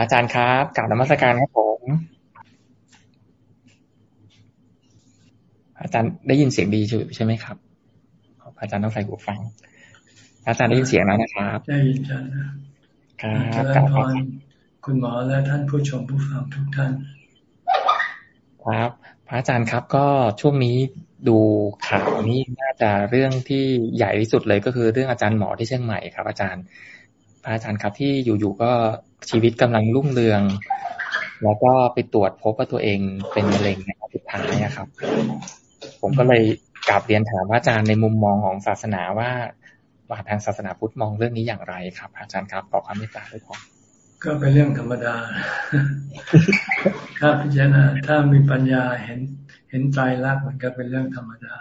อาจารย์ครับกล่าวนมัสการครับผม อาจารย์ได้ยินเสียงดีใช่ไหมครับ อาจารย์ต้องใส่หูฟัง อาจารย์ได้ยินเสียงแล้วนะครับ ได้ยินจ้ะครับกราบพรคุณหมอและท่านผู้ชมผู้ฟังทุกท่าน ครับ พระอาจารย์ครับก็ช่วงนี้ดูข่าวนี้น่าจะเรื่องที่ใหญ่ที่สุดเลยก็คือเรื่องอาจารย์หมอที่เชียงใหม่ครับ อาจารย์พระ อาจารย์ครับที่อยู่ๆก็ชีวิตกำลังรุ่งเรือง แล้วก็ไปตรวจพบว่าตัวเองเป็นมะเร็งในสุดท้ายนะครับ ผมก็เลยกลับเรียนถามอาจารย์ในมุมมองของศาสนาว่าว่าทางศาสนาพุทธมองเรื่องนี้อย่างไรครับ อาจารย์ครับขอความเมตตาด้วยครับก็เป็นเรื่องธรรมดา ถ้าพิจารณาถ้ามีปัญญาเห็นเห็นใจรักมันก็เป็นเรื่องธรรมดา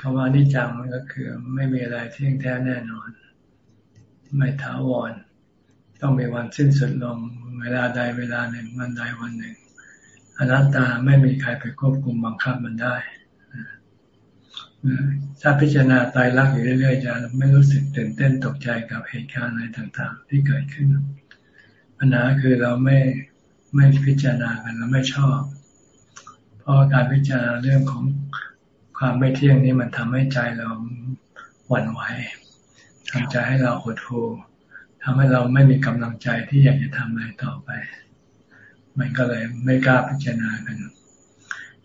คำว่านิจังมันก็คือไม่มีอะไรที่ยงแท้แน่นอน ไม่ถาวร ต้องมีวันสิ้นสุดลงเวลาใดเวลาหนึ่งวันใดวันหนึ่ง อนัตตาไม่มีใครไปควบคุมบังคับมันได้ถ้าพิจารณาตายรักอยู่เรื่อยๆจะไม่รู้สึกตื่นเต้นตกใจกับเหตุการณ์อะไรต่างๆ ที่เกิดขึ้นปัญหาคือเราไม่ไม่พิจารณากันเราไม่ชอบ เพราะการพิจารณาเรื่องของความไม่เที่ยงนี้มันทำให้ใจเราหวั่นไหว ทำใจให้เราหดหู่ทำให้เราไม่มีกำลังใจที่อยากจะทำอะไรต่อไป มันก็เลยไม่กล้าพิจารณากัน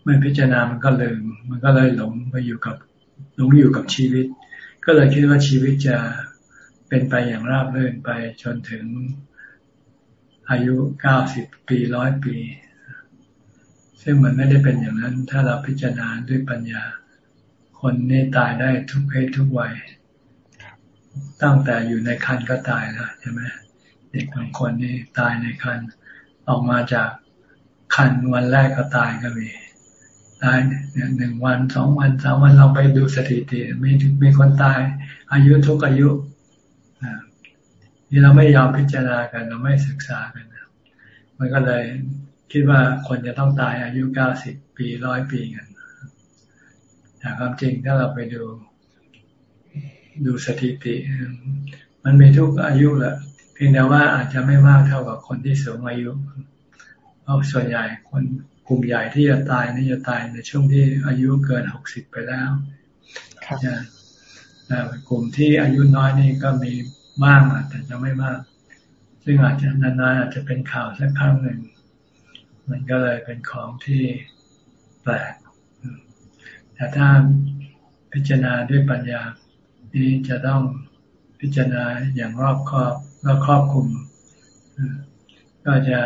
เมื่อพิจารณามันก็ลืมมันก็เลยหลงไปอยู่กับหลงอยู่กับชีวิต ก็เลยคิดว่าชีวิตจะเป็นไปอย่างราบรื่นไปจนถึงอายุเก้าสิบปีร้อยปี ซึ่งมันไม่ได้เป็นอย่างนั้น ถ้าเราพิจารณาด้วยปัญญา คนนี่ตายได้ทุกเพศทุกวัย ตั้งแต่อยู่ในคันก็ตายแล้วใช่ไหมเด็กบางคนนี่ตายในคันออกมาจากคันวันแรกก็ตายก็มีตายหนึ่งวันสองวันสามวันเราไปดูสถิติมีมีคนตาย อายุทุกอายุนี่เราไม่ยอมพิจารณากัน เราไม่ศึกษากันมันก็เลยคิดว่าคนจะต้องตายอายุเก้าสิบปีร้อยปีกันแต่ความจริงถ้าเราไปดู ดูสถิติ มันมีทุกอายุแหละเพียงแต่ว่าอาจจะไม่มากเท่ากับคนที่สูงอายุ เพราะส่วนใหญ่คนกลุ่มใหญ่ที่จะตายนี่จะตายในช่วงที่อายุเกินหกสิบไปแล้วแต่กลุ่มที่อายุน้อยนี่ก็มีมากแต่จะไม่มาก ซึ่งอาจจะนานๆอาจจะเป็นข่าวสักครั้งหนึ่ง มันก็เลยเป็นของที่แปลกแต่ถ้าพิจารณาด้วยปัญญา นี้จะต้องพิจารณาอย่างรอบครอบแล้วครอบคุม ก็จะ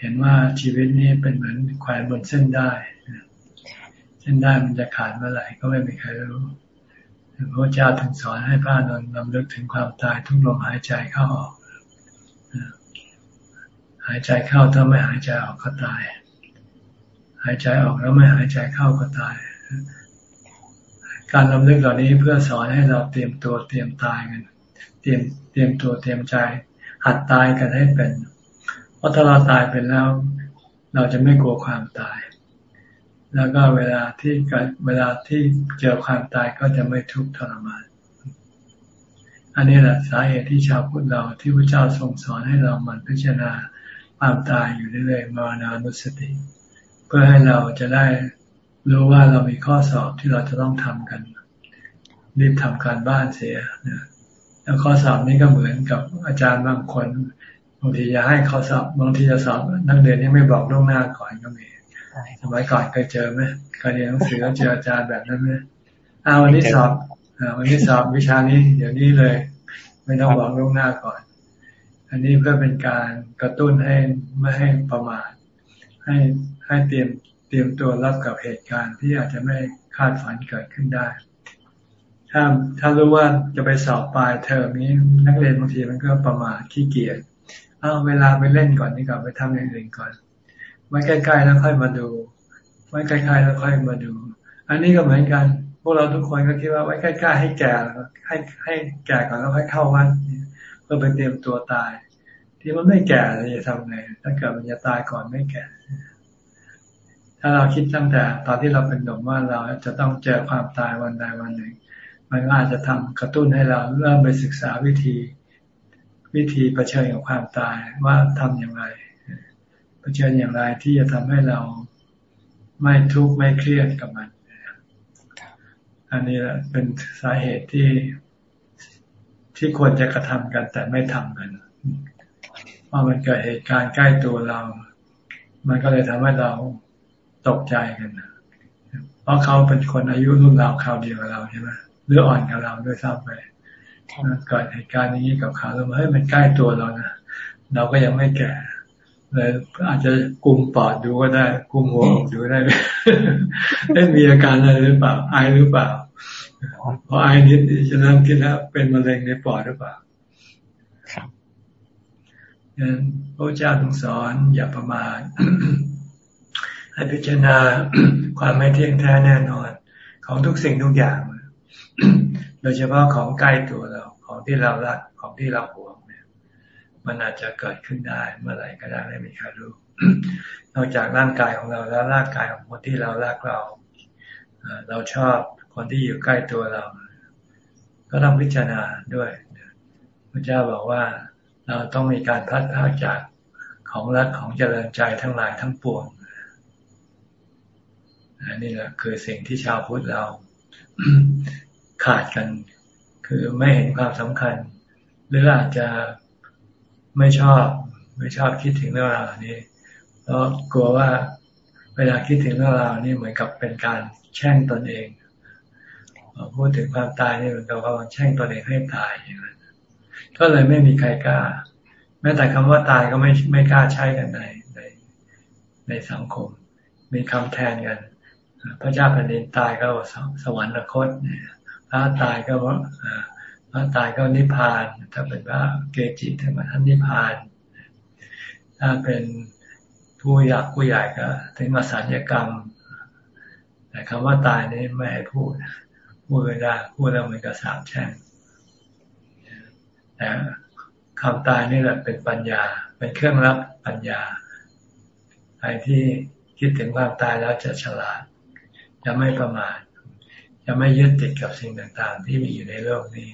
เห็นว่าชีวิตนี้เป็นเหมือนแขวนบนเส้นได้เส้นได้มันจะขาดเมื่อไหร่ก็ไม่มีใครรู้พระเจ้าถึงสอนให้พระนนท์นำลึกถึงความตายทุกลมหายใจเข้าออกหายใจเข้าถ้าไม่หายใจออกก็ตาย หายใจออกแล้วไม่หายใจเข้าก็ตาย การนำลึกเหล่านี้เพื่อสอนให้เราเตรียมตัวเตรียมตายกัน เตรียมเตรียมตัวเตรียมใจ หัดตายกันให้เป็น เพราะถ้าเราตายเป็นแล้ว เราจะไม่กลัวความตาย แล้วก็เวลาที่เวลาที่เจอความตายก็จะไม่ทุกข์ทรมาน อันนี้แหละสาเหตุที่ชาวพุทธเราที่พระเจ้าทรงสอนให้เรามันพิจารณาความตายอยู่เรื่อยๆมานานุสติ เพื่อให้เราจะได้ รู้ว่าเรามีข้อสอบที่เราจะต้องทำกัน รีบทำการบ้านเสียนะแล้วข้อสอบนี้ก็เหมือนกับอาจารย์บางคนบางทีจะให้ข้อสอบบางทีจะสอบนักเรียนที่ไม่บอกล่วงหน้าก่อนก็มีสมัยก่อนเคยเจอไหมเคยเรียนหนังสือแล้วเจออาจารย์แบบนั้นไหมอ้าวันนี้สอบอ่าวันนี้สอบวิชานี้ เดี๋ยวนี้เลย ไม่ต้องบอกล่วงหน้าก่อน อันนี้เพื่อเป็นการกระตุ้นให้ไม่ให้ประมาทให้ให้เตรียม เตรียมตัวรับกับเหตุการณ์ที่อาจจะไม่คาดฝันเกิดขึ้นได้ ถ้าถ้ารู้ว่าจะไปสอบปลายเทอมนี้นักเรียนบางทีมันก็ประมาทขี้เกียจเอาเวลาไปเล่นก่อนนี่ก่อนไปทำอย่างอื่นก่อนไว้ใกล้ๆแล้วค่อยมาดูไว้ใกล้ๆแล้วค่อยมาดู อันนี้ก็เหมือนกัน พวกเราทุกคนก็คิดว่าไว้ใกล้ๆให้แก่ให้ให้แก่ก่อนแล้วค่อยเข้าวัดเพื่อไปเตรียมตัวตาย ที่มันไม่แก่จะทำไงถ้าเกิดมันจะตายก่อนไม่แก่ ถ้าเราคิดตั้งแต่ตอนที่เราเป็นหนุ่มว่าเราจะต้องเจอความตายวันใดวันหนึ่ง มันอาจจะทำกระตุ้นให้เราเริ่มไปศึกษาวิธี วิธีเผชิญกับความตายว่าทำอย่างไรเผชิญอย่างไรที่จะทำให้เราไม่ทุกข์ไม่เครียดกับมันอันนี้แหละเป็นสาเหตุที่ที่ควรจะกระทำกันแต่ไม่ทำกันว่าะมันเกิดเหตุการณ์ใกล้ตัวเรา มันก็เลยทำให้เรา ตกใจกันเพราะเขาเป็นคนอายุรุ่นเราคราวเดียวกับเราใช่ไหมหรืออ่อนกับเราด้วยซ้ำไปเกิดเหตุการณ์นี้กับเขาเราเฮ้ยมันใกล้ตัวเรานะเราก็ยังไม่แก่เลยอาจจะกุมปอดดูก็ได้ กุมหัวอกดูได้ได้มีอาการอะไรหรือเปล่าไอหรือเปล่าพอไอนิดจะนั่งคิดแล้วเป็นมะเร็งในปอดหรือเปล่าครับงั้นพระเจ้าทรงสอนอย่าประมาท ให้พิจารณาความไม่เที่ยงแท้แน่นอน ของทุกสิ่งทุกอย่าง โดยเฉพาะของใกล้ตัวเราของที่เรารักของที่เราหวงเนี่ย มันอาจจะเกิดขึ้นได้เมื่อไหร่ก็ได้ไม่มีใครรู้นอกจากร่างกายของเราแล้วร่างกายของคนที่เรารักเราเราชอบคนที่อยู่ใกล้ตัวเรา ก็ต้องพิจารณาด้วยพระเจ้าบอกว่าเราต้องมีการพัดพาจากของรักของเจริญใจทั้งหลายทั้งปวง อันนี้แหละคือสิ่งที่ชาวพุทธเราขาดกัน คือไม่เห็นความสำคัญ หรืออาจจะไม่ชอบ ไม่ชอบคิดถึงเรื่องราวนี้เพราะกลัวว่าเวลาคิดถึงเรื่องราวนี้เหมือนกับเป็นการแช่งตนเองพูดถึงความตายนี่เหมือนกับว่าแช่งตนเองให้ตายอย่างนั้นก็เลยไม่มีใครกล้า แม้แต่คำว่าตายก็ไม่ไม่กล้าใช้กันในในในสังคม มีคำแทนกัน พระเจ้าแผ่นดินตายก็สวรรคตเนี่ยพระตายก็พระตายก็นิพพาน ถ้าเป็นพระเกจิท่านท่านนิพพาน ถ้าเป็นผู้อยากผู้ใหญ่ก็ถึงมาสัญญกรรม แต่คำว่าตายนี่ไม่ให้พูด พูดไม่ได้พูดแล้วมันก็สาบแช่งแต่คำตายนี่แหละเป็นปัญญา เป็นเครื่องรับปัญญาใครที่คิดถึงความตายแล้วจะฉลาด จะไม่ประมาทจะไม่ยึดติดกับสิ่งต่างๆ ที่มีอยู่ในโลกนี้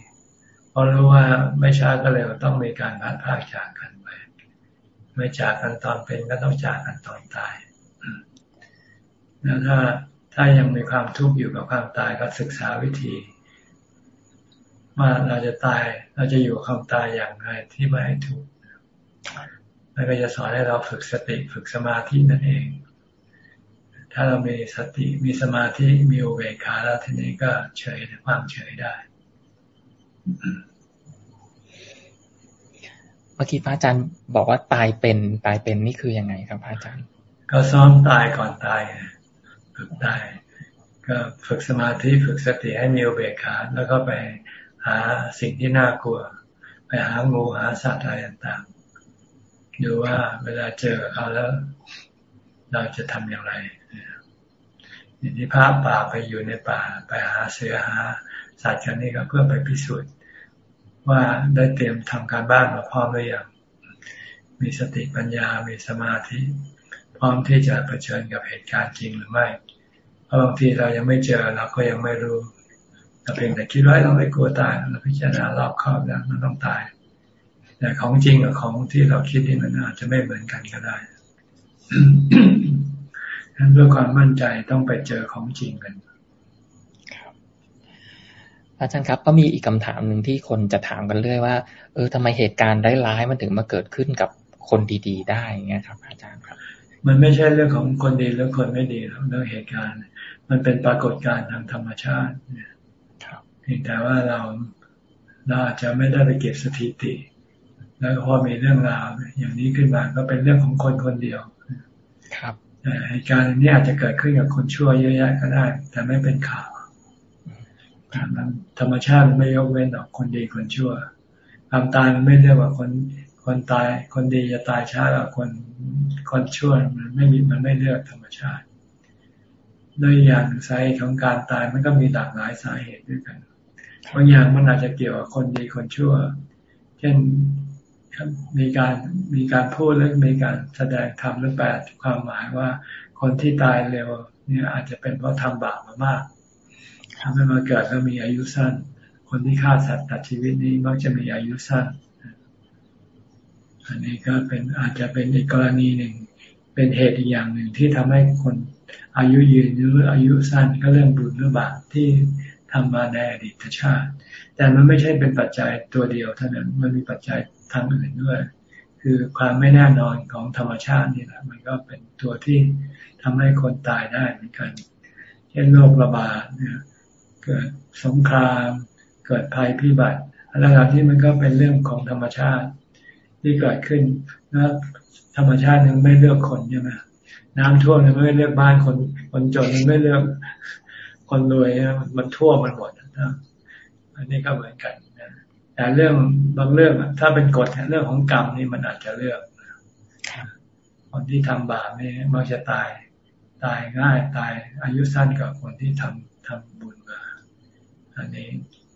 เพราะรู้ว่าไม่ช้าก็เร็วต้องมีการพัดพากจากกันไป ไม่จากกันตอนเป็นก็ต้องจากกันตอนตายแล้วถ้าถ้ายังมีความทุกข์อยู่กับความตายก็ศึกษาวิธีว่าเราจะตายเราจะอยู่ความตายอย่างไรที่ไม่ให้ทุกข์แล้วก็จะสอนให้เราฝึกสติฝึกสมาธินั่นเอง ถ้าเรามีสติมีสมาธิมีอุเบกขาแล้วทีนี้ก็เฉยความเฉยได้เมื่อกี้พระอาจารย์บอกว่าตายเป็นตายเป็นนี่คือยังไงครับพระอาจารย์ ก็ซ้อมตายก่อนตายฝึกตาย ก็ฝึกสมาธิฝึกสติให้มีอุเบกขาแล้วก็ไปหาสิ่งที่น่ากลัว ไปหางูหาสัตว์อะไรต่างๆดูว่าเวลาเจอเขาแล้ว เราจะทำอย่างไร อย่ที่พระป่าไปอยู่ในป่าไปหาเสือหาสัตว์กันนี่ก็เพื่อไปพิสูจน์ว่าได้เตรียมทำการบ้านมาพร้อมหรือยังมีสติปัญญา มีสมาธิ พร้อมที่จะะเผชิญกับเหตุการณ์จริงหรือไม่เพราะบางทีเรายังไม่เจอเราก็ยังไม่รู้เราเพียงแต่คิดว่าเราไม่กลัวตายเราพิจารณารอบครอบแล้วมันต้องตาย แต่ของจริงกับของที่เราคิดนี่มันอาจจะไม่เหมือนกันก็ได้ นั้นด้วยความมั่นใจต้องไปเจอของจริงกัน อาจารย์ครับ ก็มีอีกคำถามหนึ่งที่คนจะถามกันเรื่อยว่า เออทำไมเหตุการณ์ร้ายๆมันถึงมาเกิดขึ้นกับคนดีๆ ได้เงี้ยครับ อาจารย์ครับ มันไม่ใช่เรื่องของคนดีหรือคนไม่ดีหรอกเรื่องเหตุการณ์ มันเป็นปรากฏการณ์ทางธรรมชาติเนี่ยเพียงแต่ว่าเราเราอาจจะไม่ได้ไปเก็บสถิติ แล้วพอมีเรื่องราวอย่างนี้ขึ้นมาก็เป็นเรื่องของคนคนเดียวครับ เหตุการณ์นี้อาจจะเกิดขึ้นกับคนชั่วเยอะแยะก็ได้ แต่ไม่เป็นข่าวธรรมชาติไม่ยกเว้นออกคนดีคนชั่วความตายมันไม่เรียกว่าคนคนตายคนดีจะตายช้ากว่าคนคนชั่วมันไม่มีมันไม่เลือกธรรมชาติด้วยอย่างสาเหตุของการตายมันก็มีหลากหลายสาเหตุด้วยกันบางอย่างมันอาจจะเกี่ยวกับคนดีคนชั่ว เช่น มีการมีการพูดหรือมีการแสดงธรรมหรือแปลความหมายว่าคนที่ตายเร็วเนี่ยอาจจะเป็นเพราะทำบาปมามากทำให้มาเกิดแล้วมีอายุสั้น คนที่ฆ่าสัตว์ตัดชีวิตนี้มักจะมีอายุสั้น อันนี้ก็เป็นอาจจะเป็นอีกกรณีหนึ่ง เป็นเหตุอีกอย่างหนึ่งที่ทำให้คนอายุยืนหรืออายุสั้นก็เรื่องบุญหรือบาปที่ทำมาในอดีตชาติ แต่มันไม่ใช่เป็นปัจจัยตัวเดียวเท่านั้นมันมีปัจจัย ทางอื่นด้วย คือความไม่แน่นอนของธรรมชาตินี่แหละมันก็เป็นตัวที่ทำให้คนตายได้เหมือนกัน เช่นโรคระบาดเกิดสงคราม เกิดภัยพิบัติอะไรเหล่านี้มันก็เป็นเรื่องของธรรมชาติที่เกิดขึ้นนะธรรมชาตินึงไม่เลือกคนใช่ไหมน้ำท่วมมันไม่เลือกบ้านคนคนจนมันไม่เลือกคนรวยมันท่วมมันหมดนะอันนี้ก็เหมือนกัน แต่เรื่องบางเรื่องถ้าเป็นกฎเรื่องของกรรมนี่มันอาจจะเลือกคนที่ทำบาปนี่มักจะตาย ตายง่ายตายอายุสั้นกว่าคนที่ทำทำบุญมา อันนี้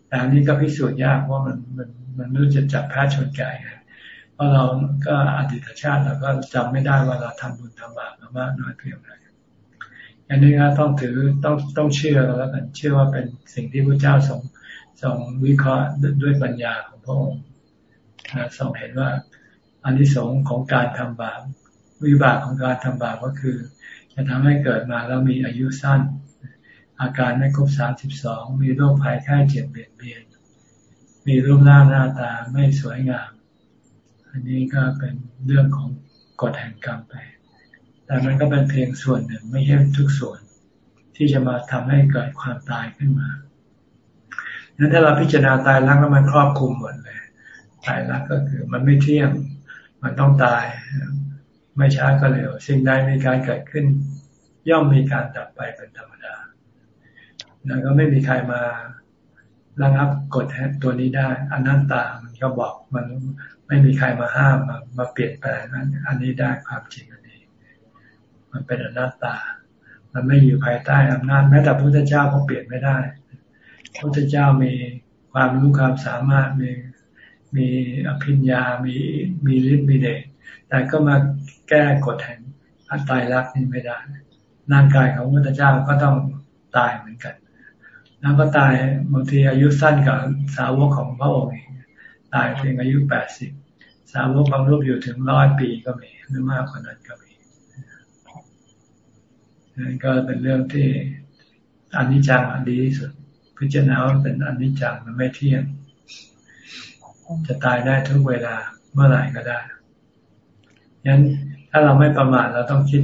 แต่อันนี้ก็พิสูจน์ยากว่ามันมันมันรู้จะจับแพ้ชนไก่เพราะเราก็อดีตชาติเราก็จำไม่ได้ว่าเราทำบุญทำบาปมามากน้อยเพียงไรอันนี้ก็ต้องถือต้องต้องเชื่อแล้วกันเชื่อว่าเป็นสิ่งที่พระเจ้าทรง ทรงวิเคราะห์ด้วยปัญญาของพระองค์ทรงเห็นว่าอันที่สงของการทำบาปวิบากของการทำบาปก็คือ จะทำให้เกิดมาแล้วมีอายุสั้น อาการไม่ครบสามสิบสองมีโรคภัยไข้เจ็บเบียดเบียน มีรูปร่างหน้าตาไม่สวยงาม อันนี้ก็เป็นเรื่องของกฎแห่งกรรมไป แต่มันก็เป็นเพียงส่วนหนึ่งไม่ใช่ทุกส่วนที่จะมาทำให้เกิดความตายขึ้นมา นั้นถ้าเราพิจารณาตายรักแล้วมันครอบคลุมหมดเลยตายรักก็คือ มันไม่เที่ยง มันต้องตาย ไม่ช้าก็เร็ว สิ่งใดมีการเกิดขึ้น ย่อมมีการดับไปเป็นธรรมดา แล้วก็ไม่มีใครมาระงับกฎตัวนี้ได้อนัตตา มันก็บอกมันไม่มีใครมาห้ามมามาเปลี่ยนแปลงนั้นอันนี้ได้ความจริงอันนี้ มันเป็นอนัตตา มันไม่อยู่ภายใต้อำนาจแม้แต่พระพุทธเจ้าก็เปลี่ยนไม่ได้ พระพุทธเจ้ามีความรู้ความสามารถมีมีอภิญญา มีมีฤทธิ์มีเดชแต่ก็มาแก้กฎแห่งอัตตายรักนี่ไม่ได้ร่างกายของพระพุทธเจ้าก็ต้องตายเหมือนกัน แล้วก็ตายบางทีอายุสั้นกับสาวกของพระองค์เองตายเพียงอายุแปดสิบสาวกบางรูปอยู่ถึงร้อยปีก็มีหรือมากกว่านั้นก็มีนั่นก็เป็นเรื่องที่อนิจจังดีที่สุด พิจารณาว่าเป็นอนิจจังมันไม่เที่ยง จะตายได้ทุกเวลาเมื่อไหร่ก็ได้ยันถ้าเราไม่ประมาทเราต้องคิด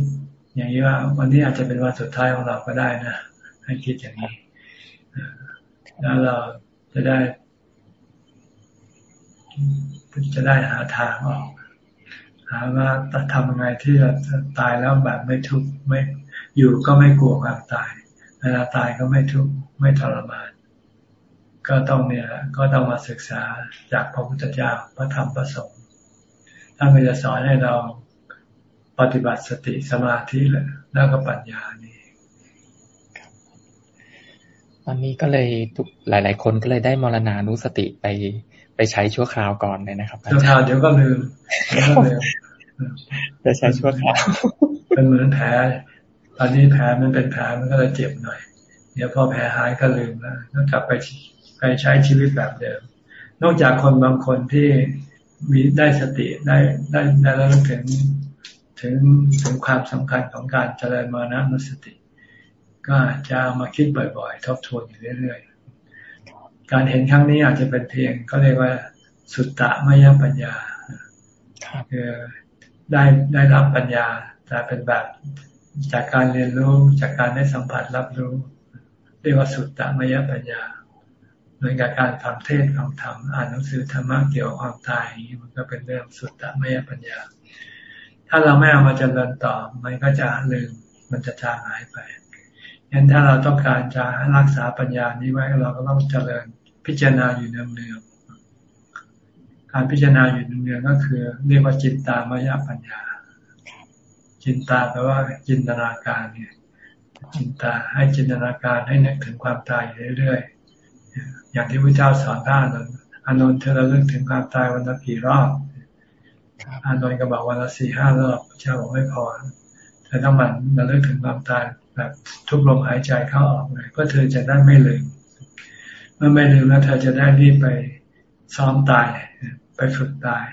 อย่างนี้ว่า วันนี้อาจจะเป็นวันสุดท้ายของเราก็ได้นะให้คิดอย่างนี้แล้วเราจะได้ จะได้หาทางออกหาว่าจะทำยังไงที่จะตายแล้วแบบไม่ทุกข์ไม่อยู่ก็ไม่กลัวความตายเวลาตายก็ไม่ทุกข์ ไม่ทรมาน ก็ต้องเนี่ยก็ต้องมาศึกษาจากพระพุทธเจ้าพระธรรมพระสงฆ์ท่านก็จะสอนให้เราปฏิบัติสติสมาธิแล้วก็ปัญญานี่ตอนนี้ก็เลยทุกหลาย ๆ คนก็เลยได้มรณานุสติไปไปใช้ชั่วคราวก่อนเลยนะครับชั่วคราวเดี๋ยวก็ลืมไปใช้ชั่วคราวเป็นเหมือนแผลตอนนี้แผลมันเป็นแผลมันก็เลยเจ็บหน่อย เดี๋ยวพอแผลหายก็ลืมแล้วก็กลับไปไปใช้ชีวิตแบบเดิม นอกจากคนบางคนที่มีได้สติได้ได้ได้แล้วถึงถึงถึงความสำคัญของการเจริญมานะนสติ ก็จะมาคิดบ่อยๆ ทบทวนอยู่เรื่อยๆ การเห็นครั้งนี้อาจจะเป็นเพียงก็เรียกว่าสุตตะมยปัญญาคือได้ได้รับปัญญาแต่เป็นแบบจากการเรียนรู้จากการได้สัมผัสรับรู้ เรียกว่าสุตตมยปัญญา เหมือนกับการฟังเทศฟังธรรมอ่านหนังสือธรรมะเกี่ยวกับความตายมันก็เป็นเรื่องสุตตมยปัญญา ถ้าเราไม่เอามาเจริญต่อมันก็จะลืมมันจะจางหายไปงั้นถ้าเราต้องการจะรักษาปัญญานี้ไว้เราก็ต้องเจริญพิจารณาอยู่เนืองๆการพิจารณาอยู่เนืองๆก็คือ เรียกว่าจิตตามยปัญญา จินตาแปลว่าจินตนาการเนี่ย จินตาให้จินตนาการให้นึกถึงความตายเรื่อยๆ อย่างที่พระเจ้าสอนท่านอานนท์เธอระลึกถึงความตายวันละกี่รอบอานนท์ก็บอกวันละสี่ห้ารอบพระเจ้าบอกไม่พอเธอต้องมันระลึกถึงความตายแบบทุกลมหายใจเข้าออกเลยก็เธอจะได้ไม่ลืมเมื่อไม่ลืมแล้วเธอจะได้รีบไปซ้อมตาย ไปฝึกตาย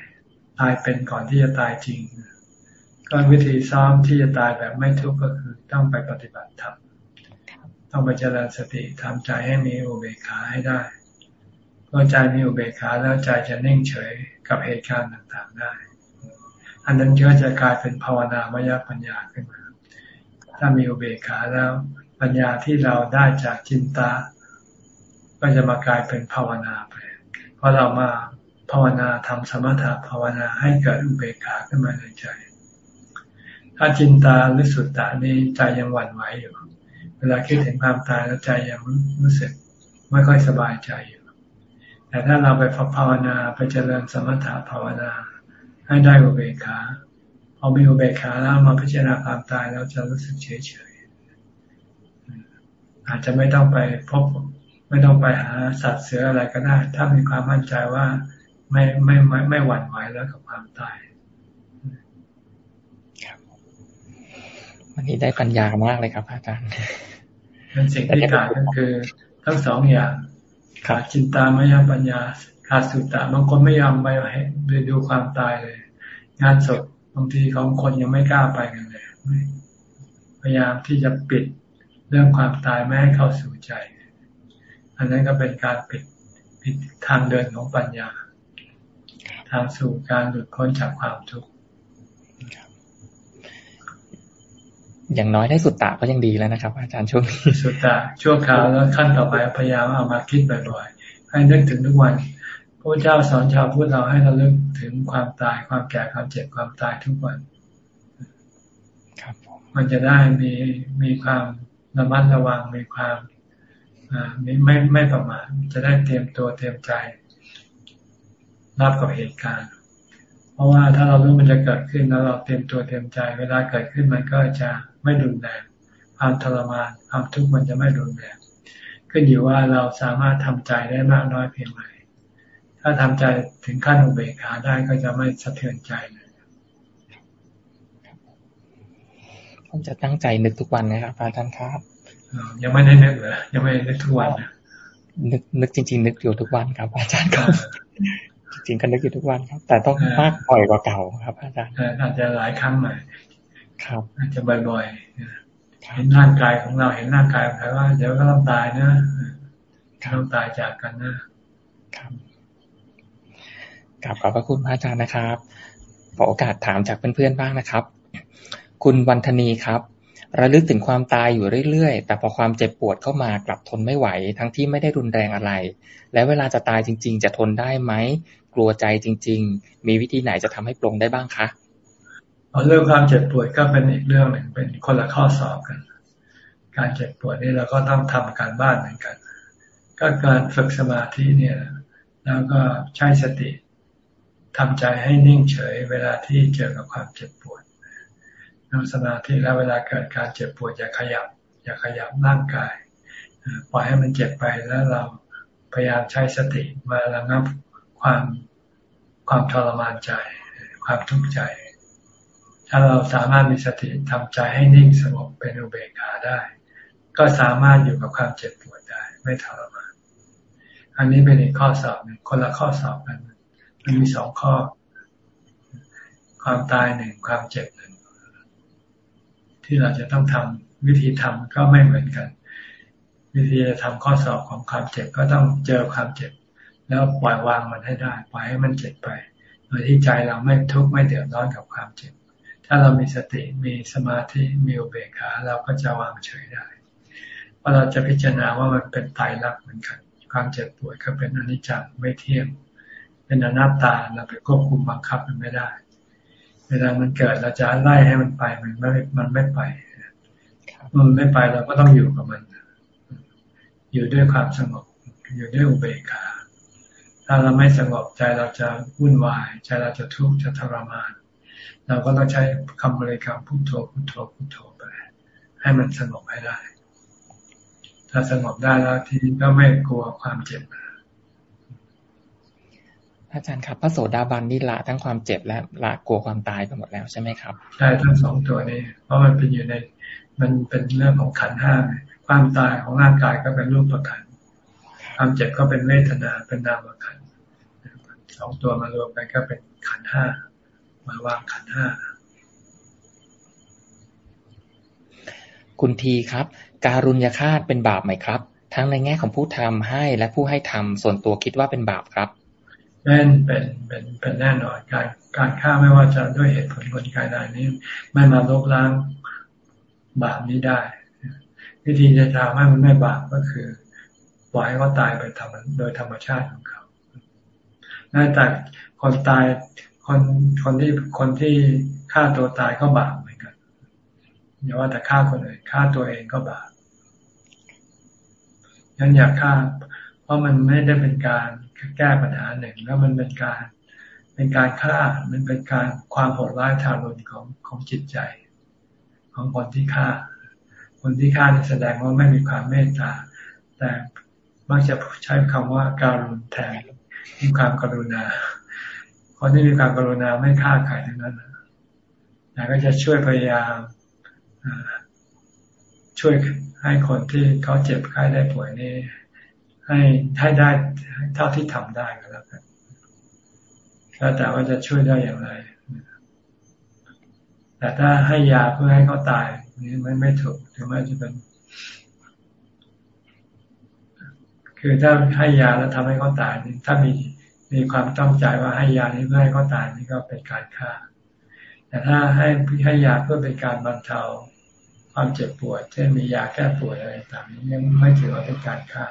ตายเป็นก่อนที่จะตายจริง ก็วิธีซ้อมที่จะตายแบบไม่ทุกข์ก็คือต้องไปปฏิบัติธรรมต้องไปเจริญสติทำใจให้มีอุเบกขาให้ได้เมื่อใจมีอุเบกขาแล้วใจจะนิ่งเฉยกับเหตุการณ์ต่างๆได้ อันนั้นก็จะกลายเป็นภาวนามยปัญญาขึ้นมา ถ้ามีอุเบกขาแล้วปัญญาที่เราได้จากจินตา ก็จะมากลายเป็นภาวนาไป เพราะเรามาภาวนาทำสมถะภาวนาให้เกิดอุเบกขาขึ้นมาในใจ ถ้าจินตาหรือสุตตานี้ใจยังหวั่นไหวอยู่ เวลาคิดถึงความตายแล้วใจยังรู้สึกไม่ค่อยสบายใจอยู่ แต่ถ้าเราไปภาวนาไปเจริญสมถะภาวนา ให้ได้อุเบกขาพอมีอุเบกขาแล้วมาพิจารณาความตายแล้วจะรู้สึกเฉยเฉยอาจจะไม่ต้องไปพบไม่ต้องไปหาสัตว์เสืออะไรก็ได้ ถ้ามีความมั่นใจว่าไม่ไม่ไม่ไม่หวั่นไหวแล้วกับความตายวั นนี้ได้ปัญญามากเลยครับ อาจารย์เป็นสิ่งที่ขาดก็คือทั้งสองอย่างขาดจินตามยปัญญา ขาดสุตตะบางคนไม่ยอมไปไปดูความตายเลย งานศพบางทีของคนยังไม่กล้าไปกันเลยพยายามที่จะปิดเรื่องความตายไม่ให้เข้าสู่ใจ อันนั้นก็เป็นการปิดปิดทางเดินของปัญญา ทางสู่การหลุดพ้นจากความทุกข์ อย่างน้อยได้สุดตะก็ยังดีแล้วนะครับ อาจารย์ช่วงนี้สุดตะช่วงคราวแล้วขั้นต่อไปพยายามเอามาคิดบ่อยๆให้นึกถึงทุกวันพระเจ้าสอนชาวพุทธเราให้เราเลิกถึงความตายความแก่ความเจ็บความตายทุกวันครับมันจะได้มีมีความระมัดระวังมีความมีไม่ไม่ประมาทจะได้เตรียมตัวเตรียมใจ รับกับเหตุการณ์ เพราะว่าถ้าเรารู้มันจะเกิดขึ้นแล้วเราเตรียมตัวเตรียมใจ เวลาเกิดขึ้นมันก็จะ ไม่รุนแรงความทรมานความทุกข์มันจะไม่รุนแรงขึ้นอยู่ว่าเราสามารถทำใจได้มากน้อยเพียงไรถ้าทำใจถึงขั้นอุเบกขาได้ก็จะไม่สะเทือนใจเลยผมจะตั้งใจนึกทุกวันนะครับอาจารย์ครับยังไม่ได้นึกเลยยังไม่ได้นึกทุกวันนะนึกนึกจริง ๆ นึกอยู่ทุกวันครับ อาจารย์ครับจริงๆก็นึกอยู่ทุกวันครับ แต่ต้องมากบ่อยกว่าเก่าครับ อาจารย์อาจจะหลายครั้งหน่อย ครับอาจจะบ่อยๆเห็นร่างกายของเราเห็นร่างกายของใครว่าเดี๋ยวก็ต้องตายนะต้องตายจากกันนะครับกลับขอบพระคุณพระอาจารย์นะครับขอโอกาสถามจากเพื่อนๆบ้างนะครับ คุณวันธนีครับ ระลึกถึงความตายอยู่เรื่อยๆ แต่พอความเจ็บปวดเข้ามากลับทนไม่ไหว ทั้งที่ไม่ได้รุนแรงอะไร แล้วเวลาจะตายจริง ๆ จะทนได้ไหม กลัวใจจริง ๆ มีวิธีไหนจะทำให้ปลงได้บ้างคะ เรื่องความเจ็บปวดก็เป็นอีกเรื่องหนึ่งเป็นคนละข้อสอบกัน การเจ็บปวดนี่เราก็ต้องทำการบ้านเหมือนกัน ก็การฝึกสมาธิเนี่ยแล้วก็ใช้สติทำใจให้นิ่งเฉย เวลาที่เจอกับความเจ็บปวดนั่งสมาธิแล้วเวลาเกิดการเจ็บปวดอย่าขยับ อย่าขยับร่างกายปล่อยให้มันเจ็บไปแล้วเราพยายามใช้สติมาระงับความความทรมานใจ ความทุกข์ใจ ถ้าเราสามารถมีสติทำใจให้นิ่งสงบเป็นอุเบกขาได้ ก็สามารถอยู่กับความเจ็บปวดได้ ไม่ทรมานอันนี้เป็นอีกข้อสอบหนึ่งคนละข้อสอบกันมันมีสองข้อ ความตายหนึ่งความเจ็บหนึ่งที่เราจะต้องทำวิธีทำก็ไม่เหมือนกัน วิธีจะทำข้อสอบของความเจ็บก็ต้องเจอความเจ็บ แล้วปล่อยวางมันให้ได้ ปล่อยให้มันเจ็บไป โดยที่ใจเราไม่ทุกข์ไม่เดือดร้อนกับความเจ็บ ถ้าเรามีสติมีสมาธิมีอุเบกขาเราก็จะวางเฉยได้เพราะเราจะพิจารณาว่ามันเป็นตายรักเหมือนกัน ความเจ็บปวดก็เป็นอนิจจังไม่เที่ยง เป็นอนัตตาเราไปควบคุมบังคับมันไม่ได้ เวลามันเกิดเราจะไล่ให้มันไปมันไม่มันไม่ไปมันไม่ไปเราก็ต้องอยู่กับมัน อยู่ด้วยความสงบอยู่ด้วยอุเบกขาถ้าเราไม่สงบใจเราจะวุ่นวาย ใจเราจะทุกข์จะทรมาน เราก็ต้องใช้คำบริกรรมพุทโธพุทโธพุทโธไป ให้มันสงบให้ได้ ถ้าสงบได้แล้วทีนี้ก็ไม่กลัวความเจ็บอาจารย์ครับพระโสดาบันนี่ละทั้งความเจ็บและละกลัวความตายไปหมดแล้วใช่ไหมครับใช่ทั้งสองตัวนี้ เพราะมันเป็นอยู่ใน มันเป็นเรื่องของขันห้าความตายของร่างกายก็เป็นรูปประขันความเจ็บก็เป็นเวทนาเป็นนามขันสองตัวมารวมกันก็เป็นขันห้า มาวางขันห้าคุณทีครับ การุญยฆาตเป็นบาปไหมครับ ทั้งในแง่ของผู้ทำให้และผู้ให้ทำส่วนตัวคิดว่าเป็นบาปครับเป็นเป็นเป็นเป็นแน่นอนการการฆ่าไม่ว่าจะด้วยเหตุผลกลไกใดนี้ ไม่มาลบล้างบาปนี้ได้ วิธีจะทำให้มันไม่บาปก็คือปล่อยให้เขาตายไปทำโดยธรรมชาติของเขาน่าแต่คนตาย คนคนที่คนที่ฆ่าตัวตายก็บาปเหมือนกันอย่าว่าแต่ฆ่าคนอื่นฆ่าตัวเองก็บาปยังอยากฆ่า เพราะมันไม่ได้เป็นการแก้ปัญหาหนึ่ง แล้วมันเป็นการเป็นการฆ่ามันเป็นการความโหดร้ายทารุณของของจิตใจ ของคนที่ฆ่า คนที่ฆ่าแสดงว่าไม่มีความเมตตา แต่มักจะใช้คำว่าการุณแทนมีความกรุณา คนที่มีความกรุณาไม่ฆ่าใครทั้งนั้นแต่ก็จะช่วยพยายามช่วยให้คนที่เขาเจ็บไข้ได้ป่วยนี่ให้ให้ได้เท่าที่ทำได้ก็แล้วกันแล้วแต่ว่าจะช่วยได้อย่างไร แต่ถ้าให้ยาเพื่อให้เขาตายนี่ไม่ไม่ถูกถึงแม้จะเป็น คือถ้าให้ยาแล้วทำให้เขาตายนี่ถ้ามี มีความต้องใจว่าให้ยานี้เพื่อให้เขาตายนี่ก็เป็นการฆ่า แต่ถ้าให้ให้ยาเพื่อเป็นการบรรเทาความเจ็บปวดเช่นมียาแก้ปวดอะไรต่างๆนี้ยังไม่ถือว่าเป็นการฆ่า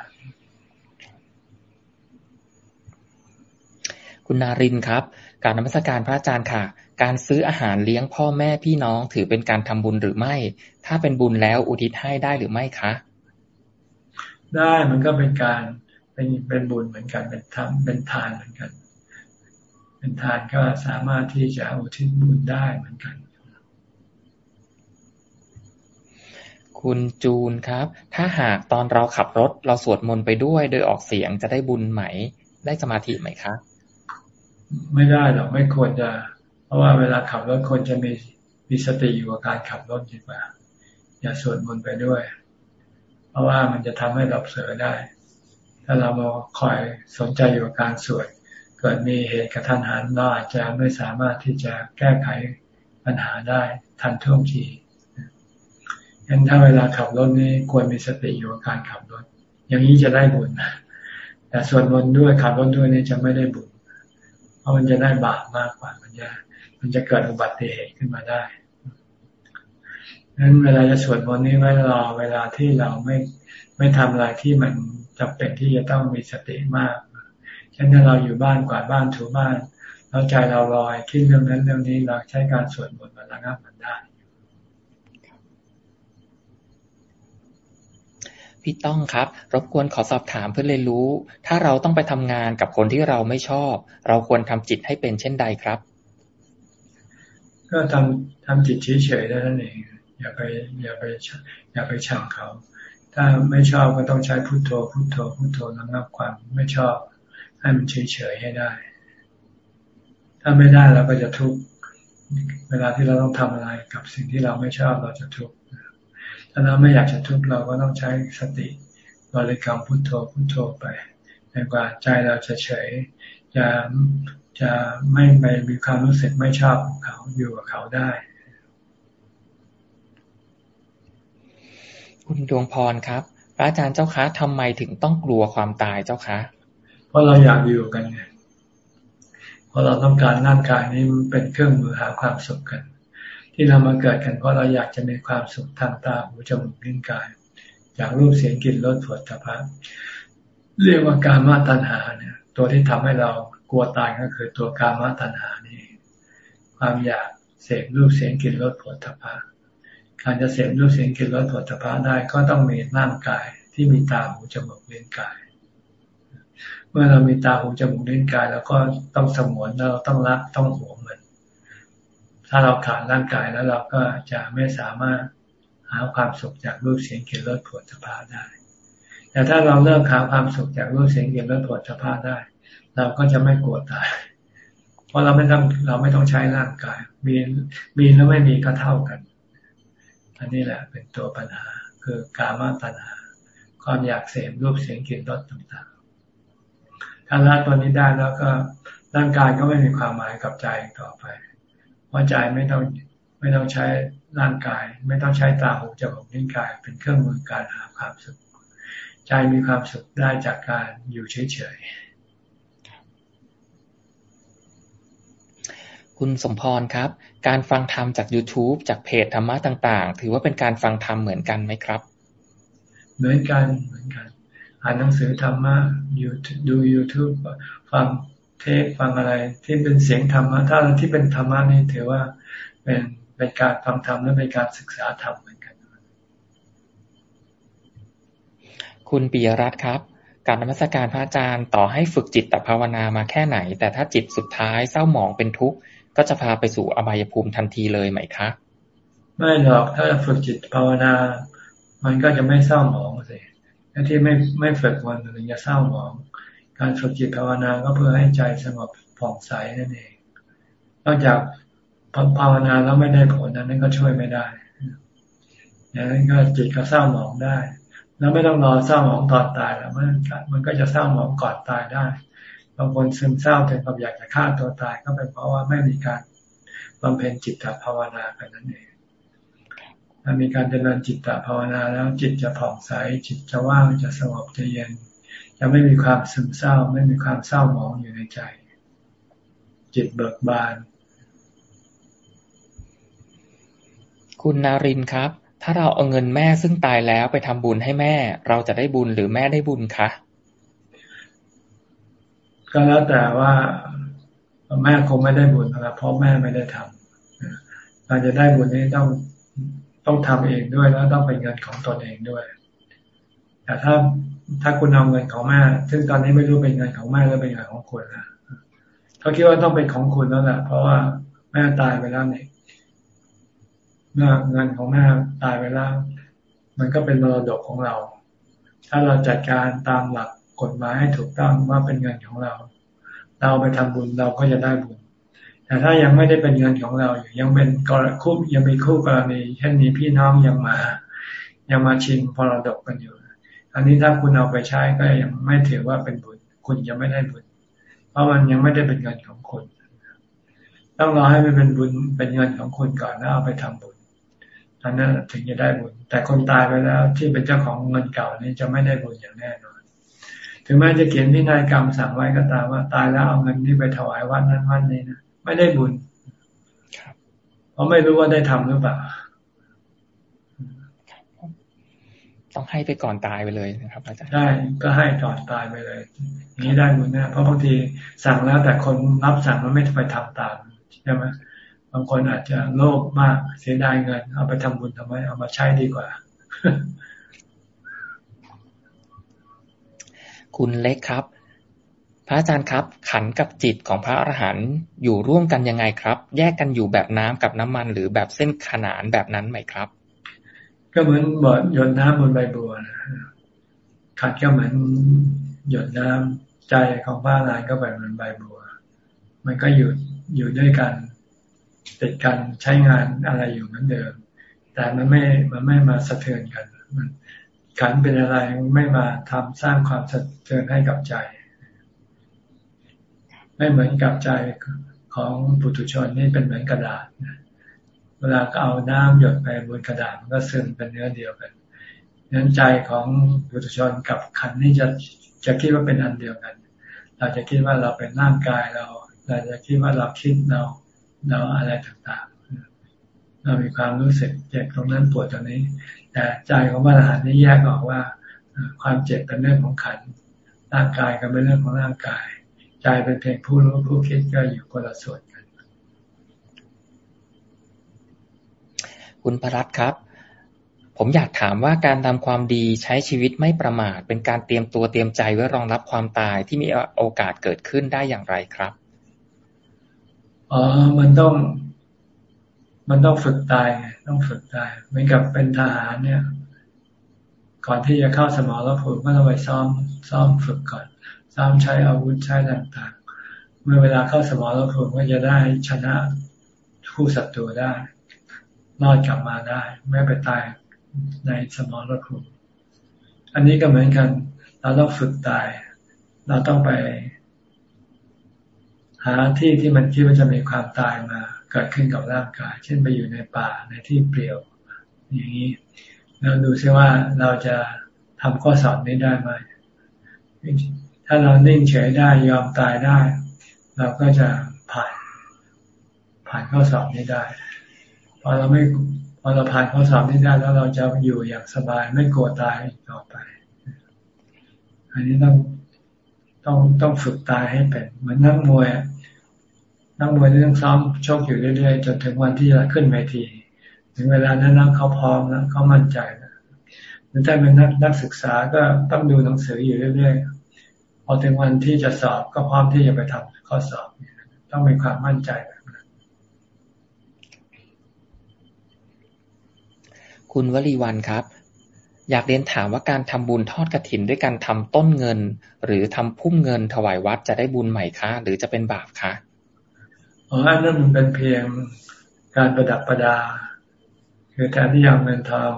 คุณนารินครับ การนมัสการพระอาจารย์ค่ะ การซื้ออาหารเลี้ยงพ่อแม่พี่น้องถือเป็นการทำบุญหรือไม่ ถ้าเป็นบุญแล้วอุทิศให้ได้หรือไม่คะ ได้มันก็เป็นการ เป็นเป็นบุญเหมือนกันเป็นทำเป็นทานเหมือนกัน เป็นทานก็สามารถที่จะอุทิศบุญได้เหมือนกัน คุณจูนครับ ถ้าหากตอนเราขับรถเราสวดมนต์ไปด้วย โดยออกเสียงจะได้บุญไหม ได้สมาธิไหมคะไม่ได้หรอกไม่ควรจะ เพราะว่าเวลาขับรถคนจะมีมีสติอยู่กับการขับรถดีกว่าอย่าสวดมนต์ไปด้วย เพราะว่ามันจะทำให้เราเสือได้ ถ้าเรามาคอยสนใจอยู่กับการสวดเกิดมีเหตุกระทันหันเราอาจจะไม่สามารถที่จะแก้ไขปัญหาได้ทันท่วงทีงั้นถ้าเวลาขับรถนี่ควรมีสติอยู่กับการขับรถ อย่างนี้จะได้บุญแต่สวดมนต์ด้วยขับรถด้วยนี่จะไม่ได้บุญเพราะมันจะได้บาปมากกว่ามันจะมันจะเกิดอุบัติเหตุขึ้นมาได้นั้นเวลาจะสวดมนต์นี้ไว้รอเวลาที่เราไม่ไม่ทำอะไรที่มัน จำเป็นที่จะต้องมีสติมากเช่นถ้าเราอยู่บ้านกวาดบ้านถูบ้านแล้วใจเราลอยคิดเรื่องนั้นเรื่องนี้เราใช้การสวดมนต์มาระงับมันได้พี่ต้องครับ รบกวนขอสอบถามเพื่อเรียนรู้ ถ้าเราต้องไปทำงานกับคนที่เราไม่ชอบ เราควรทำจิตให้เป็นเช่นใดครับ ก็ทำทำจิตเฉยๆได้นั่นเองอย่าไปอย่าไปอย่าไปชังเขา ถ้าไม่ชอบก็ต้องใช้พุโทโธ พุโทโธ พุโทโธระงับความไม่ชอบ ให้มันเฉยๆให้ได้ ถ้าไม่ได้เราก็จะทุกข์เวลาที่เราต้องทำอะไรกับสิ่งที่เราไม่ชอบเราจะทุกข์ถ้าเราไม่อยากจะทุกข์เราก็ต้องใช้สติบริกรรมพุทโธพุทโธไปจนกว่าใจเราจะเฉยจะจะไม่ไปมีความรู้สึกไม่ชอบเขาอยู่กับเขาได้ คุณดวงพรครับ พระอาจารย์เจ้าคะทำไมถึงต้องกลัวความตายเจ้าคะ เพราะเราอยากอยู่กันไงเพราะเราต้องการร่างกายนี้เป็นเครื่องมือหาความสุขกัน ที่เรามาเกิดกันเพราะเราอยากจะมีความสุขทางตาหูจมูกลิ้นกาย จากรูปเสียงกลิ่นรสผลตภะเรียกว่าการมาตัณหาเนี่ย ตัวที่ทำให้เรากลัวตายก็คือตัวการมาตัณหานี่ ความอยากเสพรูปเสียงกลิ่นรสผลตภะ การจะเสพรูปเสียงกลิ่นรสผลตภะได้ก็ต้องมีร่างกายที่มีตาหูจมูกลิ้นกาย เมื่อเรามีตาหูจมูกลิ้นกายแล้วก็ต้องสมวนเราต้องรักต้องหวงมัน ถ้าเราขาดร่างกายแล้วเราก็จะไม่สามารถหาความสุขจากรูปเสียงกลิ่นรสผลสภาได้ แต่ถ้าเราเลิกหาความสุขจากรูปเสียงกลิ่นรสผลสภาได้ เราก็จะไม่กลัวตาย เพราะเราไม่ต้องเราไม่ต้องใช้ร่างกาย มีมีแล้วไม่มีก็เท่ากัน อันนี้แหละเป็นตัวปัญหา คือกามาตัณหา ความอยากเสพรูปเสียงกลิ่นรสต่างๆ ถ้าละตัวนี้ได้แล้วก็ร่างกายก็ไม่มีความหมายกับใจต่อไปราะใจไม่ต้องไม่ต้องใช้ร่างกาย ไม่ต้องใช้ตาหูจมูกนิ้วกาย เป็นเครื่องมือการหาความสุข ใจมีความสุขได้จากการอยู่เฉยๆ คุณสมพรครับ การฟังธรรมจาก youtube จากเพจธรรมะต่างๆ ถือว่าเป็นการฟังธรรมเหมือนกันไหมครับ เหมือนกันเหมือนกัน อ่านหนังสือธรรมะดู YouTube ฟังเทปฟังอะไรที่เป็นเสียงธรรมะถ้าที่เป็นธรรมะนี่ถือว่าเป็นเป็นการฟังธรรมและเป็นการศึกษาธรรมเหมือนกัน คุณปิยรัตน์ครับการนมัสการพระอาจารย์ต่อให้ฝึกจิตตภาวนามาแค่ไหน แต่ถ้าจิตสุดท้ายเศร้าหมองเป็นทุกข์ ก็จะพาไปสู่อบายภูมิทันทีเลยไหมคะ ไม่หรอกถ้าฝึกจิตภาวนา มันก็จะไม่เศร้าหมองสิที่ไม่ไม่ฝึกวันถึงจะเศร้าหมอง การฝึกจิตภาวนาก็เพื่อให้ใจสงบผ่องใสนั่นเองนอกจากภาวนาแล้วไม่ได้ผลนั้นก็ช่วยไม่ได้อย่างนั้นก็จิตก็เศร้าหมองได้ แล้วไม่ต้องรอเศร้าหมองตอนตายแล้วมันมันก็จะเศร้าหมองก่อนตายได้ บางคนซึมเศร้าถึงกับอยากจะฆ่าตัวตายก็เป็นเพราะว่าไม่มีการบำเพ็ญจิตตภาวนากันนั่นเอง ถ้ามีการเจริญจิตตภาวนาแล้วจิตจะผ่องใส จิตจะว่างจะสงบจะเย็น จะไม่มีความซึมเศร้า ไม่มีความเศร้าหมองอยู่ในใจ จิตเบิกบาน คุณนารินครับ ถ้าเราเอาเงินแม่ซึ่งตายแล้วไปทำบุญให้แม่ เราจะได้บุญหรือแม่ได้บุญคะ ก็แล้วแต่ว่าแม่คงไม่ได้บุญนะเพราะแม่ไม่ได้ทำการจะได้บุญนี้ต้องต้องทำเองด้วยแล้วต้องเป็นเงินของตนเองด้วย แต่ถ้าถ้าคุณเอาเงินของแม่ ซึ่งตอนนี้ไม่รู้เป็นเงินของแม่หรือเป็นเงินของคุณนะเขาคิดว่าต้องเป็นของคุณแล้วแหละเพราะว่าแม่ตายไปแล้วเนี่ยเมื่อเงินของแม่ตายไปแล้ว มันก็เป็นมรดกของเรา ถ้าเราจัดการตามหลัก กฎหมายให้ถูกต้องว่าเป็นเงินของเรา เราไปทำบุญเราก็จะได้บุญ แต่ถ้ายังไม่ได้เป็นเงินของเราอยู่ยังเป็นกรคู่ยังมีคู่กรณีเช่นนี้พี่น้องยังมา ยังมาชิงพรดกกันอยู่ อันนี้ถ้าคุณเอาไปใช้ก็ยังไม่ถือว่าเป็นบุญ คุณยังไม่ได้บุญ เพราะมันยังไม่ได้เป็นเงินของคุณต้องรอให้มันเป็นบุญเป็นเงินของคุณก่อนแล้วเอาไปทำบุญอันนั้นถึงจะได้บุญ แต่คนตายไปแล้วที่เป็นเจ้าของเงินเก่านี้จะไม่ได้บุญอย่างแน่นอน ถึงแม้จะเขียนพินัยกรรมสั่งไว้ก็ตามว่า ตายแล้วเอาเงินนี้ไปถวายวัดนั้นวัดนี้นะไม่ได้บุญเพราะไม่รู้ว่าได้ทำหรือเปล่าต้องให้ไปก่อนตายไปเลยนะครับอาจารย์ได้ก็ให้ก่อนตายไปเลยนี้ได้บุญนะเพราะบางทีสั่งแล้วแต่คนรับสั่งมันไม่ไปทำตามใช่ไหมบางคนอาจจะโลภมากเสียดายเงิน เอาไปทำบุญทำไมเอามาใช้ดีกว่า คุณเล็กครับ พระอาจารย์ครับ ขันกับจิตของพระอรหันต์อยู่ร่วมกันยังไงครับ แยกกันอยู่แบบน้ำกับน้ำมันหรือแบบเส้นขนานแบบนั้นไหมครับ ก็เหมือนบอดหยดน้ำบนใบบัวนะขันก็เหมือนหยดน้ำใจของพระอรหันต์ก็แบบเหมือนใบบัว มันก็อยู่อยู่ด้วยกันติดกันใช้งานอะไรอยู่เหมือนเดิม แต่มันไม่มันไม่มาสะเทือนกัน มัน ขันเป็นอะไรไม่มาทำสร้างความสะเทือนให้กับใจ ไม่เหมือนกับใจของปุถุชนนี่เป็นเหมือนกระดาษเวลาก็เอาน้ำหยดไปบนกระดาษมันก็ซึมเป็นเนื้อเดียวกันนั้นใจของปุถุชนกับขันนี่จะจะคิดว่าเป็นอันเดียวกัน เราจะคิดว่าเราเป็นร่างกายเรา เราจะคิดว่าเราคิดเราเราอะไรต่างๆ เรามีความรู้สึกเจ็บตรงนั้นปวดตรงนี้ แต่ใจของพระอรหันต์นี่แยกออกว่าความเจ็บเป็นเรื่องของขันร่างกายก็เป็นเรื่องของร่างกาย ใจเป็นเพียงผู้รู้ผู้คิดก็อยู่คนละส่วนกัน คุณพรัตครับ ผมอยากถามว่าการทำความดีใช้ชีวิตไม่ประมาท เป็นการเตรียมตัวเตรียมใจไว้รองรับความตายที่มีโอกาสเกิดขึ้นได้อย่างไรครับอ๋อมันต้อง มันต้องฝึกตายไงต้องฝึกตาย เหมือนกับเป็นทหารเนี่ย ก่อนที่จะเข้าสมรภูมิก็ต้องไปซ้อมซ้อมฝึกก่อนซ้อมใช้อาวุธใช้ต่างๆ เมื่อเวลาเข้าสมรภูมิก็จะได้ชนะคู่ศัตรูได้รอดกลับมาได้ ไม่ไปตายในสมรภูมิอันนี้ก็เหมือนกัน เราต้องฝึกตาย เราต้องไป หาที่ที่มันคิดว่าจะมีความตายมา เกิดขึ้นกับร่างกาย เช่นไปอยู่ในป่าในที่เปลี่ยว อย่างนี้เราดูซิว่าเราจะทำข้อสอบนี้ได้ไหมถ้าเรานิ่งเฉยได้ยอมตายได้ เราก็จะผ่าน ผ่านข้อสอบนี้ได้พอเราไม่พอเราผ่านข้อสอบนี้ได้แล้วเราจะอยู่อย่างสบายไม่กลัวตายต่อไป อันนี้ต้องต้องต้องฝึกตายให้เป็นเหมือนนักมวย นักมวยต้องซ้อมชกอยู่เรื่อยๆ จนถึงวันที่จะขึ้นเวที ถึงเวลานั้นนักเขาพร้อมแล้วเขามั่นใจนะหรือถ้าเป็นนักนักศึกษาก็ต้องดูหนังสืออยู่เรื่อยๆพอถึงวันที่จะสอบก็พร้อมที่จะไปทำข้อสอบต้องมีความมั่นใจแบบนั้นคุณวลีวันครับ อยากเรียนถามว่าการทำบุญทอดกระถินด้วยการทำต้นเงิน หรือทำพุ่มเงินถวายวัดจะได้บุญใหม่คะ หรือจะเป็นบาปคะ อ๋ออันนั้นมันเป็นเพียงการประดับประดา คือแทนที่เอาเงินทอง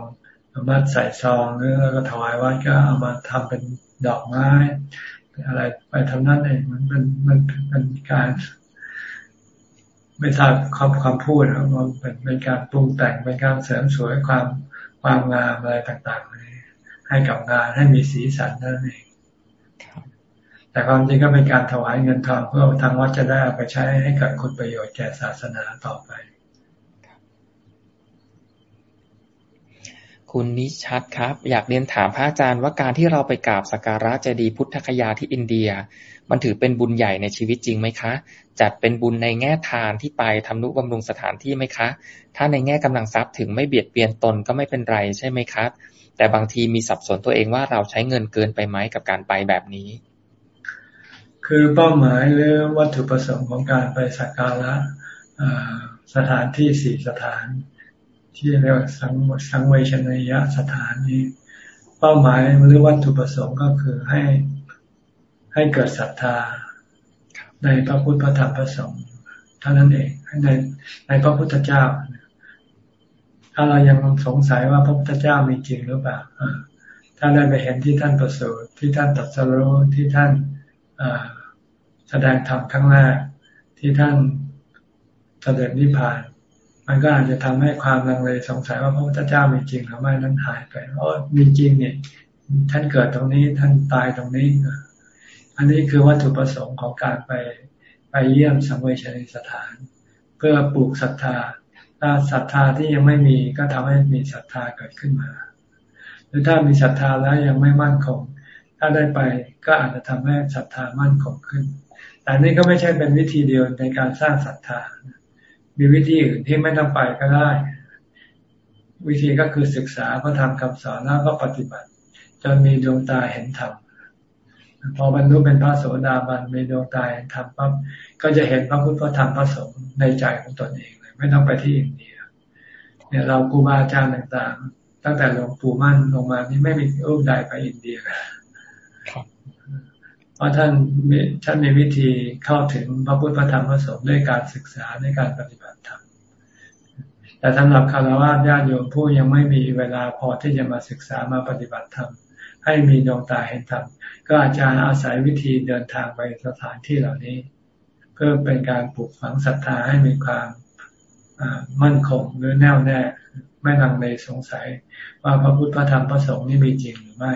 เอามาใส่ซองหรือแล้วก็ถวายวัดก็เอามาทำเป็นดอกไม้ อะไรไปทำนั่นเองมันเป็นมันเป็นการไม่ทราบคำคำพูดนะมันเป็นเป็นการปรุงแต่งเป็นการเสริมสวยความความงามอะไรต่างๆให้กับงานให้มีสีสันนั่นเอง แต่ความจริงก็เป็นการถวายเงินทองเพื่อทางวัดจะได้ไปใช้ให้กับคุณประโยชน์แก่ศาสนาต่อไป คุณนิชัดครับ อยากเรียนถามพระอาจารย์ว่าการที่เราไปกราบสักการะเจดีย์พุทธคยาที่อินเดีย มันถือเป็นบุญใหญ่ในชีวิตจริงไหมคะ จัดเป็นบุญในแง่ทานที่ไปทำนุบำรุงสถานที่ไหมคะ ถ้าในแง่กำลังทรัพย์ถึงไม่เบียดเบียนตนก็ไม่เป็นไรใช่ไหมครับ แต่บางทีมีสับสนตัวเองว่าเราใช้เงินเกินไปไหมกับการไปแบบนี้ คือเป้าหมายหรือวัตถุประสงค์ของการไปสักการะสถานที่สี่สถาน ที่เรียกว่าสังสังเวชนียสถานนี้ เป้าหมายหรือวัตถุประสงค์ก็คือให้ให้เกิดศรัทธาในพระพุทธพระธรรมพระสงฆ์เท่านั้นเองในในพระพุทธเจ้า ถ้าเรายังสงสัยว่าพระพุทธเจ้ามีจริงหรือเปล่าถ้าได้ไปเห็นที่ท่านประสูติที่ท่านตัดสรู้ที่ท่าน แสดงธรรมครั้งแรกที่ท่านเสด็จนิพพาน มันก็อาจจะทำให้ความลังเลสงสัยว่าพระพุทธเจ้ามีจริงหรือไม่นั้นหายไปโอ้มีจริงเนี่ย ท่านเกิดตรงนี้ท่านตายตรงนี้ อันนี้คือวัตถุประสงค์ของการไปไปเยี่ยมสังเวชนิสถาน เพื่อปลูกศรัทธาถ้าศรัทธาที่ยังไม่มีก็ทำให้มีศรัทธาเกิดขึ้นมา หรือถ้ามีศรัทธาแล้วยังไม่มั่นคง ถ้าได้ไปก็อาจจะทำให้ศรัทธามั่นคงขึ้น แต่นี่ก็ไม่ใช่เป็นวิธีเดียวในการสร้างศรัทธา มีวิธีอื่นที่ไม่ต้องไปก็ได้ วิธีก็คือศึกษาพระธรรมคำสอนแล้วก็ปฏิบัติจนมีดวงตาเห็นธรรมพอบรรลุเป็นพระโสดาบันมีดวงตาเห็นธรรมปั๊บก็จะเห็นพระพุทธพระธรรมพระสงฆ์ในใจของตนเองเลยไม่ต้องไปที่อินเดียเนี่ยเราครูบาอาจารย์ต่างๆ ตั้งแต่หลวงปู่มั่นลงมานี่ไม่มีรูปใดไปอินเดีย เพราะท่านมีท่านมีวิธีเข้าถึงพระพุทธพระธรรมพระสงฆ์ด้วยการศึกษาในการปฏิบัติธรรมแต่สำหรับคารวะญาติโยมผู้ยังไม่มีเวลาพอที่จะมาศึกษามาปฏิบัติธรรมให้มีดวงตาเห็นธรรมก็อาจารย์อาศัยวิธีเดินทางไปสถานที่เหล่านี้ เพื่อเป็นการปลูกฝังศรัทธาให้มีความมั่นคงหรือแน่วแน่ไม่ลังเลสงสัย ว่าพระพุทธพระธรรมพระสงฆ์นี่มีจริงหรือไม่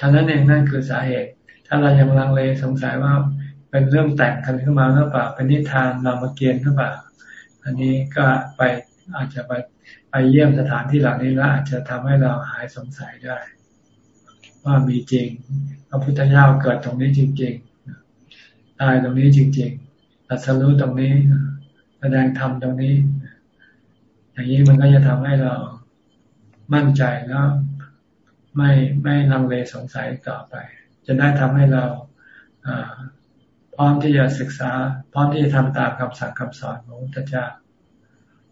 ท่านั้นเองนั่นคือสาเหตุ ถ้าเรายังลังเลสงสัยว่าเป็นเรื่องแต่งกันขึ้นมาหรือเปล่า เป็นนิทานรามเกียรติหรือเปล่า อันนี้ก็ไปอาจจะไปไปเยี่ยมสถานที่เหล่านี้แล้วอาจจะทำให้เราหายสงสัยได้ ว่ามีจริงพระพุทธเจ้าเกิดตรงนี้จริงๆตายตรงนี้จริงๆตัดสรู้ตรงนี้แสดงธรรมตรงนี้ อย่างนี้มันก็จะทำให้เรามั่นใจแล้ว ไม่ไม่ลังเลสงสัยต่อไป จะได้ทำให้เราพร้อมที่จะศึกษา พร้อมที่จะทำตามคำสั่งคำสอนของพระเจ้า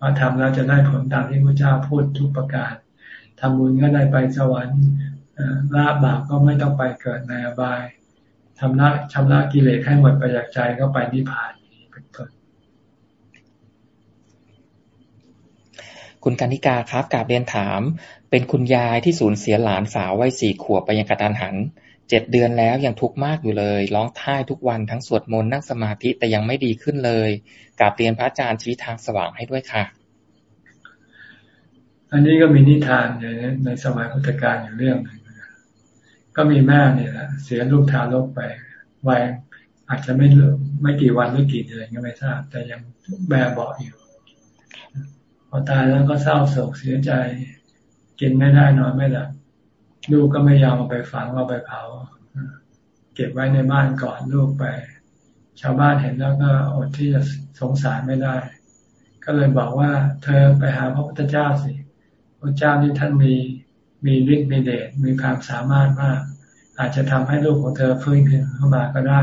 ว่าทำแล้วจะได้ผลตามที่พระเจ้าพูดทุกประการทำบุญก็ได้ไปสวรรค์ละบาปก็ไม่ต้องไปเกิดในอบายทำละชำระกิเลสให้หมดไปจากใจก็ไปนิพพานเป็นต้นคุณกานิกาครับกาบเรียนถาม เป็นคุณยายที่สูญเสียหลานสาววัยสี่ขวบไปยังกระตันหัน เจ็ดเดือนแล้วยังทุกข์มากอยู่เลยร้องไห้ทุกวันทั้งสวดมนต์นั่งสมาธิแต่ยังไม่ดีขึ้นเลยกราบเรียนพระอาจารย์ชี้ทางสว่างให้ด้วยค่ะ อันนี้ก็มีนิทานในในสมัยพุทธกาลอยู่เรื่องหนึ่งก็มีแม่เนี่ยแหละเสียลูกทารกไปวัยอาจจะไม่ไม่กี่วันหรือกี่เดือนก็ไม่ทราบ แต่ยังแม่บอกอยู่ พอตายแล้วก็เศร้าโศกเสียใจ กินไม่ได้นอนไม่หลับ ลูกก็ไม่ยอมเอาไปฝังเอาไปเผาเก็บไว้ในบ้านก่อนลูกไป ชาวบ้านเห็นแล้วก็อดที่จะสงสารไม่ได้ ก็เลยบอกว่า เธอไปหาพระพุทธเจ้าสิพระเจ้านี่ท่านมีมีฤทธิ์มีเดชมีความสามารถมาก อาจจะทำให้ลูกของเธอฟื้นขึ้นเข้ามาก็ได้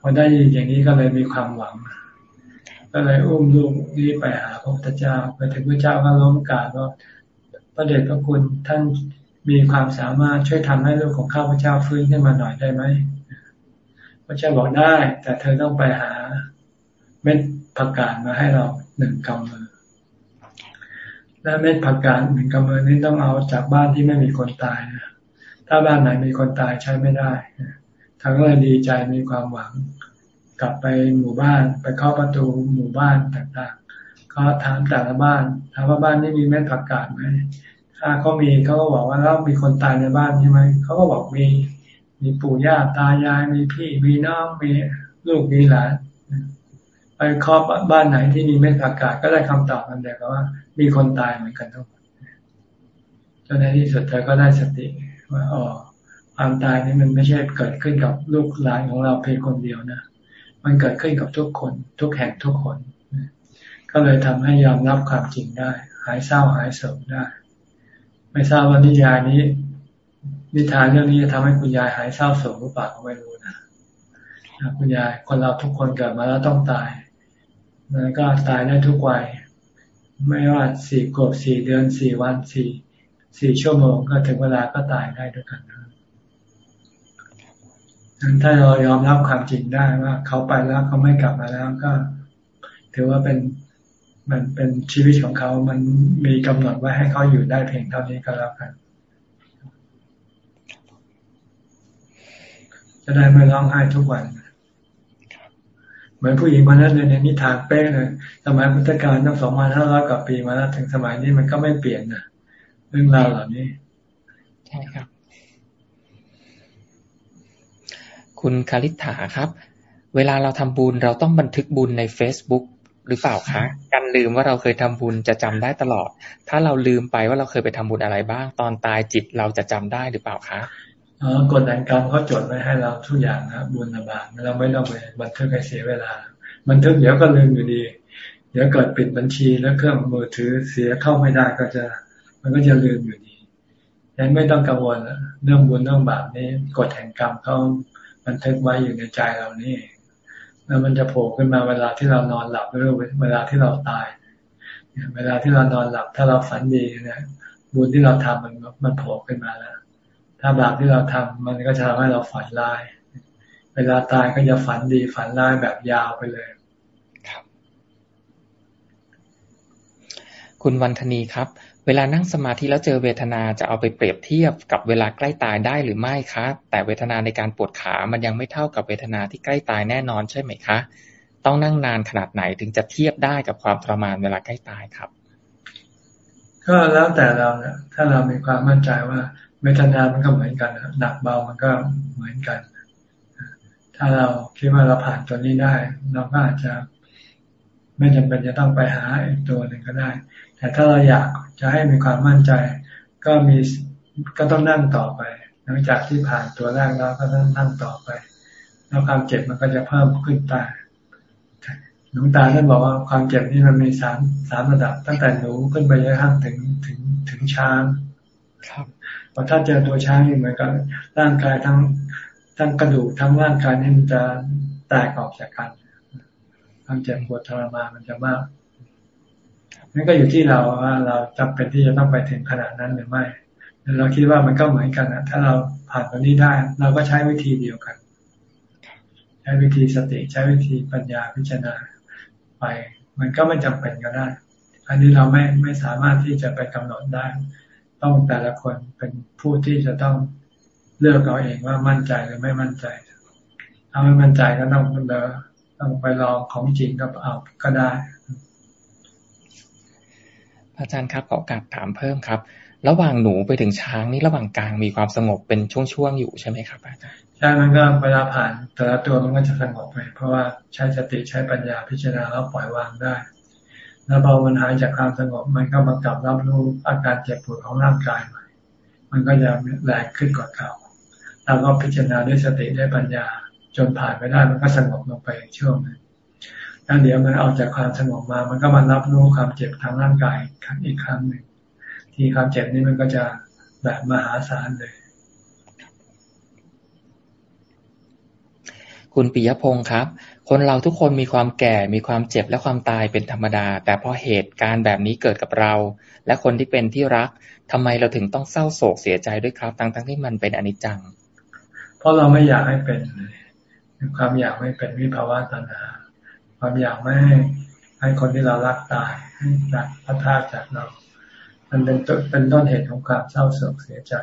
พอได้ยินอย่างนี้ก็เลยมีความหวัง ก็เลยอุ้มลูกนี้ไปหาพระพุทธเจ้าไปถึงพระเจ้าก็ล้มกราบว่าพระเดชพระคุณท่าน มีความสามารถช่วยทำให้ลูกของข้าพเจ้าฟื้นขึ้นมาหน่อยได้ไหมพระเจ้าบอกได้ แต่เธอต้องไปหาเม็ดผักกาดมาให้เราหนึ่งกำมือ และเม็ดผักกาดหนึ่งกำมือนี้ต้องเอาจากบ้านที่ไม่มีคนตายนะถ้าบ้านไหนมีคนตายใช้ไม่ได้ทั้งเลยดีใจมีความหวัง กลับไปหมู่บ้าน ไปเข้าประตูหมู่บ้านต่างๆ ก็ถามแต่ละบ้านถามว่าบ้านนี้มีเม็ดผักกาดไหม ถ้าเขามีเขาก็บอกว่าแล้วมีคนตายในบ้านใช่ไหมเขาก็บอกมี มีปู่ย่าตายายมีพี่มีน้องมีลูกมีหลานไปครอบบ้านไหนที่มีเม็ดผักกาดก็ได้คำตอบกันเดียวกันว่า มีคนตายเหมือนกันทุกคนจนในที่สุดเธอก็ได้สติว่าอ๋อความตายนี่มันไม่ใช่เกิดขึ้นกับลูกหลานของเราเพียงคนเดียวนะ มันเกิดขึ้นกับทุกคน ทุกแห่งทุกคน ก็เลยทำให้ยอมรับความจริงได้ หายเศร้าหายโศกได้ ไม่ทราบว่านิยายนี้ นิทานเรื่องนี้จะทำให้คุณยายหายเศร้าโศกหรือเปล่าก็ไม่รู้นะคุณยายคนเราทุกคนเกิดมาแล้วต้องตายแล้วก็ตายได้ทุกวัย ไม่ว่าสี่กบสี่เดือนสี่วันสี่สี่ชั่วโมงก็ถึงเวลาก็ตายได้ด้วยกันนะถ้าเรายอมรับความจริงได้ว่า เขาไปแล้วเขาไม่กลับมาแล้วก็ ถือว่าเป็น มันเป็นชีวิตของเขามันมีกำหนดไว้ให้เขาอยู่ได้เพียงเท่านี้ก็แล้วกัน จะได้ไม่ร้องไห้ทุกวันเหมือนผู้หญิงคนนั้นเลยในนิทานเป้เลยสมัยพุทธกาลตั้งสองพันห้าร้อยกว่าปีมาแล้วถึงสมัยนี้มันก็ไม่เปลี่ยนนะเรื่องราวเหล่านี้ ใช่ครับ คุณคาริษฐาครับ เวลาเราทำบุญเราต้องบันทึกบุญใน Facebook หรือเปล่าคะการลืมว่าเราเคยทำบุญจะจำได้ตลอด ถ้าเราลืมไปว่าเราเคยไปทำบุญอะไรบ้าง ตอนตายจิตเราจะจำได้หรือเปล่าคะกฎแห่งกรรมเขาจดไว้ให้เราทุกอย่างนะบุญบาปเราไม่ต้องไปบันทึกให้เสียเวลา บันทึกเดี๋ยวก็ลืมอยู่ดี เดี๋ยวเกิดปิดบัญชีแล้วเครื่องมือถือเสียเข้าไม่ได้ก็จะ มันก็จะลืมอยู่ดียังไม่ต้องกังวลเรื่องบุญเรื่องบาปนี้กฎแห่งกรรมเขาบันทึกไว้อยู่ในใจเรานี่ แล้วมันจะโผล่ขึ้นมาเวลาที่เรานอนหลับหรือเวลาที่เราตายเวลาที่เรานอนหลับ ถ้าเราฝันดีเนี่ยบุญที่เราทำมันมันโผล่ขึ้นมาแล้ว ถ้าบาปที่เราทำมันก็จะทำให้เราฝันร้าย เวลาตายก็จะฝันดีฝันร้ายแบบยาวไปเลยครับ คุณวันธนีครับ เวลานั่งสมาธิแล้วเจอเวทนาจะเอาไปเปรียบเทียบกับเวลาใกล้ตายได้หรือไม่คะ แต่เวทนาในการปวดขา มันยังไม่เท่ากับเวทนาที่ใกล้ตายแน่นอนใช่ไหมคะ ต้องนั่งนานขนาดไหนถึงจะเทียบได้กับความทรมานเวลาใกล้ตายครับ ก็แล้วแต่เราเนี่ยถ้าเรามีความมั่นใจว่าเวทนามันก็เหมือนกันหนักเบามันก็เหมือนกัน ถ้าเราคิดว่าเราผ่านตัวนี้ได้ เราก็อาจจะ ไม่จำเป็นจะต้องไปหาอีกตัวหนึ่งก็ได้ แต่ถ้าเราอยาก จะให้มีความมั่นใจ ก็มีก็ต้องนั่งต่อไป หลังจากที่ผ่านตัวแรกแล้วก็ต้องนั่งต่อไป แล้วความเจ็บมันก็จะเพิ่มขึ้นตาหลวงตาท่านบอกว่าความเจ็บนี่มันมีสามสามระดับ ตั้งแต่หนูขึ้นไปยันถึงถึงถึงช้างครับพอถ้าเจอตัวช้างนี่เหมือนกับร่างกายทั้งทั้งกระดูกทั้งร่างกายนี่มันจะแตกออกจากกันความเจ็บปวดทรมานมันจะมาก นั่นก็อยู่ที่เราว่าเราจำเป็นที่จะต้องไปถึงขนาดนั้นหรือไม่เราคิดว่ามันก็เหมือนกันนะถ้าเราผ่านตรงนี้ได้ เราก็ใช้วิธีเดียวกัน ใช้วิธีสติใช้วิธีปัญญาพิจารณาไป มันก็ไม่จำเป็นก็ได้ อันนี้เราไม่ไม่สามารถที่จะไปกำหนดได้ ต้องแต่ละคนเป็นผู้ที่จะต้องเลือกเอาเองว่ามั่นใจหรือไม่มั่นใจถ้าไม่มั่นใจก็ต้องเดอต้องไปลองของจริงก็เอาก็ได้ อาจารย์ครับขอการถามเพิ่มครับ ระหว่างหนูไปถึงช้างนี่ระหว่างกลางมีความสงบเป็นช่วงๆอยู่ใช่ไหมครับอาจารย์ใช่มันก็เวลาผ่านแต่ละตัวมันก็จะสงบไป เพราะว่าใช้สติใช้ปัญญาพิจารณาแล้วปล่อยวางได้ แล้วพอมันหายจากความสงบมันก็มากลับรับรู้อาการเจ็บปวดของร่างกายใหม่มันก็จะแรงขึ้นกว่าเก่าเราก็พิจารณาด้วยสติด้วยปัญญา จนผ่านไปได้มันก็สงบลงไปช่วงนึง แล้วเดี๋ยวมันออกจากความสงบมา มันก็มารับรู้ความเจ็บทางร่างกายครั้งอีกครั้งหนึ่งที่ความเจ็บนี้มันก็จะแบบมหาศาลเลย คุณปิยพงศ์ครับ คนเราทุกคนมีความแก่มีความเจ็บและความตายเป็นธรรมดา แต่พอเหตุการณ์แบบนี้เกิดกับเรา และคนที่เป็นที่รักทำไมเราถึงต้องเศร้าโศกเสียใจด้วยครับทั้งทั้งที่มันเป็นอนิจจัง เพราะเราไม่อยากให้เป็นความอยากไม่เป็นวิภาวะตัณหา ความอยากไม่ให้ให้คนที่เรารักตายให้จากพระธาตุจากเรา มันเป็นต้นเป็นต้นเหตุของความเศร้าโศกเสียใจ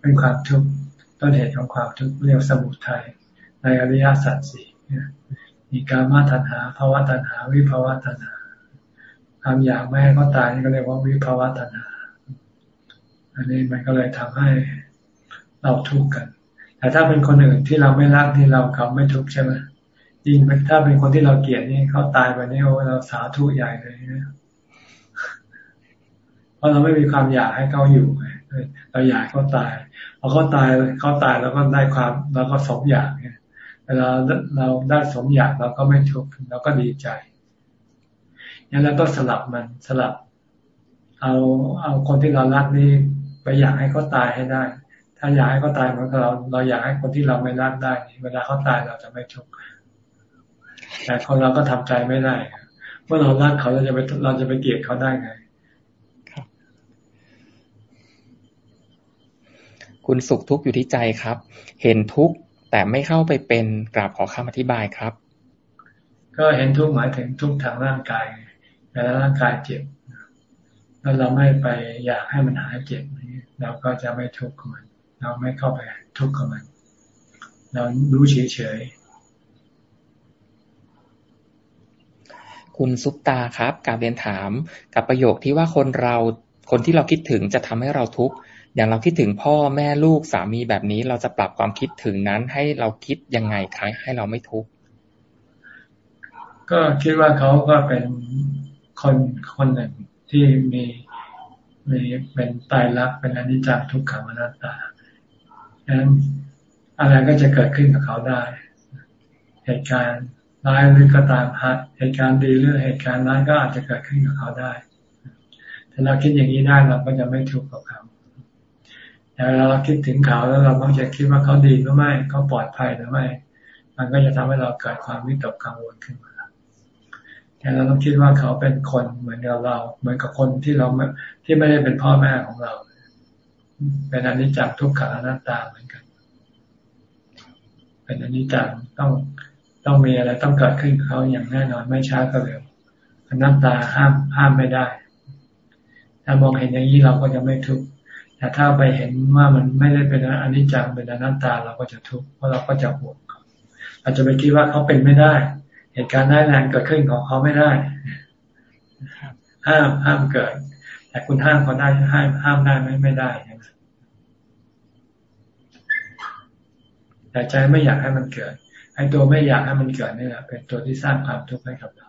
เป็นความทุกข์ต้นเหตุของความทุกข์เรียกสมุทัยในอริยสัจสี่มีการมาตัณหาภาวะตัณหา วิภาวะตัณหาความอยากไม่ให้เขาตายนี่ก็เรียกว่าวิภาวะตัณหา อันนี้มันก็เลยทำให้เราทุกข์กัน แต่ถ้าเป็นคนอื่นที่เราไม่รักที่เราเขาไม่ทุกข์ใช่ไหม ริงถ้าเป็นคนที่เราเกลียดนี่เขาตายไปนี่เราสาธุใหญ่เลยนะเพราะเราไม่มีความอยากให้เขาอยู่ไงเราอยากเขาตายพอเขาตายเขาตายแล้วก็ได้ความเราก็สมอยากเนี่ยเวลาเราได้สมอยากเราก็ไม่ทุกข์เราก็ดีใจงั้นเราก็สลับมันสลับ เอาเอาคนที่เรารักนี่ไปอยากให้เขาตายให้ได้ ถ้าอยากให้เขาตายเหมือนเราเราอยากให้คนที่เราไม่รักได้เวลาเขาตายเราจะไม่ทุกข์ แต่คนเราก็ทำใจไม่ได้เมื่อเรารักเขาเราจะไปเราจะไปเกลียดเขาได้ไงคุณสุขทุกข์อยู่ที่ใจครับ เห็นทุกข์แต่ไม่เข้าไปเป็นกราบขอคำอธิบายครับ ก็เห็นทุกข์หมายถึงทุกข์ทางร่างกายเวลาร่างกายเจ็บแล้วเราไม่ไปอยากให้มันหายเจ็บเราก็จะไม่ทุกข์กับมัน เราไม่เข้าไปทุกข์กับมัน เรารู้เฉยๆ คุณซุปตาครับการเรียนถามกับประโยคที่ว่าคนเราคนที่เราคิดถึงจะทำให้เราทุกข์อย่างเราคิดถึงพ่อแม่ลูกสามีแบบนี้ เราจะปรับความคิดถึงนั้นให้เราคิดยังไงคให้เราไม่ทุกข์ก็คิดว่าเขาก็เป็นคนคนหนึ่งที่มีมีเป็นตายรักเป็นอนิจจทุกขังอนัตตาดังนั้นอะไรก็จะเกิดขึ้นกับเขาได้ เหตุการณ์ ร้ายหรือก็ตามเหตุการณ์ดีหรือเหตุการณ์ร้ายก็อาจจะเกิดขึ้นกับเขาได้ถ้าเราคิดอย่างนี้ได้เราก็จะไม่ทุกข์กับเขาแต่เวลาเราคิดถึงเขาแล้วเราต้องจะคิดว่าเขาดีหรือไม่เขาปลอดภัยหรือไม่ มันก็จะทำให้เราเกิดความวิตกกังวลขึ้นมาแต่เราต้องคิดว่าเขาเป็นคนเหมือนกับเรา เหมือนกับคนที่เราที่ไม่ได้เป็นพ่อแม่ของเรา เป็นอนิจจังทุกขังอนัตตาเหมือนกัน เป็นอนิจจังต้อง ต้องมีอะไรต้องเกิดขึ้นเขาอย่างแน่นอนไม่ช้าก็เร็วอน้ำตาห้ามห้ามไม่ได้ ถ้ามองเห็นอย่างนี้เราก็จะไม่ทุกข์แต่ถ้าไปเห็นว่ามันไม่ได้เป็นอนิจจังเป็นอนัตตาเราก็จะทุกข์เพราะเราก็จะห่วงเขาอาจจะไปคิดว่าเขาเป็นไม่ได้ เหตุการณ์ได้แรงเกิดขึ้นของเขาไม่ได้ห้ามห้ามเกิด แต่คุณห้ามเขาได้ห้ามห้ามได้ไหมไม่ได้แต่ใจไม่อยากให้มันเกิด ไอ้ตัวไม่อยากให้มันเกิดนี่แหละเป็นตัวที่สร้างความทุกข์ให้กับเรา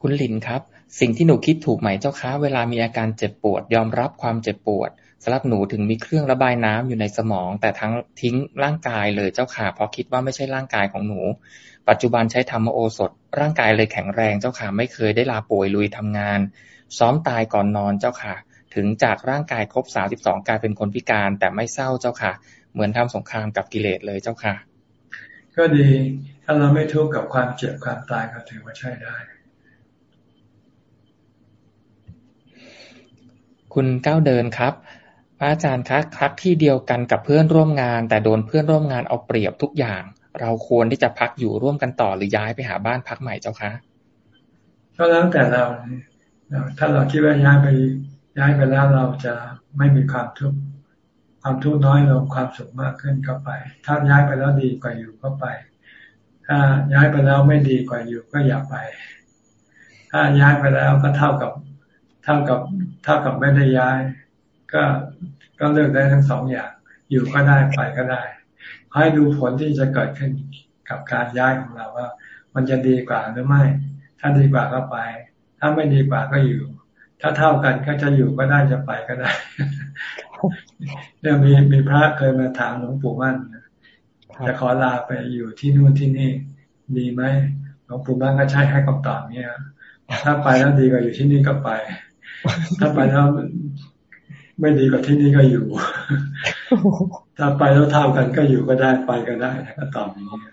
คุณลินครับ สิ่งที่หนูคิดถูกไหมเจ้าคะเวลามีอาการเจ็บปวด ยอมรับความเจ็บปวดสำหรับหนูถึงมีเครื่องระบายน้ำอยู่ในสมอง แต่ทั้งทิ้งร่างกายเลยเจ้าค่ะ เพราะคิดว่าไม่ใช่ร่างกายของหนู ปัจจุบันใช้ธรรมโอสถ ร่างกายเลยแข็งแรงเจ้าค่ะ ไม่เคยได้ลาป่วยลุยทำงาน ซ้อมตายก่อนนอนเจ้าค่ะ ถึงจากร่างกายครบสาสิบสองกลายเป็นคนพิการแต่ไม่เศร้าเจ้าค่ะ เหมือนทำสงครามกับกิเลสเลยเจ้าค่ะ ก็ดี ถ้าเราไม่ทุกข์กับความเจ็บความตายก็ถือว่าใช่ได้ คุณก้าวเดินครับพระอาจารย์คะพักที่เดียวกันกับเพื่อนร่วมงาน แต่โดนเพื่อนร่วมงานเอาเปรียบทุกอย่าง เราควรที่จะพักอยู่ร่วมกันต่อหรือย้ายไปหาบ้านพักใหม่เจ้าคะก็แล้วแต่เราถ้าเราคิดว่าย้ายไปย้ายไปแล้วเราจะไม่มีความทุกข์ ความทุกข์น้อยลงความสุขมากขึ้นก็ไป ถ้าย้ายไปแล้วดีกว่าอยู่ก็ไป ถ้าย้ายไปแล้วไม่ดีกว่าอยู่ก็อย่าไป ถ้าย้ายไปแล้วก็เท่ากับเท่ากับเท่ากับไม่ได้ย้าย ก็ก็เลือกได้ทั้งสองอย่าง อยู่ก็ได้ไปก็ได้ให้ดูผลที่จะเกิดขึ้นกับการย้ายของเราว่า มันจะดีกว่าหรือไม่ ถ้าดีกว่าก็ไป ถ้าไม่ดีกว่าก็อยู่ ถ้าเท่ากันก็จะอยู่ก็ได้จะไปก็ได้ เนี่ยมีมีพระเคยมาถามหลวงปู่มั่นจะขอลาไปอยู่ที่นู่นที่นี่ ดีไหมหลวงปู่มั่นก็ใช้ให้คำตอบเนี่ยถ้าไปแล้วดีกว่าอยู่ที่นี่ก็ไป ถ้าไปแล้วไม่ดีกว่าที่นี่ก็อยู่ ถ้าไปแล้วเท่ากันก็อยู่ก็ได้ไปก็ได้ก็ตอบอย่างนี้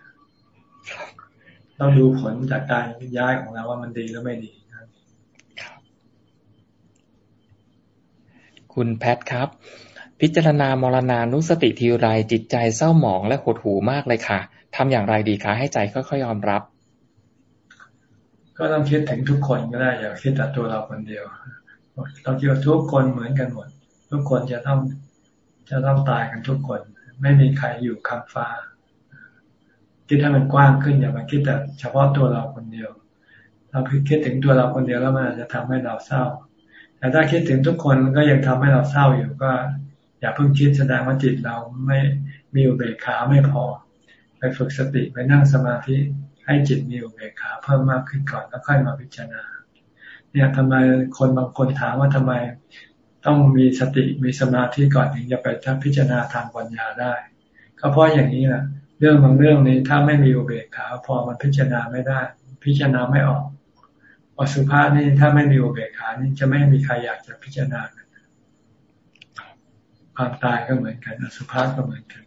ต้องดูผลจากการย้ายของเราว่ามันดีหรือไม่ดี คุณแพทครับ พิจารณามรณานุสติทีไรจิตใจเศร้าหมองและหดหูมากเลยค่ะทำอย่างไรดีคะให้ใจค่อยๆยอมรับ ก็ต้องคิดถึงทุกคนก็ได้อย่าคิดแต่ตัวเราคนเดียวเราคิดว่าทุกคนเหมือนกันหมด ทุกคนจะต้องจะต้องตายกันทุกคน ไม่มีใครอยู่คำฟ้า คิดให้มันกว้างขึ้นอย่ามาคิดแต่เฉพาะตัวเราคนเดียว เราคิดถึงตัวเราคนเดียวแล้วมันอาจจะทำให้เราเศร้า แต่ถ้าคิดถึงทุกคนก็ยังทำให้เราเศร้าอยู่ก็ อย่าเพิ่งคิดแสดงว่าจิตเราไม่มีอุเบกขาไม่พอ ไปฝึกสติไปนั่งสมาธิให้จิตมีอุเบกขาเพิ่มมากขึ้นก่อนแล้วค่อยมาพิจารณา เนี่ยทำไมคนบางคนถามว่าทำไมต้องมีสติมีสมาธิก่อนถึงจะไปทพิจารณาทางปัญญาได้ ก็เพราะอย่างนี้แหละเรื่องบางเรื่องนี้ถ้าไม่มีอุเบกขาพอมันพิจารณาไม่ได้ พิจารณาไม่ออก อสุภาษนี่ถ้าไม่มีอุเบกขานี่จะไม่มีใครอยากจะพิจารณาความตายก็เหมือนกันอสุภาษก็เหมือนกัน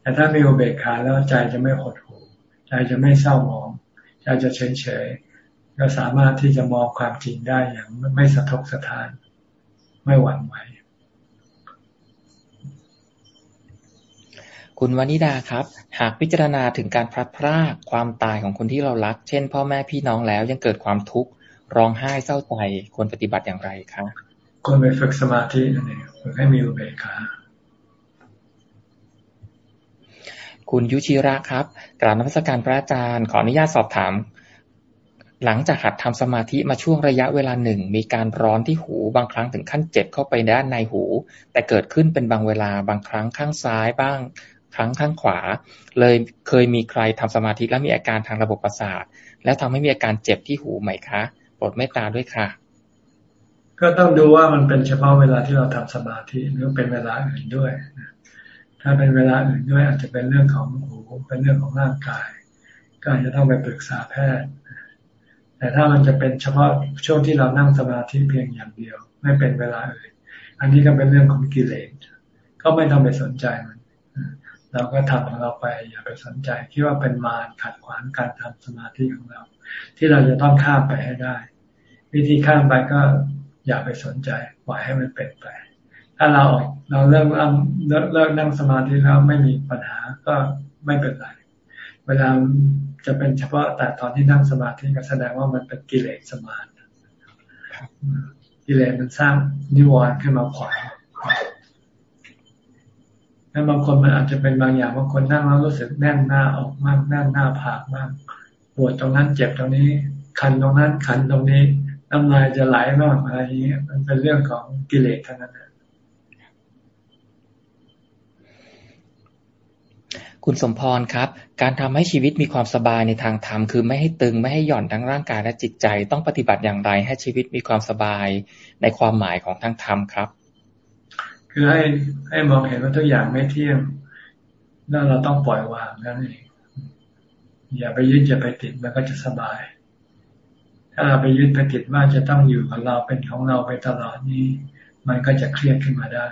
แต่ถ้ามีอุเบกขาแล้วใจจะไม่หดหู่ใจจะไม่เศร้าหมองใจจะเฉยเฉยก็สามารถที่จะมองความจริงได้อย่างไม่สะทกสะท้าน ไม่หวั่นไหว คุณวนิดาครับ หากพิจารณาถึงการพลัดพรากความตายของคนที่เรารัก เช่น พ่อแม่พี่น้องแล้วยังเกิดความทุกข์ร้องไห้เศร้าใจควรปฏิบัติอย่างไรครับควรไปฝึกสมาธินั่นเองฝึกให้มีอุเบกขาคุณยุชิระครับกราบนมัสการพระอาจารย์ ขออนุญาตสอบถาม หลังจากหัดทำสมาธิมาช่วงระยะเวลาหนึ่ง มีการร้อนที่หูบางครั้งถึงขั้นเจ็บเข้าไปด้านในหู แต่เกิดขึ้นเป็นบางเวลาบางครั้งข้างซ้ายบ้าง ครั้งข้างขวา เลยเคยมีใครทำสมาธิแล้วมีอาการทางระบบประสาท แล้วทำให้มีอาการเจ็บที่หูไหมคะโปรดเมตตาด้วยค่ะ ก็ต้องดูว่ามันเป็นเฉพาะเวลาที่เราทำสมาธิหรือเป็นเวลาอื่นด้วยถ้าเป็นเวลาอื่นด้วยอาจจะเป็นเรื่องของหูเป็นเรื่องของร่างกาย ก็อาจจะต้องไปปรึกษาแพทย์ แต่ถ้ามันจะเป็นเฉพาะช่วงที่เรานั่งสมาธิเพียงอย่างเดียว ไม่เป็นเวลาอื่นอันนี้ก็เป็นเรื่องของกิเลสก็ไม่ต้องไปสนใจมัน เราก็ทำของเราไป อย่าไปสนใจคิดว่าเป็นมารขัดขวางการทำสมาธิของเรา ที่เราจะต้องข้ามไปให้ได้ วิธีข้ามไปก็อย่าไปสนใจปล่อยให้มันเป็นไป ถ้าเราเราเลิกเลิกเลิกนั่งสมาธิแล้วไม่มีปัญหาก็ไม่เป็นไร เวลาจะเป็นเฉพาะแต่ตอนที่นั่งสมาธิก็แสดงว่ามันเป็นกิเลสสมาธิกิเลสมันสร้างนิวรณ์ขึ้นมาขวาง แล้วบางคนมันอาจจะเป็นบางอย่างบางคนนั่งแล้วรู้สึกแน่นหน้าออกมากแน่นหน้าผากมากปวดตรงนั้นเจ็บตรงนี้ คันตรงนั้นคันตรงนี้น้ำลายจะไหลมากอะไรอย่างเงี้ยมันเป็นเรื่องของกิเลสทั้งนั้นคุณสมพรครับ การทำให้ชีวิตมีความสบายในทางธรรมคือไม่ให้ตึงไม่ให้หย่อนทั้งร่างกายและจิตใจ ต้องปฏิบัติอย่างไรให้ชีวิตมีความสบายในความหมายของทางธรรมครับ คือให้ให้มองเห็นว่าทุกอย่างไม่เที่ยงแล้วเราต้องปล่อยวางนั่นเองอย่าไปยึดอย่าไปติดมันก็จะสบาย ถ้าเราไปยึดไปติดว่าจะต้องอยู่กับเราเป็นของเราไปตลอดนี้ มันก็จะเครียดขึ้นมาได้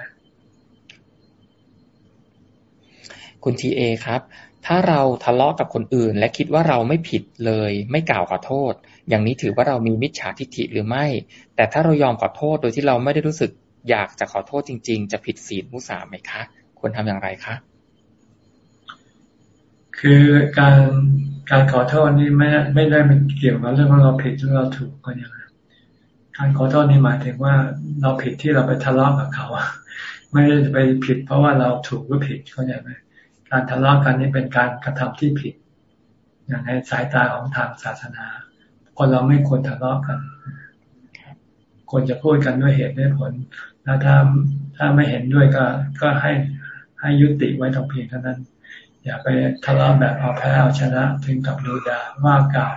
คุณทีเอครับ ถ้าเราทะเลาะกับคนอื่น และคิดว่าเราไม่ผิดเลย ไม่กล่าวขอโทษ อย่างนี้ถือว่าเรามีมิจฉาทิฏฐิหรือไม่ แต่ถ้าเรายอมขอโทษโดยที่เราไม่ได้รู้สึก อยากจะขอโทษจริง ๆ จะผิดศีลมุสาไหมคะ ควรทำอย่างไรคะคือการการขอโทษนี่ไม่ไม่ได้เป็นเกี่ยวกับเรื่องว่าเราผิดหรือเราถูกก็อย่างไรการขอโทษนี่หมายถึงว่าเราผิดที่เราไปทะเลาะกับเขาไม่ได้ไปผิด เพราะว่าเราถูกหรือผิดเข้าใจไหมการทะเลาะกันนี่เป็นการกระทำที่ผิด อย่างในสายตาของทางศาสนา คนเราไม่ควรทะเลาะกันควรจะพูดกันด้วยเหตุด้วยผล แล้วถ้าถ้าไม่เห็นด้วยก็ก็ให้ให้ยุติไว้ตรงเพียงเท่านั้น อย่าไปทะเลาะแบบเอาแพ้เอาชนะ ถึงกับดูดาว่ากล่าว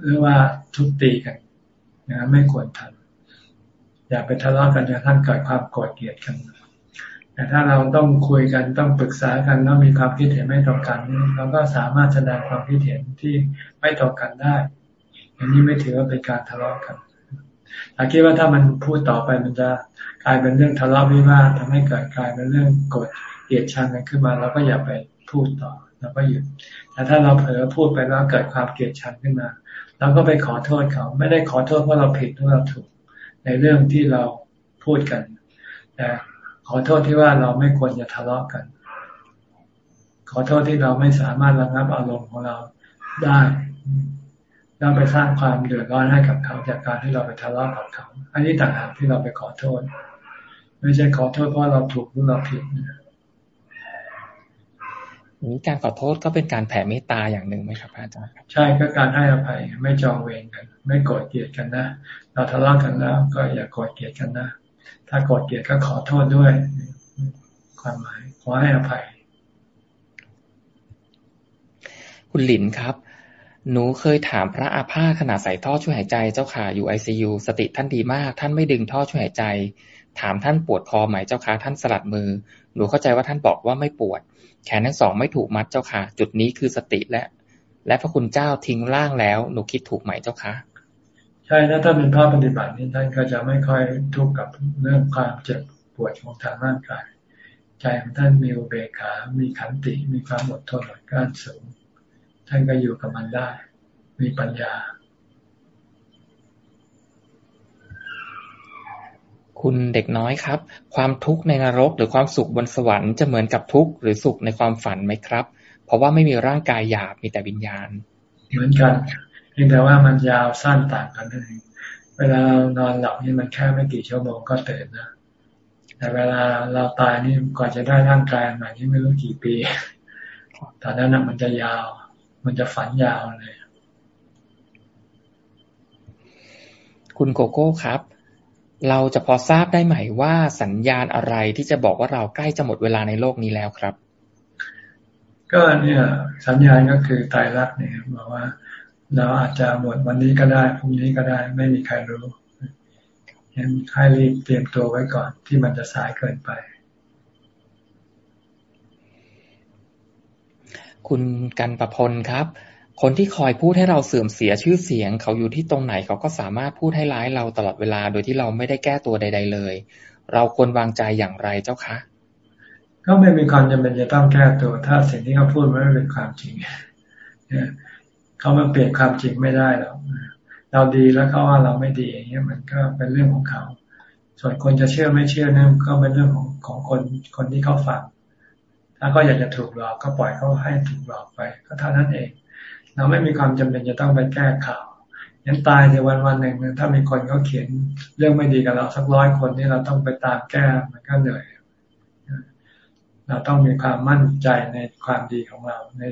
หรือว่าทุบตีกันนะไม่ควรทำอย่าไปทะเลาะกันจนทั้งเกิดความโกรธเกลียดกันแต่ถ้าเราต้องคุยกันต้องปรึกษากันแล้วมีความคิดเห็นไม่ตรงกันเราก็สามารถแสดงความคิดเห็นที่ไม่ตรงกันได้อันนี้ไม่ถือว่าเป็นการทะเลาะกัน ถ้าคิดว่าถ้ามันพูดต่อไปมันจะกลายเป็นเรื่องทะเลาะวิวาททำให้เกิดกลายเป็นเรื่องโกรธเกลียดชังกันขึ้นมาเราก็อย่าไปพูดต่อเราก็หยุดแต่ถ้าเราเผลอพูดไปแล้วเกิดความเกลียดชังขึ้นมาเราก็ไปขอโทษเขา ไม่ได้ขอโทษเพราะเราผิดหรือเราถูกในเรื่องที่เราพูดกันแต่ขอโทษที่ว่าเราไม่ควรจะทะเลาะกัน ขอโทษที่เราไม่สามารถระงับอารมณ์ของเราได้ แล้วไปสร้างความเดือดร้อนให้กับเขาจากการที่เราไปทะเลาะกับเขา อันนี้ต่างหากที่เราไปขอโทษ ไม่ใช่ขอโทษเพราะเราถูกหรือเราผิดนี้การขอโทษก็เป็นการแผ่เมตตาอย่างหนึ่งไหมครับอาจารย์ใช่ก็การให้อภัยไม่จองเวรกัน ไม่โกรธเกลียดกันนะเราทะเลาะกันแล้วก็อย่าโกรธเกลียดกันนะถ้าโกรธเกลียดก็ขอโทษด้วย ความหมายขอให้อภัย คุณหลินครับ หนูเคยถามพระอาภาขณะใส่ท่อช่วยหายใจเจ้าค่ะอยู่ไอซียูสติท่านดีมาก ท่านไม่ดึงท่อช่วยหายใจ ถามท่านปวดคอไหมเจ้าค่ะท่านสลัดมือ หนูเข้าใจว่าท่านบอกว่าไม่ปวด แขนทั้งสองไม่ถูกมัดเจ้าค่ะ จุดนี้คือสติและ และพระคุณเจ้าทิ้งร่างแล้ว หนูคิดถูกไหมเจ้าค่ะใช่นะถ้าเป็นพระปฏิบัตินี้ท่านก็จะไม่ค่อยทุกข์กับเรื่องความเจ็บปวดของทางร่างกาย ใจของท่านมีอุเบกขา มีขันติ มีความอดทนอดกลั้นสูง ท่านก็อยู่กับมันได้ มีปัญญา คุณเด็กน้อยครับ ความทุกข์ในนรกหรือความสุขบนสวรรค์จะเหมือนกับทุกข์หรือสุขในความฝันไหมครับ เพราะว่าไม่มีร่างกายหยาบมีแต่วิญญาณ เหมือนกันเพียงแต่ว่ามันยาวสั้นต่างกันนั่นเองเวลาเรานอนหลับนี่มันแค่ไม่กี่ชั่วโมงก็ตื่นนะแต่เวลาเราตายนี่ก่อนจะได้ร่างกายใหม่นี่ไม่รู้กี่ปี ตอนนั้นมันจะยาว มันจะฝันยาวเลย คุณโกโก้ครับ เราจะพอทราบได้ไหมว่าสัญญาณอะไรที่จะบอกว่าเราใกล้จะหมดเวลาในโลกนี้แล้วครับ ก็เนี่ยสัญญาณก็คือตายรักเนี่ยบอกว่า เราอาจจะหมดวันนี้ก็ได้พรุ่งนี้ก็ได้ ไม่มีใครรู้ยังให้รีบเตรียมตัวไว้ก่อนที่มันจะสายเกินไป คุณกันประพลครับ คนที่คอยพูดให้เราเสื่อมเสียชื่อเสียง เขาอยู่ที่ตรงไหนเขาก็สามารถพูดให้ร้ายเราตลอดเวลาโดยที่เราไม่ได้แก้ตัวใด ๆ เลย เราควรวางใจอย่างไรเจ้าคะ ก็ไม่มีความจำเป็นจะต้องแก้ตัว ถ้าสิ่งที่เขาพูดไม่เป็นความจริงเนี่ยเขามาเปลี่ยนความจริงไม่ได้หรอกเราดีแล้วเขาว่าเราไม่ดีอย่างเงี้ยมันก็เป็นเรื่องของเขา ส่วนคนจะเชื่อไม่เชื่อนั่นก็เป็นเรื่องของของคนคนที่เขาฟัง ถ้าเขาอยากจะถูกหลอกก็ปล่อยเขาให้ถูกหลอกไป ก็เท่านั้นเอง เราไม่มีความจำเป็นจะต้องไปแก้ข่าวยันตายในวันวันหนึ่งถ้ามีคนเขาเขียนเรื่องไม่ดีกับเราสักร้อยคนนี่เราต้องไปตามแก้มันก็เหนื่อยเราต้องมีความมั่นใจในความดีของเรา ใน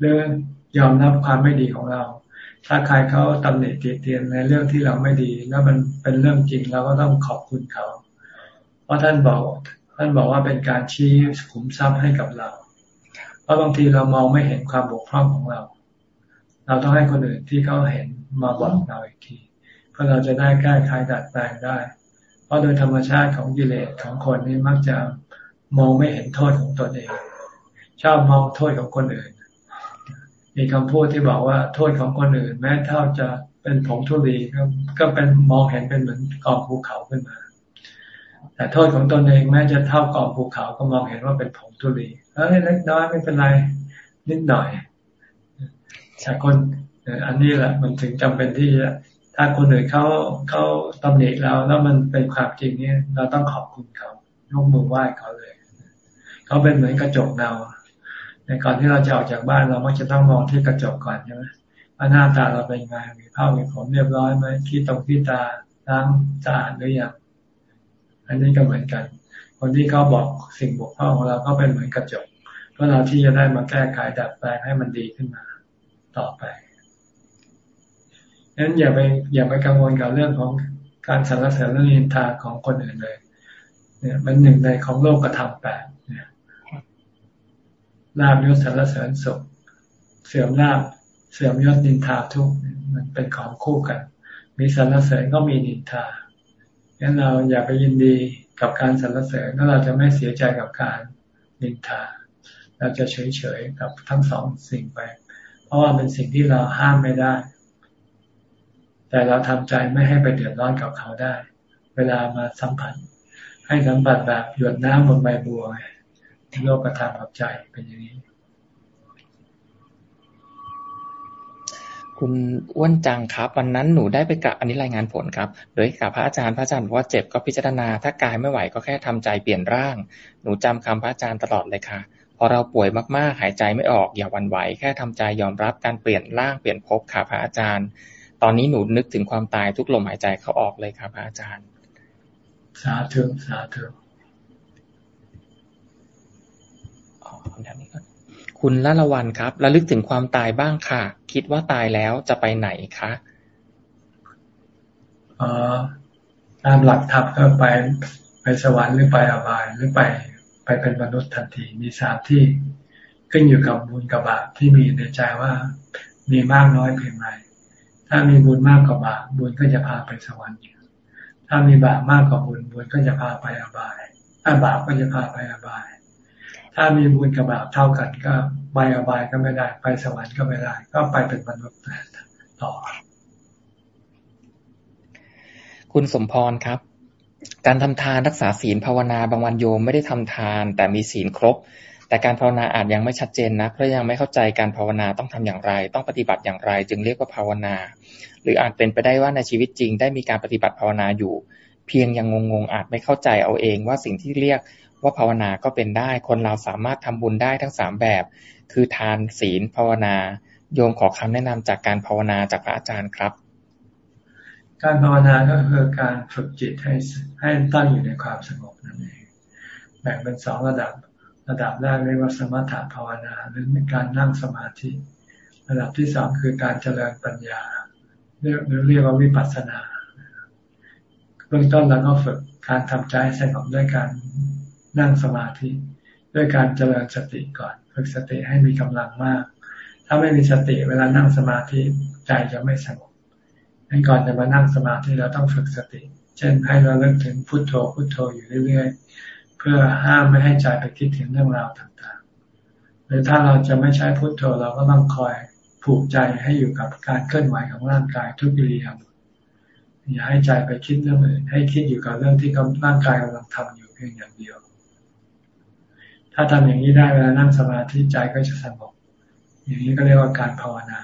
เรื่องยอมรับความไม่ดีของเรา ถ้าใครเขาตำหนิติเตียนในเรื่องที่เราไม่ดี แล้วมันเป็นเรื่องจริงเราก็ต้องขอบคุณเขา เพราะท่านบอก ท่านบอกว่าเป็นการชี้ขุมทรัพย์ให้กับเรา เพราะบางทีเรามองไม่เห็นความบกพร่องของเรา เราต้องให้คนอื่นที่เขาเห็นมาบอกเราอีกที เพื่อเราจะได้แก้ไขดัดแปลงได้ เพราะโดยธรรมชาติของกิเลสของคนนี้มักจะมองไม่เห็นโทษของตนเอง ชอบมองโทษของคนอื่น มีคำพูดที่บอกว่าโทษของคนอื่น แม้เท่าจะเป็นผงทุลีก็ก็เป็นมองเห็นเป็นเหมือนกองภูเขาขึ้นมา แต่โทษของตนเองแม้จะเท่ากองภูเขาก็มองเห็นว่าเป็นผงทุลีเอ้ยเล็กน้อยไม่เป็นไรนิดหน่อยแต่คนอันนี้แหละมันถึงจำเป็นที่จะถ้าคนอื่นเขาเขาตำหนิเราแล้วมันเป็นความจริงเนี่ยเราต้องขอบคุณเขายกมือไหว้เขาเลย เขาเป็นเหมือนกระจกเงาในก่อนที่เราจะออกจากบ้านเรามักจะต้องมองที่กระจกก่อนใช่ไหมว่าหน้าตาเราเป็นไงมีผ้ามีผมเรียบร้อยไหมขี้ตรงขี้ตาล้างสะอาดหรือยัง อันนี้ก็เหมือนกัน คนที่เขาบอกสิ่งบกพร่องของเราก็เป็นเหมือนกระจกเพื่อเราที่จะได้มาแก้ไขดัดแปลงให้มันดีขึ้นมาต่อไปนั้นอย่าไปอย่าไปกังวลกับเรื่องของการสรรเสริญเรื่องอินทาของคนอื่นเลย เนี่ยมันหนึ่งในของโลกกระทำแปดเนี่ยลาบยศสรรเสริญสุขเสื่อมลาบเสื่อมยศนินทาทุกมันเป็นของคู่กัน มีสรรเสริญก็มีนินทา งั้นเราอย่าไปยินดีกับการสรรเสริญแล้วเราจะไม่เสียใจกับการนินทา เราจะเฉยๆกับทั้งสองสิ่งไป เพราะว่าเป็นสิ่งที่เราห้ามไม่ได้ แต่เราทำใจไม่ให้ไปเดือดร้อนกับเขาได้ เวลามาสัมผัส ให้สัมผัสแบบหยดน้ำบนใบบัวโลกกระทำกับใจเป็นอย่างนี้ คุณอ้วนจังครับ วันนั้นหนูได้ไปกับอันนี้รายงานผลครับ โดยกับพระอาจารย์พระอาจารย์บอกว่าเจ็บก็พิจารณา ถ้ากายไม่ไหวก็แค่ทำใจเปลี่ยนร่าง หนูจำคำพระอาจารย์ตลอดเลยค่ะ พอเราป่วยมากๆ หายใจไม่ออกอย่าวันไหว แค่ทำใจยอมรับการเปลี่ยนร่างเปลี่ยนภพค่ะพระอาจารย์ ตอนนี้หนูนึกถึงความตายทุกลมหายใจเขาออกเลยครับพระอาจารย์ สาธุสาธุอ๋อคำถามนี้ คุณละละวันครับ ระลึกถึงความตายบ้างค่ะ คิดว่าตายแล้วจะไปไหนคะออตามหลักธรรมก็ไปไปสวรรค์หรือไปอบายหรือไปไปเป็นมนุษย์ทันทีมีสามที่ขึ้นอยู่กับบุญกับบาปที่มีในใจว่ามีมากน้อยเพียงไรถ้ามีบุญมากกว่าบาปบุญก็จะพาไปสวรรค์ถ้ามีบาปมากกว่าบุญบุญก็จะพาไปอบาย ถ้าบาปก็จะพาไปอบาย ถ้ามีบุญกับบาปเท่ากันก็ไปอบายก็ไม่ได้ ไปสวรรค์ก็ไม่ได้ ก็ไปเป็นมนุษย์ต่อ คุณสมพรครับ การทำทานรักษาศีลภาวนาบางวันโยมไม่ได้ทำทาน แต่มีศีลครบ แต่การภาวนาอาจยังไม่ชัดเจนนะเพราะยังไม่เข้าใจการภาวนาต้องทำอย่างไร ต้องปฏิบัติอย่างไร จึงเรียกว่าภาวนา หรืออาจเป็นไปได้ว่าในชีวิตจริง ได้มีการปฏิบัติภาวนาอยู่ เพียงยังงงๆอาจไม่เข้าใจเอาเองว่าสิ่งที่เรียก ว่าภาวนาก็เป็นได้ คนเราสามารถทำบุญได้ทั้งสามแบบ คือทานศีลภาวนา โยมขอคำแนะนำจากการภาวนาจากพระอาจารย์ครับ การภาวนาก็คือการฝึกจิตให้ให้ตั้งอยู่ในความสงบนั่นเองแบ่งเป็นสองระดับระดับแรกเรียกว่าสมถะภาวนาหรือเป็นการนั่งสมาธิ ระดับที่สองคือการเจริญปัญญาเรียกเรียกว่าวิปัสสนาเบื้องต้นเราก็ฝึกการทำใจสงบด้วยการ นั่งสมาธิ ด้วยการเจริญสติก่อนฝึกสติให้มีกำลังมาก ถ้าไม่มีสติเวลานั่งสมาธิใจจะไม่สงบงั้นก่อนจะมานั่งสมาธิเราต้องฝึกสติ เช่นให้เราเลิกถึงพุทโธพุทโธอยู่เรื่อยๆ เพื่อห้ามไม่ให้ใจไปคิดถึงเรื่องราวต่างๆ หรือถ้าเราจะไม่ใช้พุทโธเราก็ต้องคอยผูกใจให้อยู่กับการเคลื่อนไหวของร่างกายทุกอิริยาบถอย่าให้ใจไปคิดเรื่องอื่นให้คิดอยู่กับเรื่องที่ร่างกายกำลังทำอยู่เพียงอย่างเดียว ถ้าทำอย่างนี้ได้เวลานั่งสมาธิใจก็จะสงบอย่างนี้ก็เรียกว่าการภาวนา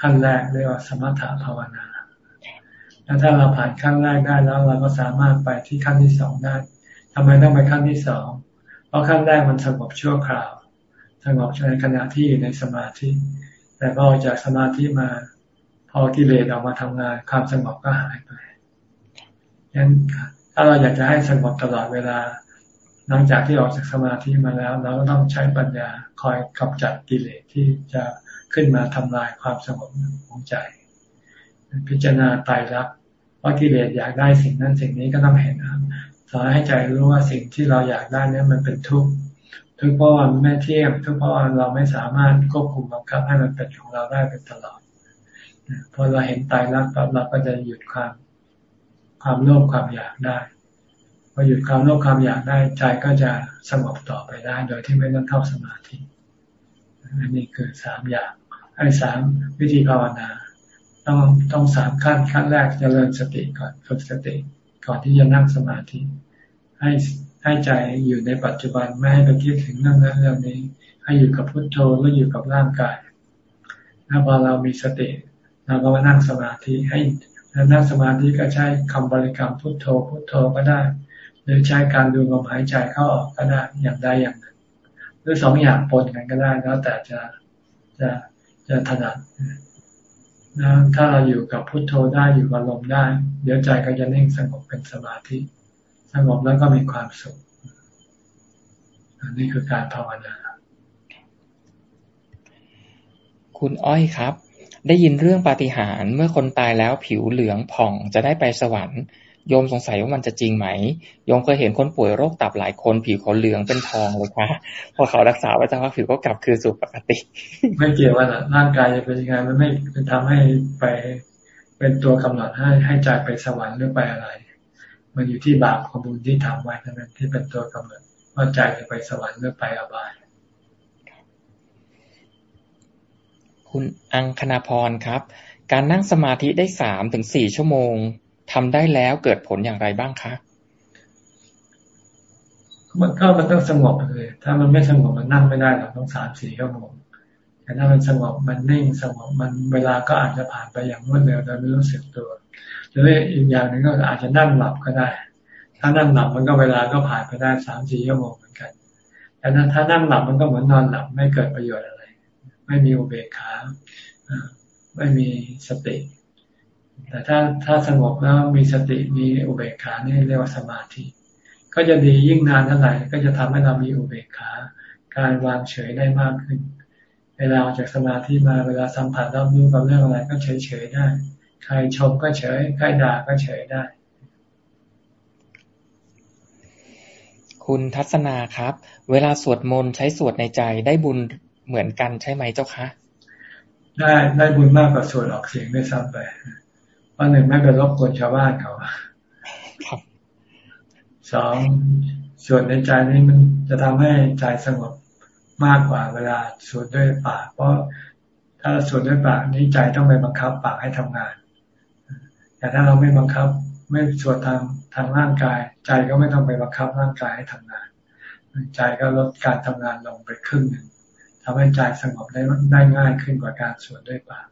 ขั้นแรกเรียกว่าสมถะภาวนา แล้วถ้าเราผ่านขั้นแรกได้แล้วเราก็สามารถไปที่ขั้นที่สองได้ทำไมต้องไปขั้นที่สองเพราะขั้นแรกมันสงบชั่วคราวสงบในขณะที่อยู่ในสมาธิ แต่พอจากสมาธิมา พอกิเลสออกมาทำงาน ความสงบก็หายไปยันถ้าเราอยากจะให้สงบตลอดเวลา หลังจากที่ออกจากสมาธิมาแล้ว เราก็ต้องใช้ปัญญาคอยกำจัดกิเลสที่จะขึ้นมาทำลายความสงบของใจ พิจารณาตายรักว่ากิเลสอยากได้สิ่งนั้นสิ่งนี้ก็ต้องเห็นนะสอนให้ใจรู้ว่าสิ่งที่เราอยากได้นี้มันเป็นทุกข์ทุกเพราะมันไม่เที่ยงทุกเพราะเราไม่สามารถควบคุมบังคับให้มันเป็นของเราได้เป็นตลอดพอเราเห็นตายรักเราก็จะหยุดความความโลภความอยากได้ อหยุดความโลภความอยากได้ใจก็จะสงบต่อไปได้ โดยที่ไม่ต้องเข้าสมาธิอันนี้คือสามอย่างไอ้สามวิธีภาวนา ต้องต้องสามขั้นขั้นแรกจเจริญสติก่อนฝึกสติ ก่อนที่จะนั่งสมาธิ ให้ให้ใจอยู่ในปัจจุบันไม่ให้ไปคิดถึงเรื่องนั้นเรื่องนี้ ให้อยู่กับพุทโธแล้วอยู่กับร่างกายแล้วพอเรามีสติเราก็มานั่งสมาธิให้นั่งสมาธิก็ใช้คำบริกรรมพุทโธพุทโธก็ได้ หรือใช้การดูลมหายใจเข้าออกก็ได้อย่างใดอย่างหนึ่ง หรือสองอย่างปนกันก็ได้แล้วแต่จะจะจะถนัดนะถ้าเราอยู่กับพุทโธได้อยู่กับลมได้ เดี๋ยวใจก็จะนิ่งสงบเป็นสมาธิ สงบแล้วก็มีความสุขอันนี้คือการภาวนาคุณอ้อยครับ ได้ยินเรื่องปาฏิหาริย์เมื่อคนตายแล้วผิวเหลืองผ่องจะได้ไปสวรรค์ โยมสงสัยว่ามันจะจริงไหม โยมเคยเห็นคนป่วยโรคตับหลายคนผิวเขาเหลืองเป็นทองเลยค่ะพอเขารักษาไว้สักพักผิวก็กลับคืนสู่ปกติ ไม่เกี่ยวว่าร่างกายจะเป็นยังไงมันไม่เป็นทำให้ไปเป็นตัวกำหนดให้ให้ใจไปสวรรค์หรือไปอะไร มันอยู่ที่บาปของบุญที่ทำไว้นั้นที่เป็นตัวกำหนดว่าใจจะไปสวรรค์หรือไปอบายคุณอังคณาพรครับ การนั่งสมาธิได้สามถึงสี่ชั่วโมง ทำได้แล้วเกิดผลอย่างไรบ้างคะมันก็มันต้องสงบเลย ถ้ามันไม่สงบมันนั่งไม่ได้หรอกต้องสามสี่ชั่วโมงแต่ถ้ามันสงบมันนิ่งสงบมันเวลาก็อาจจะผ่านไปอย่างรวดเร็วโดยไม่รู้สึกตัว หรืออีกอย่างหนึ่งก็อาจจะนั่งหลับก็ได้ ถ้านั่งหลับมันก็เวลาก็ผ่านไปได้สามสี่ชั่วโมงเหมือนกันแต่ถ้านั่งหลับมันก็เหมือนนอนหลับไม่เกิดประโยชน์อะไร ไม่มีอุเบกขาไม่มีสติ แต่ถ้าถ้าสงบแล้วมีสติมีอุเบกขานี่เรียกว่าสมาธิ ก็จะดียิ่งนานเท่าไหร่ก็จะทำให้เรามีอุเบกขาการวางเฉยได้มากขึ้น เวลาออกจากสมาธิมาเวลาสัมผัสรับรู้กับเรื่องอะไรก็เฉยเฉยได้ ใครชมก็เฉย ใครด่าก็เฉยได้ คุณทัศนาครับ เวลาสวดมนต์ใช้สวดในใจได้บุญเหมือนกันใช่ไหมเจ้าคะ ได้ได้บุญมากกว่าสวดออกเสียงด้วยซ้ำไป ราะหนึ่งไม่ไปรบกวนชาวบ้านเขาสองส่วนในใจนี้มันจะทำให้ใจสงบมากกว่าเวลาสวดด้วยปากเพราะถ้าสวดด้วยปากนี้ใจต้องไปบังคับปากให้ทำงาน แต่ถ้าเราไม่บังคับ ไม่สวดทางทางร่างกาย ใจก็ไม่ต้องไปบังคับร่างกายให้ทำงาน ใจก็ลดการทำงานลงไปครึ่งหนึ่งทำให้ใจสงบได้ได้ง่ายขึ้นกว่าการสวดด้วยปาก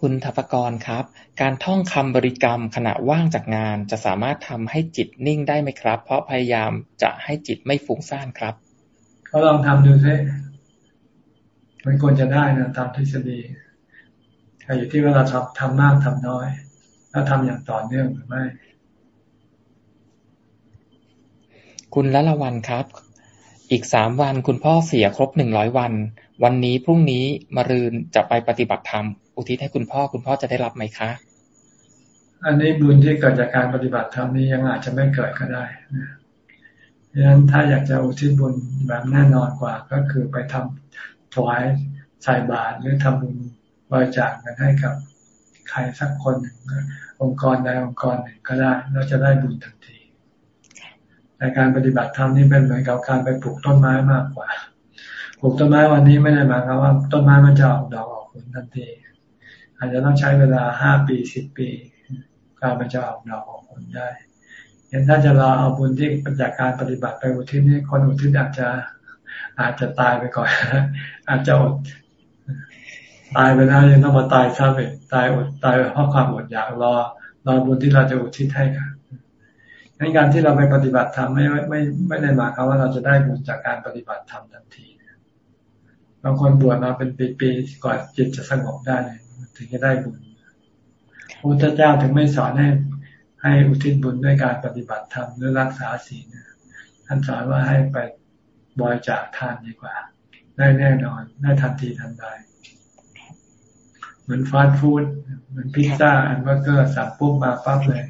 คุณทัพกรครับ การท่องคำบริกรรมขณะว่างจากงาน จะสามารถทำให้จิตนิ่งได้ไหมครับ เพราะพยายามจะให้จิตไม่ฟุ้งซ่านครับ ก็ลองทำดูซิมันควรจะได้นะตามทฤษฎีอยู่ที่เวลาทำทำมากทำน้อย แล้วทำอย่างต่อเนื่องหรือไม่ คุณละละวันครับ อีกสามวันคุณพ่อเสียครบหนึ่งร้อยวัน วันนี้พรุ่งนี้มรืนจะไปปฏิบัติธรรม อุทิศให้คุณพ่อ คุณพ่อจะได้รับไหมคะ อันนี้บุญที่เกิดจากการปฏิบัติธรรมนี้ยังอาจจะไม่เกิดก็ได้นะดังนั้นถ้าอยากจะอุทิศบุญแบบแน่นอนกว่า ก็คือไปทำถวายใส่บาตรหรือทำบุญบริจาคกันให้กับใครสักคนหนึ่งองค์กรใดองค์กรหนึ่งก็ได้เราจะได้บุญทันทีในการปฏิบัติธรรมนี่เป็นเหมือนกับการไปปลูกต้นไม้มากกว่า ปลูกต้นไม้วันนี้ไม่ได้หมายความว่าต้นไม้มันจะออกดอกออกผลทันที อาจจะต้องใช้เวลาห้าปีสิบปีการมันจะออกดอกออกผลได้เห็นถ้าจะรอเอาบุญที่จากการปฏิบัติไปอุทิศนี่คนอุทิศอาจจะอาจจะตายไปก่อน อาจจะอดตายไปแล้วยังต้องมาตายซ้ำอีกตายอดตายเพราะความอดอยากรอรอบุญที่เราจะอุทิศให้กันในการที่เราไปปฏิบัติธรรมไม่ไม่ไม่ได้หมายความว่าเราจะได้บุญจากการปฏิบัติธรรมทันทีบางคนบวชมาเป็นปีๆก่อนจิตจะสงบได้เลย ถึงจะได้บุญพระพุทธเจ้าถึงไม่สอนให้ให้อุทิศบุญด้วยการปฏิบัติธรรมหรือรักษาศีลท่านสอนว่าให้ไปบริจาคทานดีกว่า ได้แน่นอน ได้ทันทีทันใดเหมือนฟาสต์ฟู้ดเหมือนพิซซ่าอันเบอร์เกอร์สั่งปุ๊บมาปั๊บเลย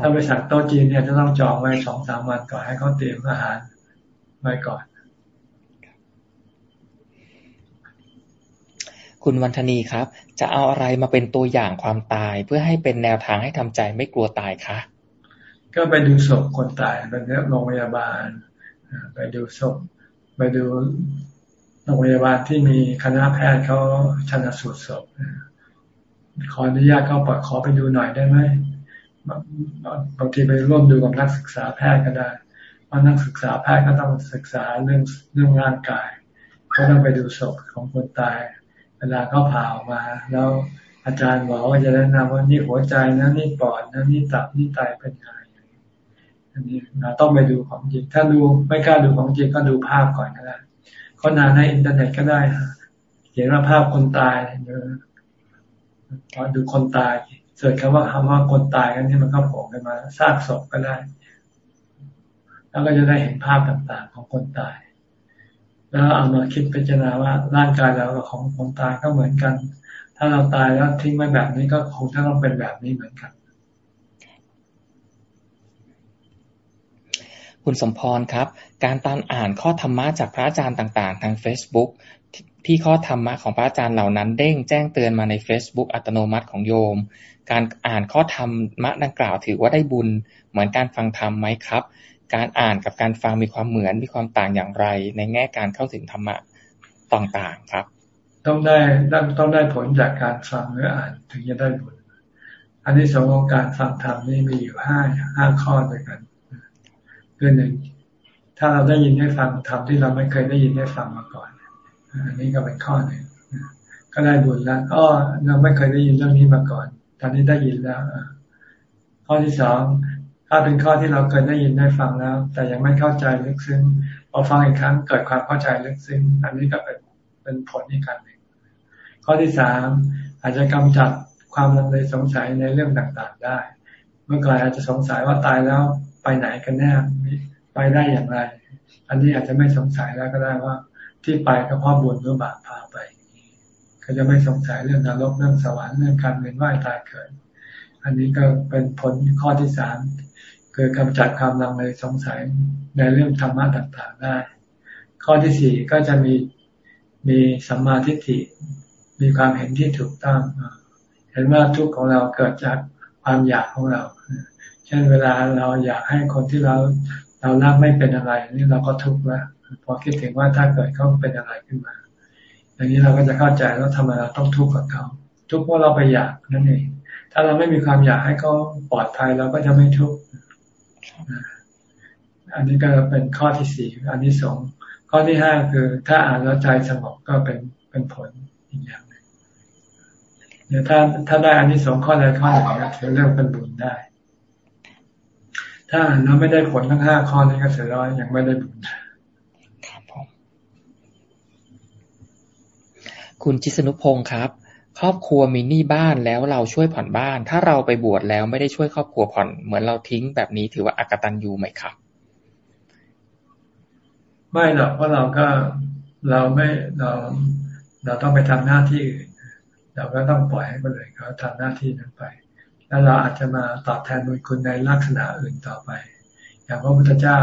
ถ้าไปสั่งโต๊ะจีนเนี่ยจะต้องจองไว้สองสามวันก่อนให้เขาเตรียมอาหารไว้ก่อน คุณวันธนีครับ จะเอาอะไรมาเป็นตัวอย่างความตาย เพื่อให้เป็นแนวทางให้ทำใจไม่กลัวตายคะก็ไปดูศพคนตายไปโรงพยาบาล ไปดูศพไปดูโรงพยาบาลที่มีคณะแพทย์เขาชันสูตรศพขออนุญาตเข้าปขอไปดูหน่อยได้ไหมบางทีไปร่วมดูกับนักศึกษาแพทย์ก็ได้เพราะนักศึกษาแพทย์ก็ต้องศึกษาเรื่องเรื่องร่างกายก็ต้องไปดูศพของคนตาย เวลาเขาผ่าออกมา แล้วอาจารย์บอกว่าจะแนะนำว่านี่หัวใจนะนี่ปอดนะนี่ตับนี่ไตเป็นยังไงอันนี้เราต้องไปดูของจริง ถ้าดูไม่กล้าดูของจริงก็ดูภาพก่อนก็ได้ค้นหาในอินเทอร์เน็ตก็ได้เห็นว่าภาพคนตายพอดูคนตาย search คำว่าคำว่าคนตายกันนี่มันก็โผล่ขึ้นมาซากศพก็ได้ แล้วก็จะได้เห็นภาพต่างๆของคนตาย แล้วเอามาคิดพิจารณาว่าร่างกายเรากับของคนตายก็เหมือนกัน ถ้าเราตายแล้วทิ้งไว้แบบนี้ก็คงต้องเป็นแบบนี้เหมือนกัน คุณสมพรครับ การตามอ่านข้อธรรมะจากพระอาจารย์ต่างๆ ทาง Facebook ที่ข้อธรรมะของพระอาจารย์เหล่านั้น เด้งแจ้งเตือนมาใน Facebook อัตโนมัติของโยม การอ่านข้อธรรมะดังกล่าวถือว่าได้บุญเหมือนการฟังธรรมไหมครับ การอ่านกับการฟังมีความเหมือนมีความต่างอย่างไร ในแง่การเข้าถึงธรรมะต่างๆครับ ต้องได้ต้องได้ผลจากการฟังหรืออ่านถึงจะได้บุญอันนี้สององการฟังธรรมนี่มีอยู่ห้าห้าข้อด้วยกันคือหนึ่งถ้าเราได้ยินได้ฟังธรรมที่เราไม่เคยได้ยินได้ฟังมาก่อนอันนี้ก็เป็นข้อหนึ่งก็ได้บุญแล้วก็เราไม่เคยได้ยินเรื่องนี้มาก่อน ตอนนี้ได้ยินแล้วข้อที่สอง ถ้าเป็นข้อที่เราเคยได้ยินได้ฟังแล้ว แต่ยังไม่เข้าใจลึกซึ้งพอฟังอีกครั้งเกิดความเข้าใจลึกซึ้งอันนี้ก็เป็นเป็นผลอีกการหนึ่งข้อที่สามอาจจะกำจัดความลังเลสงสัยในเรื่องต่างๆได้ เมื่อก่อนอาจจะสงสัยว่าตายแล้วไปไหนกันแน่ไปได้อย่างไร อันนี้อาจจะไม่สงสัยแล้วก็ได้ว่า ที่ไปก็เพราะบุญหรือบาปพาไปก็จะไม่สงสัยเรื่องนรกเรื่องสวรรค์เรื่องการเวียนว่ายตายเกิด อันนี้ก็เป็นผลข้อที่สาม คือกำจัดความลังเลสงสัยในเรื่องธรรมะต่างๆได้ ข้อที่สี่ก็จะมีมีสัมมาทิฏฐิ มีความเห็นที่ถูกต้องเห็นว่าทุกข์ของเราเกิดจากความอยากของเรา เช่นเวลาเราอยากให้คนที่เราเรารักไม่เป็นอะไรนี่เราก็ทุกข์แล้วพอคิดถึงว่าถ้าเกิดเขาเป็นอะไรขึ้นมา อย่างนี้เราก็จะเข้าใจแล้วทำไมเราต้องทุกข์กับเขา ทุกข์เพราะเราไปอยากนั่นเอง ถ้าเราไม่มีความอยากให้เขาปลอดภัยเราก็จะไม่ทุกข์ อันนี้ก็เป็นข้อที่สี่อันที่สองข้อที่ห้าคือ ถ้าอ่านแล้วใจสงบก็เป็นเป็นผลอีกอย่างหนึ่งเดี๋ยวถ้าถ้าได้อันที่สองข้อใดข้อหนึ่งนะถือเรื่องเป็นบุญได้ ถ้าอ่านแล้วไม่ได้ผลทั้งห้าข้อนี้ก็เสียร้อยยังไม่ได้บุญคุณจิสนุพงศ์ครับ ครอบครัวมีหนี้บ้านแล้วเราช่วยผ่อนบ้าน ถ้าเราไปบวชแล้วไม่ได้ช่วยครอบครัวผ่อน เหมือนเราทิ้งแบบนี้ถือว่าอากตันยูไหมครับ ไม่หรอกเพราะเราก็เราไม่เราเราต้องไปทำหน้าที่อื่นเราก็ต้องปล่อยให้คนอื่นเขาทำหน้าที่นั้นไป แล้วเราอาจจะมาตอบแทนบุญคุณในลักษณะอื่นต่อไป อย่างพระพุทธเจ้า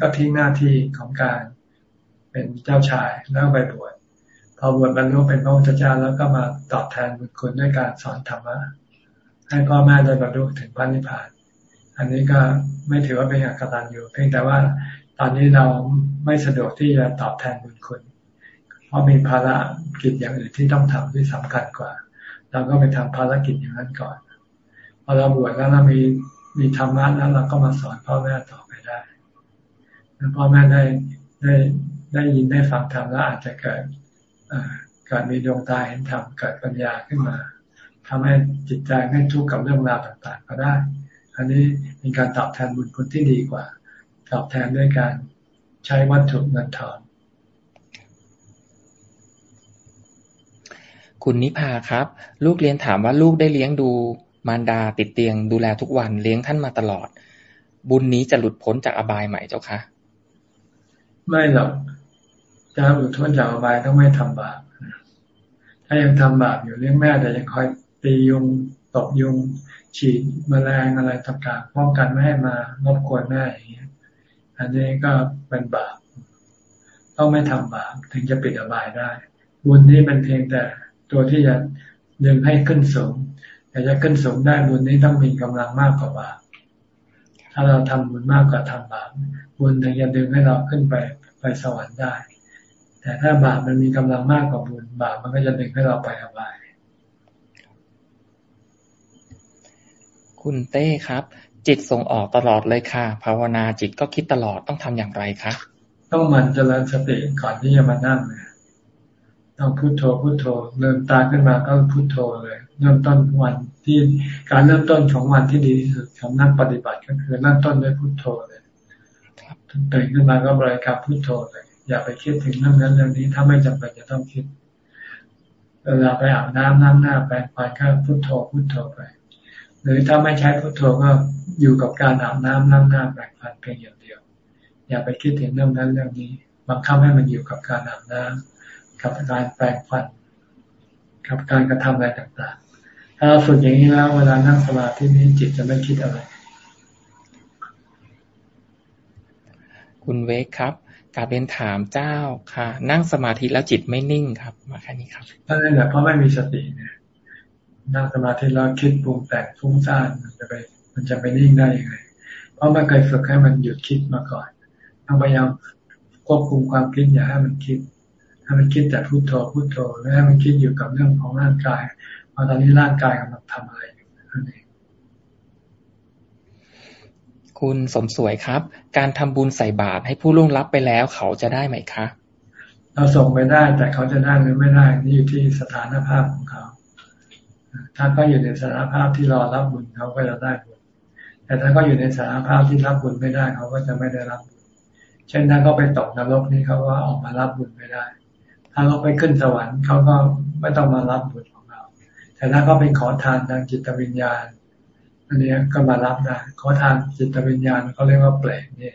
ก็ทิ้งหน้าที่ของการเป็นเจ้าชายแล้วไปบวช พอบวชบรรลุเป็นพระพุทธเจ้าแล้วก็มาตอบแทนบุญคุณด้วยการสอนธรรมะให้พ่อแม่ได้บรรลุถึงพระนิพพาน อันนี้ก็ไม่ถือว่าเป็นอักตันอยู่เพียงแต่ว่าตอนนี้เราไม่สะดวกที่จะตอบแทนบุญคุณ เพราะมีภาระกิจอย่างอื่นที่ต้องทำที่สำคัญกว่า เราก็ไปทำภารกิจอย่างนั้นก่อน พอเราบวชแล้วเรามีมีธรรมะแล้วเราก็มาสอนพ่อแม่ต่อไปได้แล้วพ่อแม่ได้ได้ได้ยินได้ฟังธรรมแล้วอาจจะเกิด การมีดวงตาเห็นธรรมเกิดปัญญาขึ้นมาทำให้จิตใจไม่ทุกข์กับเรื่องราวต่างๆ ก็ได้ อันนี้เป็นการตอบแทนบุญคุณที่ดีกว่า ตอบแทนด้วยการใช้วัตถุเงินทองคุณนิพาครับ ลูกเรียนถามว่าลูกได้เลี้ยงดูมารดาติดเตียง ดูแลทุกวันเลี้ยงท่านมาตลอด บุญนี้จะหลุดพ้นจากอบายไหมเจ้าคะไม่หรอก จะหลุดพ้นจากอบายต้องไม่ทำบาปถ้ายังทำบาปอยู่เลี้ยงแม่แต่ยังคอยตียุงตบยุง ฉีดมแมลงอะไรต่างๆป้องกันไม่ให้มารบกวนแม่อย่างเงี้ยอันนี้ก็เป็นบาปต้องไม่ทำบาปถึงจะปิดอบายได้ บุญนี้เป็นเพียงแต่ตัวที่จะดึงให้ขึ้นสูงแต่จะขึ้นสูงได้บุญนี้ต้องมีกำลังมากกว่าบาปถ้าเราทำบุญมากกว่าทำบาปบุญถึงจะดึงให้เราขึ้นไปไปสวรรค์ได้ แต่ถ้าบาปมันมีกำลังมากกว่าบุญบาปมันก็จะดึงให้เราไปอบาย คุณเต้ครับ จิตส่งออกตลอดเลยค่ะ ภาวนาจิตก็คิดตลอดต้องทำอย่างไรคะต้องมันเจริญสติก่อนที่จะมานั่งเนี่ยต้องพุโทโธพุโทโธเริ่มตาขึ้นมาก็พุโทโธเลยเริ่มต้นวันที่การเริ่มต้นของวันที่ดีที่สุดของนักปฏิบัติก็คือเริ่มต้นด้วยพุโทโธเลยตื่นขึ้นมาก็บริกรรมพุโทโธเลย อย่าไปคิดถึงเรื่องนั้นเรื่องนี้ถ้าไม่จำเป็นจะต้องคิด เวลาไปอาบน้ำน้ำหน้าแปรงฟันก็พุทโธพุทโธไป หรือถ้าไม่ใช้พุทโธก็อยู่กับการอาบน้ำน้ำหน้าแปรงฟันเพียงอย่างเดียว อย่าไปคิดถึงเรื่องนั้นเรื่องนี้บังคับให้มันอยู่กับการอาบน้ำกับการแปรงฟัน กับการกระทำอะไรต่างๆ ถ้าเราฝึกอย่างนี้แล้วเวลานั่งสมาธินี้จิตจะไม่คิดอะไร คุณเวกครับ กาบเรียนถามเจ้าค่ะ นั่งสมาธิแล้วจิตไม่นิ่งครับ มาแค่นี้ครับนั่นแหละเพราะไม่มีสติเนี่ยนั่งสมาธิแล้วคิดปรุงแต่งฟุ้งซ่านมันจะไป มันจะไปนิ่งได้ยังไง เพราะมันเคยฝึกให้มันหยุดคิดมาก่อนต้องพยายามควบคุมความคิดอย่าให้มันคิดให้มันคิดแต่พุโทโธพุโทโธไม่ให้มันคิดอยู่กับเรื่องของร่างกายเพราะตอนนี้ร่างกายกำลังทำอะไรอยู่นั่นเอง คุณสมสวยครับ การทำบุญใส่บาตรให้ผู้ล่วงลับไปแล้วเขาจะได้ไหมคะ เราส่งไปได้แต่เขาจะได้หรือไม่ได้นี่อยู่ที่สถานภาพของเขา ถ้าเขาอยู่ในสถานภาพที่รอรับบุญเขาก็จะได้บุญแต่ถ้าเขาอยู่ในสถานภาพที่รับบุญไม่ได้เขาก็จะไม่ได้รับบุญเช่นถ้าเขาไปตกนรกนี่เขาก็ออกมารับบุญไม่ได้ ถ้าเขาไปขึ้นสวรรค์เขาก็ไม่ต้องมารับบุญของเรา แต่ถ้าเขาเป็นขอทานทางจิตวิญญาณ อันนี้ก็มารับได้ขอทานจิตวิญญาณเขาเรียกว่าเปลกนี่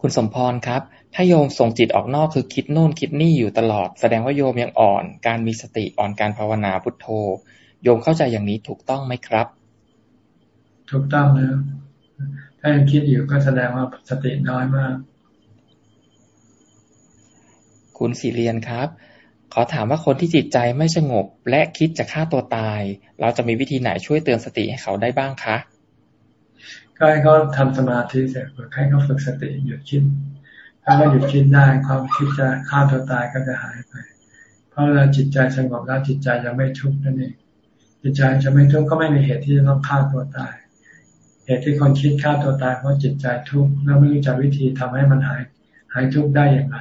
คุณสมพรครับ ถ้าโยมส่งจิตออกนอกคือคิดโน่นคิดนี่อยู่ตลอด แสดงว่าโยมยังอ่อน การมีสติอ่อนการภาวนาพุทโธ โยมเข้าใจอย่างนี้ถูกต้องไหมครับ ถูกต้องนะถ้ายังคิดอยู่ก็แสดงว่าสติน้อยมาก คุณสิเรียนครับ ขอถามว่าคนที่จิตใจไม่สงบและคิดจะฆ่าตัวตาย เราจะมีวิธีไหนช่วยเตือนสติให้เขาได้บ้างคะก็ให้เขาทำสมาธิเสร็จให้เขาฝึกสติหยุดคิด ถ้าเขาหยุดคิดได้ความคิดจะฆ่าตัวตายก็จะหายไป เพราะเวลาจิตใจสงบแล้วจิตใจจะไม่ทุกข์นั่นเองจิตใจจะไม่ทุกข์ก็ไม่มีเหตุที่จะต้องฆ่าตัวตาย เหตุที่คนคิดฆ่าตัวตายเพราะจิตใจทุกข์แล้วไม่รู้จักวิธีทำให้มันหายหายทุกข์ได้อย่างไร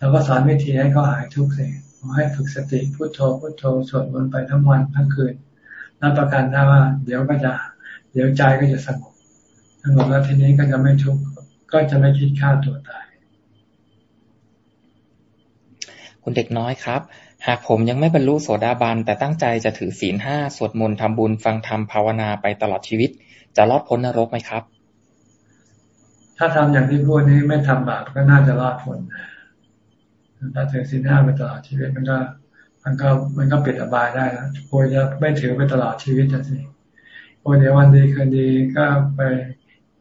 เราก็สอนวิธีให้เขาหายทุกข์เลยให้ฝึกสติพุโทโธพุโทโธสวดมนต์ไปทั้งวันทั้งคืนรับประกันได้ว่า เดี๋ยวก็จะ เดี๋ยวใจก็จะสงบสงบแล้วทีนี้ก็จะไม่ทุกข์ก็จะไม่คิดฆ่าตัวตาย คุณเด็กน้อยครับ หากผมยังไม่บรรลุโสดาบันแต่ตั้งใจจะถือศีลห้าสวดมนต์ทำบุญฟังธรรมภาวนาไปตลอดชีวิต จะรอดพ้นนรกไหมครับ ถ้าทำอย่างที่พูดนี้ไม่ทำบาปก็น่าจะรอดพ้นนะ ถ้าถือศีลห้าไปตลอดชีวิตมันก็ มันก็มันก็ปิดอบายได้แล้วโวยจะไม่ถือไปตลอดชีวิตจะสิโวยเดี๋ยววันดีคืนดีก็ไป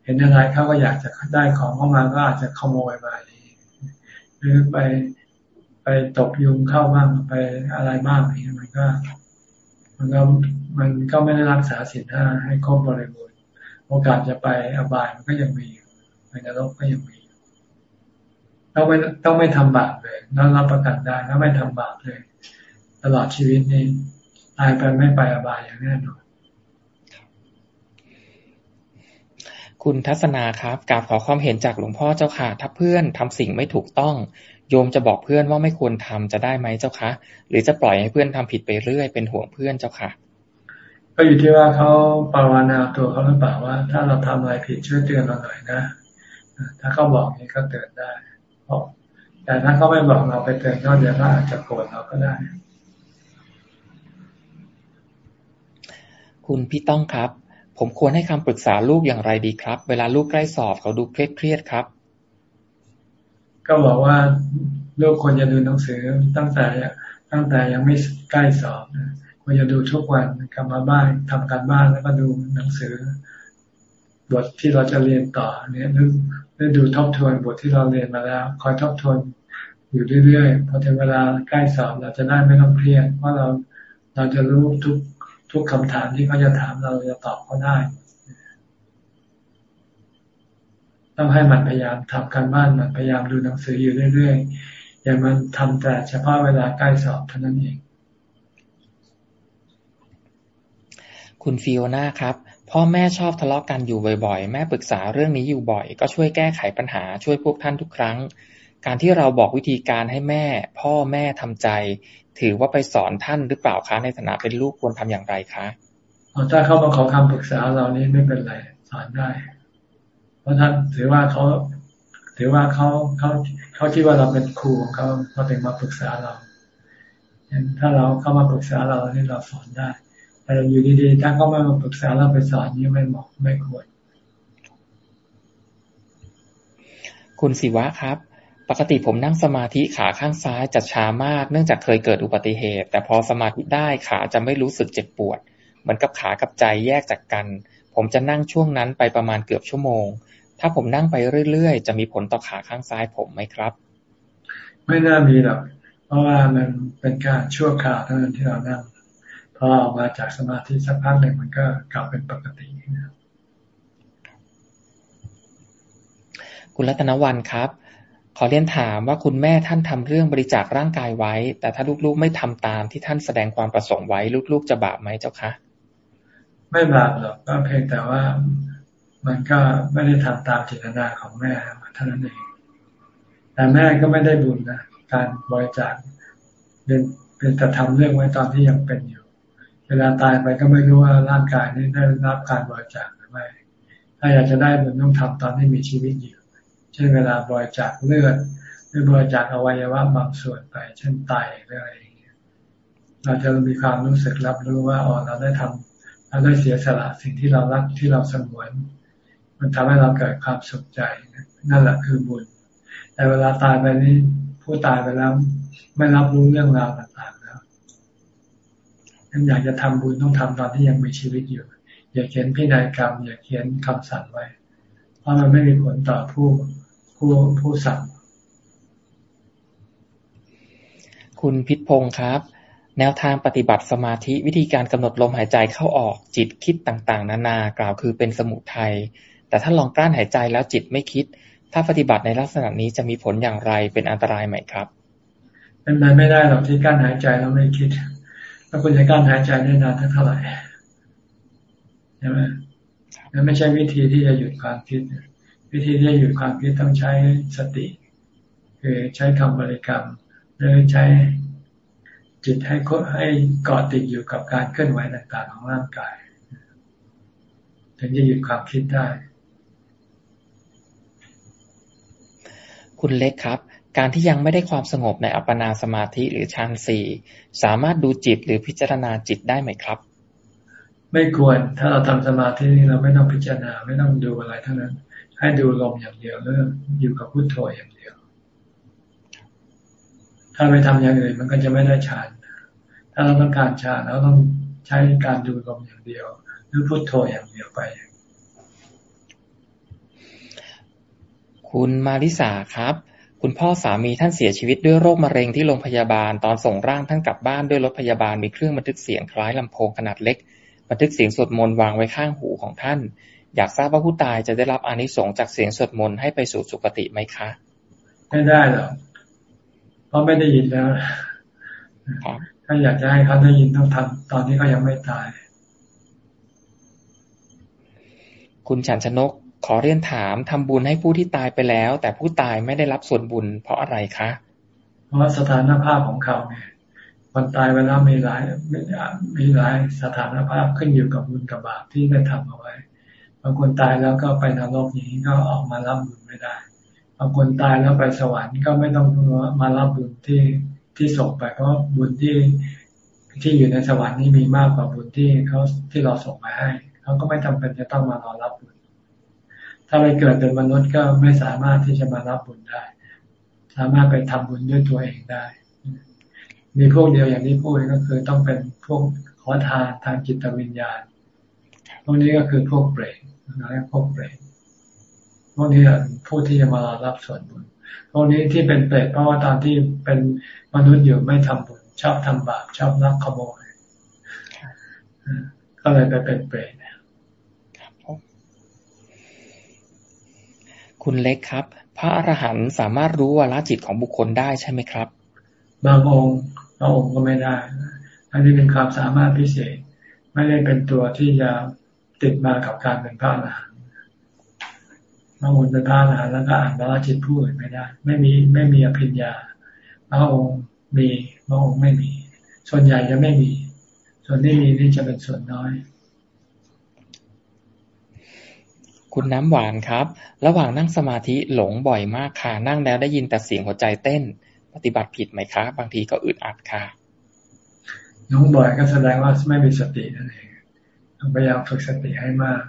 เห็นอะไรเขาก็อยากจะได้ของเข้ามาก็อาจจะขโมยไปหรือไปไปตกยุงเข้าบ้างไปอะไรบ้างอย่างนี้มันก็ มันก็มันก็ไม่ได้รักษาศีลห้าให้ครบบริบูรณ์โอกาสจะไปอบายมันก็ยังมีไปนรกก็ยังมี ต้องไม่ต้องไม่ทำบาปเลยน้องรับประกันได้ถ้าไม่ทำบาปเลย ตลอดชีวิตนี้ตายไปไม่ไปอบายอย่างแน่นอนคุณทัศนาครับกราบขอความเห็นจากหลวงพ่อเจ้าค่ะ ถ้าเพื่อนทำสิ่งไม่ถูกต้อง โยมจะบอกเพื่อนว่าไม่ควรทำจะได้ไหมเจ้าคะหรือจะปล่อยให้เพื่อนทำผิดไปเรื่อยเป็นห่วงเพื่อนเจ้าค่ะ ก็อยู่ที่ว่าเขาปราวนาตัวเขาหรือเปล่าว่า ถ้าเราทำอะไรผิดช่วยเตือนเราหน่อยนะ ถ้าเขาบอกนี้ก็เตือนได้ แต่ถ้าเขาไม่บอกเราไปเตือนเขาเดี๋ยวเขาอาจจะโกรธเราก็ได้ คุณพี่ต้องครับ ผมควรให้คำปรึกษาลูกอย่างไรดีครับ เวลาลูกใกล้สอบเขาดูเครียดเครียดครับ ก็บอกว่าลูกควรจะดูหนังสือตั้งแต่ตั้งแต่ยังไม่ใกล้สอบควรจะดูทุกวันกลับมาบ้านทำการบ้านแล้วก็ดูหนังสือ บทที่เราจะเรียนต่อเนี่ยนึกได้ดูทบทวนบทที่เราเรียนมาแล้ว คอยทบทวนอยู่เรื่อยๆพอถึงเวลาใกล้สอบเราจะได้ไม่ต้องเครียดเพราะเราเราจะรู้ทุกทุกคำถามที่เขาจะถามเราจะตอบเขาได้ ต้องให้มันพยายามทำการบ้านมันพยายามดูหนังสืออยู่เรื่อยๆอย่ามันทำแต่เฉพาะเวลาใกล้สอบเท่านั้นเอง คุณฟิโอนาครับ พ่อแม่ชอบทะเลาะกันอยู่บ่อยๆ แม่ปรึกษาเรื่องนี้อยู่บ่อย ก็ช่วยแก้ไขปัญหาช่วยพวกท่านทุกครั้ง การที่เราบอกวิธีการให้แม่ พ่อแม่ทำใจ ถือว่าไปสอนท่านหรือเปล่าคะในฐานะเป็นลูกควรทำอย่างไรคะถ้าเขามาขอคำปรึกษาเรานี้ไม่เป็นไรสอนได้ เพราะท่านถือว่าเขาถือว่าเขาเขาเขาคิดว่าเราเป็นครูของเขาเขาถึงมาปรึกษาเราถ้าเราเข้ามาปรึกษาเราที่เราสอนได้ แต่อยู่ดีๆ ถ้าเขาไม่มาปรึกษาเราไปสอนนี่ไม่เหมาะไม่ควร คุณศิวะครับ ปกติผมนั่งสมาธิขาข้างซ้ายจะช้ามาก เนื่องจากเคยเกิดอุบัติเหตุ แต่พอสมาธิได้ขาจะไม่รู้สึกเจ็บปวด เหมือนกับขากับใจแยกจากกัน ผมจะนั่งช่วงนั้นไปประมาณเกือบชั่วโมง ถ้าผมนั่งไปเรื่อยๆ จะมีผลต่อขาข้างซ้ายผมไหมครับ ไม่น่ามีหรอกเพราะว่ามันเป็นการชั่วคราวเท่านั้นที่เรานั่ง พอออกมาจากสมาธิสักพักหนึ่งมันก็กลับเป็นปกตินะคุณรัตนวันครับ ขอเรียนถามว่าคุณแม่ท่านทำเรื่องบริจาคร่างกายไว้ แต่ถ้าลูกๆไม่ทำตามที่ท่านแสดงความประสงค์ไว้ ลูกๆจะบาปไหมเจ้าคะ ไม่บาปหรอกก็เพียงแต่ว่ามันก็ไม่ได้ทำตามจิตนาของแม่เท่านั้นเองแต่แม่ก็ไม่ได้บุญนะการบริจาคเป็นเป็นแต่ทำเรื่องไว้ตอนที่ยังเป็นอยู่ เวลาตายไปก็ไม่รู้ว่าร่างกายนี้ได้รับการบริจาคหรือไม่ ถ้าอยากจะได้มันต้องทำตอนที่มีชีวิตอยู่ เช่นเวลาบริจาคเลือดหรือบริจาคอวัยวะบางส่วนไป เช่นไตหรืออะไรอย่างเงี้ยเราจะมีความรู้สึกรับรู้ว่าอ๋อเราได้ทำเราได้เสียสละสิ่งที่เรารักที่เราสงวน มันทำให้เราเกิดความสุขใจนั่นแหละคือบุญ แต่เวลาตายไปนี้ผู้ตายไปแล้วไม่รับรู้เรื่องราว ยังอยากจะทำบุญต้องทำตอนที่ยังมีชีวิตอยู่ อย่าเขียนพินัยกรรม อย่าเขียนคำสั่งไว้ เพราะมันไม่มีผลต่อผู้ผู้ผู้สั่ง คุณพิษพงศ์ครับ แนวทางปฏิบัติสมาธิวิธีการกำหนดลมหายใจเข้าออกจิตคิดต่างๆ นานากล่าวคือเป็นสมุทัยแต่ถ้าลองกลั้นหายใจแล้วจิตไม่คิด ถ้าปฏิบัติในลักษณะนี้จะมีผลอย่างไรเป็นอันตรายไหมครับเป็นไปไม่ได้หรอกที่กั้นหายใจแล้วไม่คิด แล้วคุณจะกั้นหายใจได้นานเท่าไหร่ใช่ไหมนั่นไม่ใช่วิธีที่จะหยุดความคิด วิธีที่จะหยุดความคิดต้องใช้สติ คือใช้คำบริกรรมหรือใช้จิตให้ให้เกาะติดอยู่กับการเคลื่อนไหวต่างๆของร่างกาย ถึงจะหยุดความคิดได้ คุณเล็กครับ การที่ยังไม่ได้ความสงบในอัปปนาสมาธิหรือฌานสี่สามารถดูจิตหรือพิจารณาจิตได้ไหมครับ ไม่ควรถ้าเราทำสมาธินี้เราไม่ต้องพิจารณาไม่ต้องดูอะไรทั้งนั้น ให้ดูลมอย่างเดียวเรื่องอยู่กับพุทโธอย่างเดียว ถ้าไปทำอย่างอื่นมันก็จะไม่ได้ฌานถ้าเราต้องการฌานเราต้องใช้การดูลมอย่างเดียว หรือพุทโธอย่างเดียวไปคุณมาริสาครับ คุณพ่อสามีท่านเสียชีวิตด้วยโรคมะเร็งที่โรงพยาบาล ตอนส่งร่างท่านกลับบ้านด้วยรถพยาบาลมีเครื่องบันทึกเสียงคล้ายลำโพงขนาดเล็ก บันทึกเสียงสวดมนต์วางไว้ข้างหูของท่าน อยากทราบว่าผู้ตายจะได้รับอานิสงส์จากเสียงสวดมนต์ให้ไปสู่สุคติไหมคะ ไม่ได้หรอกเพราะไม่ได้ยินแล้วถ้าอยากจะให้เขาได้ยินต้องทำตอนที่เขายังไม่ตาย คุณฉันชนก ขอเรียนถามทำบุญให้ผู้ที่ตายไปแล้ว แต่ผู้ตายไม่ได้รับส่วนบุญ เพราะอะไรคะ เพราะสถานภาพของเขาไงคนตายไปแล้วมีหลายมีหลายสถานภาพขึ้นอยู่กับบุญกับบาปที่ได้ทำเอาไว้บางคนตายแล้วก็ไปนรกอย่างนี้ก็ออกมารับบุญไม่ได้บางคนตายแล้วไปสวรรค์ก็ไม่ต้องมารับบุญที่ที่ส่งไปเพราะบุญที่ที่อยู่ในสวรรค์นี่มีมากกว่าบุญที่เขาที่เราส่งไปให้เขาก็ไม่จาเป็นจะต้องมารอรับบุญ ถ้าไปเกิดเป็นมนุษย์ก็ไม่สามารถที่จะมารับบุญได้ สามารถไปทำบุญด้วยตัวเองได้ มีพวกเดียวอย่างที่พูดก็คือต้องเป็นพวกขอทานทางจิตวิญญาณ พวกนี้ก็คือพวกเปรตนะพวกเปรตพวกนี้ผู้ที่จะมารับส่วนบุญ พวกนี้ที่เป็นเปรตเพราะว่าตอนที่เป็นมนุษย์อยู่ไม่ทำบุญชอบทำบาปชอบลักขโมยก็เลยไปเป็นเปรต คุณเล็กครับ พระอรหันต์สามารถรู้วาลจิตของบุคคลได้ใช่ไหมครับ บางองค์บางองค์ก็ไม่ได้ อันนี้เป็นความสามารถพิเศษ ไม่ได้เป็นตัวที่จะติดมากับการเป็นพระอรหันต์บางองค์เป็นพระอรหันต์แล้วก็อ่านวาลจิตผู้อื่นไม่ได้ ไม่มีไม่มีอภิญญาบางองค์มีบางองค์ไม่มี ส่วนใหญ่จะไม่มี ส่วนที่มีนี่จะเป็นส่วนน้อย คุณน้ำหวานครับ ระหว่างนั่งสมาธิหลงบ่อยมากค่ะ นั่งแล้วได้ยินแต่เสียงหัวใจเต้น ปฏิบัติผิดไหมคะ บางทีก็อึดอัดค่ะ หลงบ่อยก็แสดงว่าไม่มีสตินั่นเองต้องพยายามฝึกสติให้มาก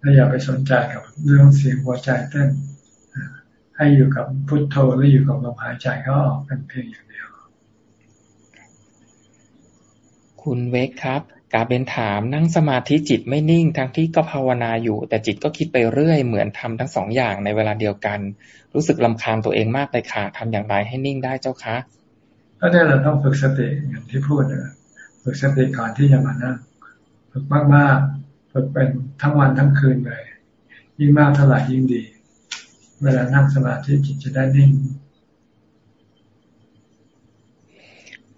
และอย่าไปสนใจกับเรื่องเสียงหัวใจเต้น ให้อยู่กับพุทโธหรืออยู่กับลมหายใจก็ออกเป็นเพียงอย่างเดียว คุณเวกครับ กาเบนถามนั่งสมาธิจิตไม่นิ่งทั้งที่ก็ภาวนาอยู่ แต่จิตก็คิดไปเรื่อยเหมือนทำทั้งสองอย่างในเวลาเดียวกัน รู้สึกลำคาญตัวเองมากเลยค่ะทำอย่างไรให้นิ่งได้เจ้าคะก็ได้เราต้องฝึกสติอย่างที่พูดนะฝึกสติก่อนที่จะมานั่งฝึกมากๆฝึกเป็นทั้งวันทั้งคืนเลย ยิ่งมากเท่าไหร่ยิ่งดี เวลานั่งสมาธิจิตจะได้นิ่ง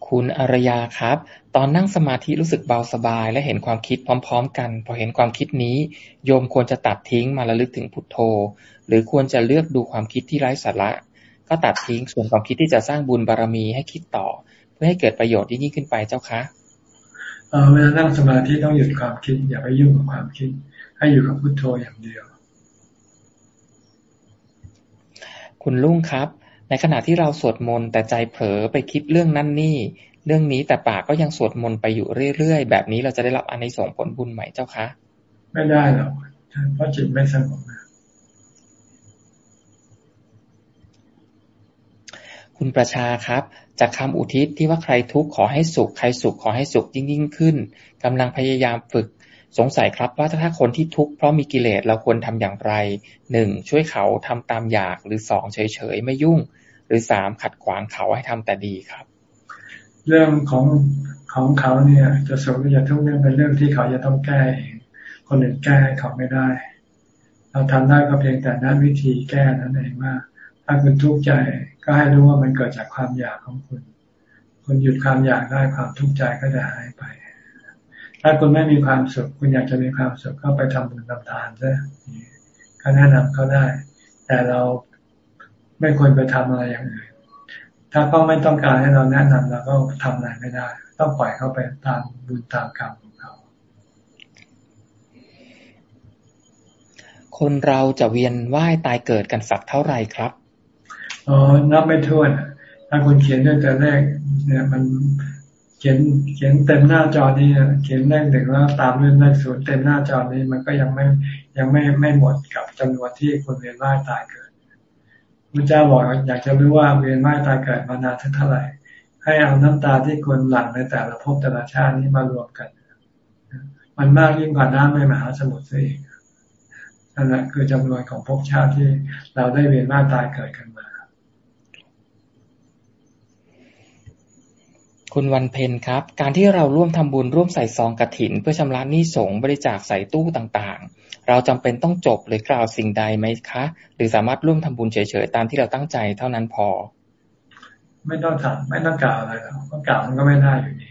คุณอารยาครับ ตอนนั่งสมาธิรู้สึกเบาสบาย และเห็นความคิดพร้อม ๆ กัน พอเห็นความคิดนี้ โยมควรจะตัดทิ้งมาระลึกถึงพุทโธ หรือควรจะเลือกดูความคิดที่ไร้สาระ ก็ตัดทิ้งส่วนความคิดที่จะสร้างบุญบารรมีให้คิดต่อ เพื่อให้เกิดประโยชน์ยิ่งขึ้นไปเจ้าคะเวลานั่งสมาธิต้องหยุดความคิด อย่าไปยุ่งกับความคิด ให้อยู่กับพุทโธอย่างเดียว คุณลุงครับใน ขณะที่เราสวดมนต์แต่ใจเผลอไปคิดเรื่องนั่นนี่ เรื่องนี้แต่ปากก็ยังสวดมนต์ไปอยู่เรื่อยๆ แบบนี้เราจะได้รับอันในส่งผลบุญไหมเจ้าคะไม่ได้หรอกเพราะจิตไม่สงบคุณประชาครับ จากคำอุทิศที่ว่าใครทุกข์ขอให้สุข ใครสุขขอให้สุขยิ่งยิ่งขึ้นกำลังพยายามฝึกสงสัยครับว่าถ้าคนที่ทุกข์เพราะมีกิเลสเราควรทำอย่างไรหนึ่งช่วยเขาทำตามอยากหรือสองเฉยๆไม่ยุ่ง หรือสามขัดขวางเขาให้ทำแต่ดีครับ เรื่องของของเขาเนี่ยจะสุขหรือจะทุกข์เนี่ยเป็นเรื่องที่เขาจะต้องแก้เองคนอื่นแก้เขาไม่ได้ เราทำได้ก็เพียงแต่นั้นวิธีแก้นั้นเองว่า ถ้าคุณทุกข์ใจก็ให้รู้ว่ามันเกิดจากความอยากของคุณคุณหยุดความอยากได้ความทุกข์ใจก็จะหายไป ถ้าคุณไม่มีความสุข คุณอยากจะมีความสุขก็ไปทำบุญทำทานซะก็แนะนำเขาได้ แต่เรา ไม่ควรไปทำอะไรอย่างอื่นถ้าเขาไม่ต้องการให้เราแนะนำเราก็ทำอะไรไม่ได้ ต้องปล่อยเขาไปตามบุญตามกรรมของเขา คนเราจะเวียนว่ายตายเกิดกันสักเท่าไหร่ครับอ๋อนับไม่ถ้วนถ้าคุณเขียนด้วยแต่แรกเนี่ยมันเขียนเขียนเต็มหน้าจอนี้เขียนเลขหนึ่งแล้วตามด้วยเลขศูนย์เต็มหน้าจอนี้มันก็ยังไม่ยังไม่ไม่หมดกับจำนวนที่คนเวียนว่ายตายเกิด พระเจ้าบอกอยากจะรู้ว่าเวียนว่ายตายเกิดมานานเท่าไหร่ ให้เอาน้ำตาที่คนหลั่งในแต่ละภพแต่ละชาตินี้มารวมกัน มันมากยิ่งกว่าน้ำในมหาสมุทรซะอีกนั่นแหละคือจำนวนของภพชาติที่เราได้เวียนว่ายตายเกิดกันมา คุณวันเพ็ญครับ การที่เราร่วมทำบุญร่วมใส่ซองกระถิน เพื่อชำระหนี้สงบริจาคใส่ตู้ต่าง เราจำเป็นต้องจบหรือกล่าวสิ่งใดไหมคะ หรือสามารถร่วมทำบุญเฉยๆตามที่เราตั้งใจเท่านั้นพอ ไม่ต้องทำไม่ต้องกล่าวอะไรหรอกเพราะกล่าวมันก็ไม่ได้อยู่ดี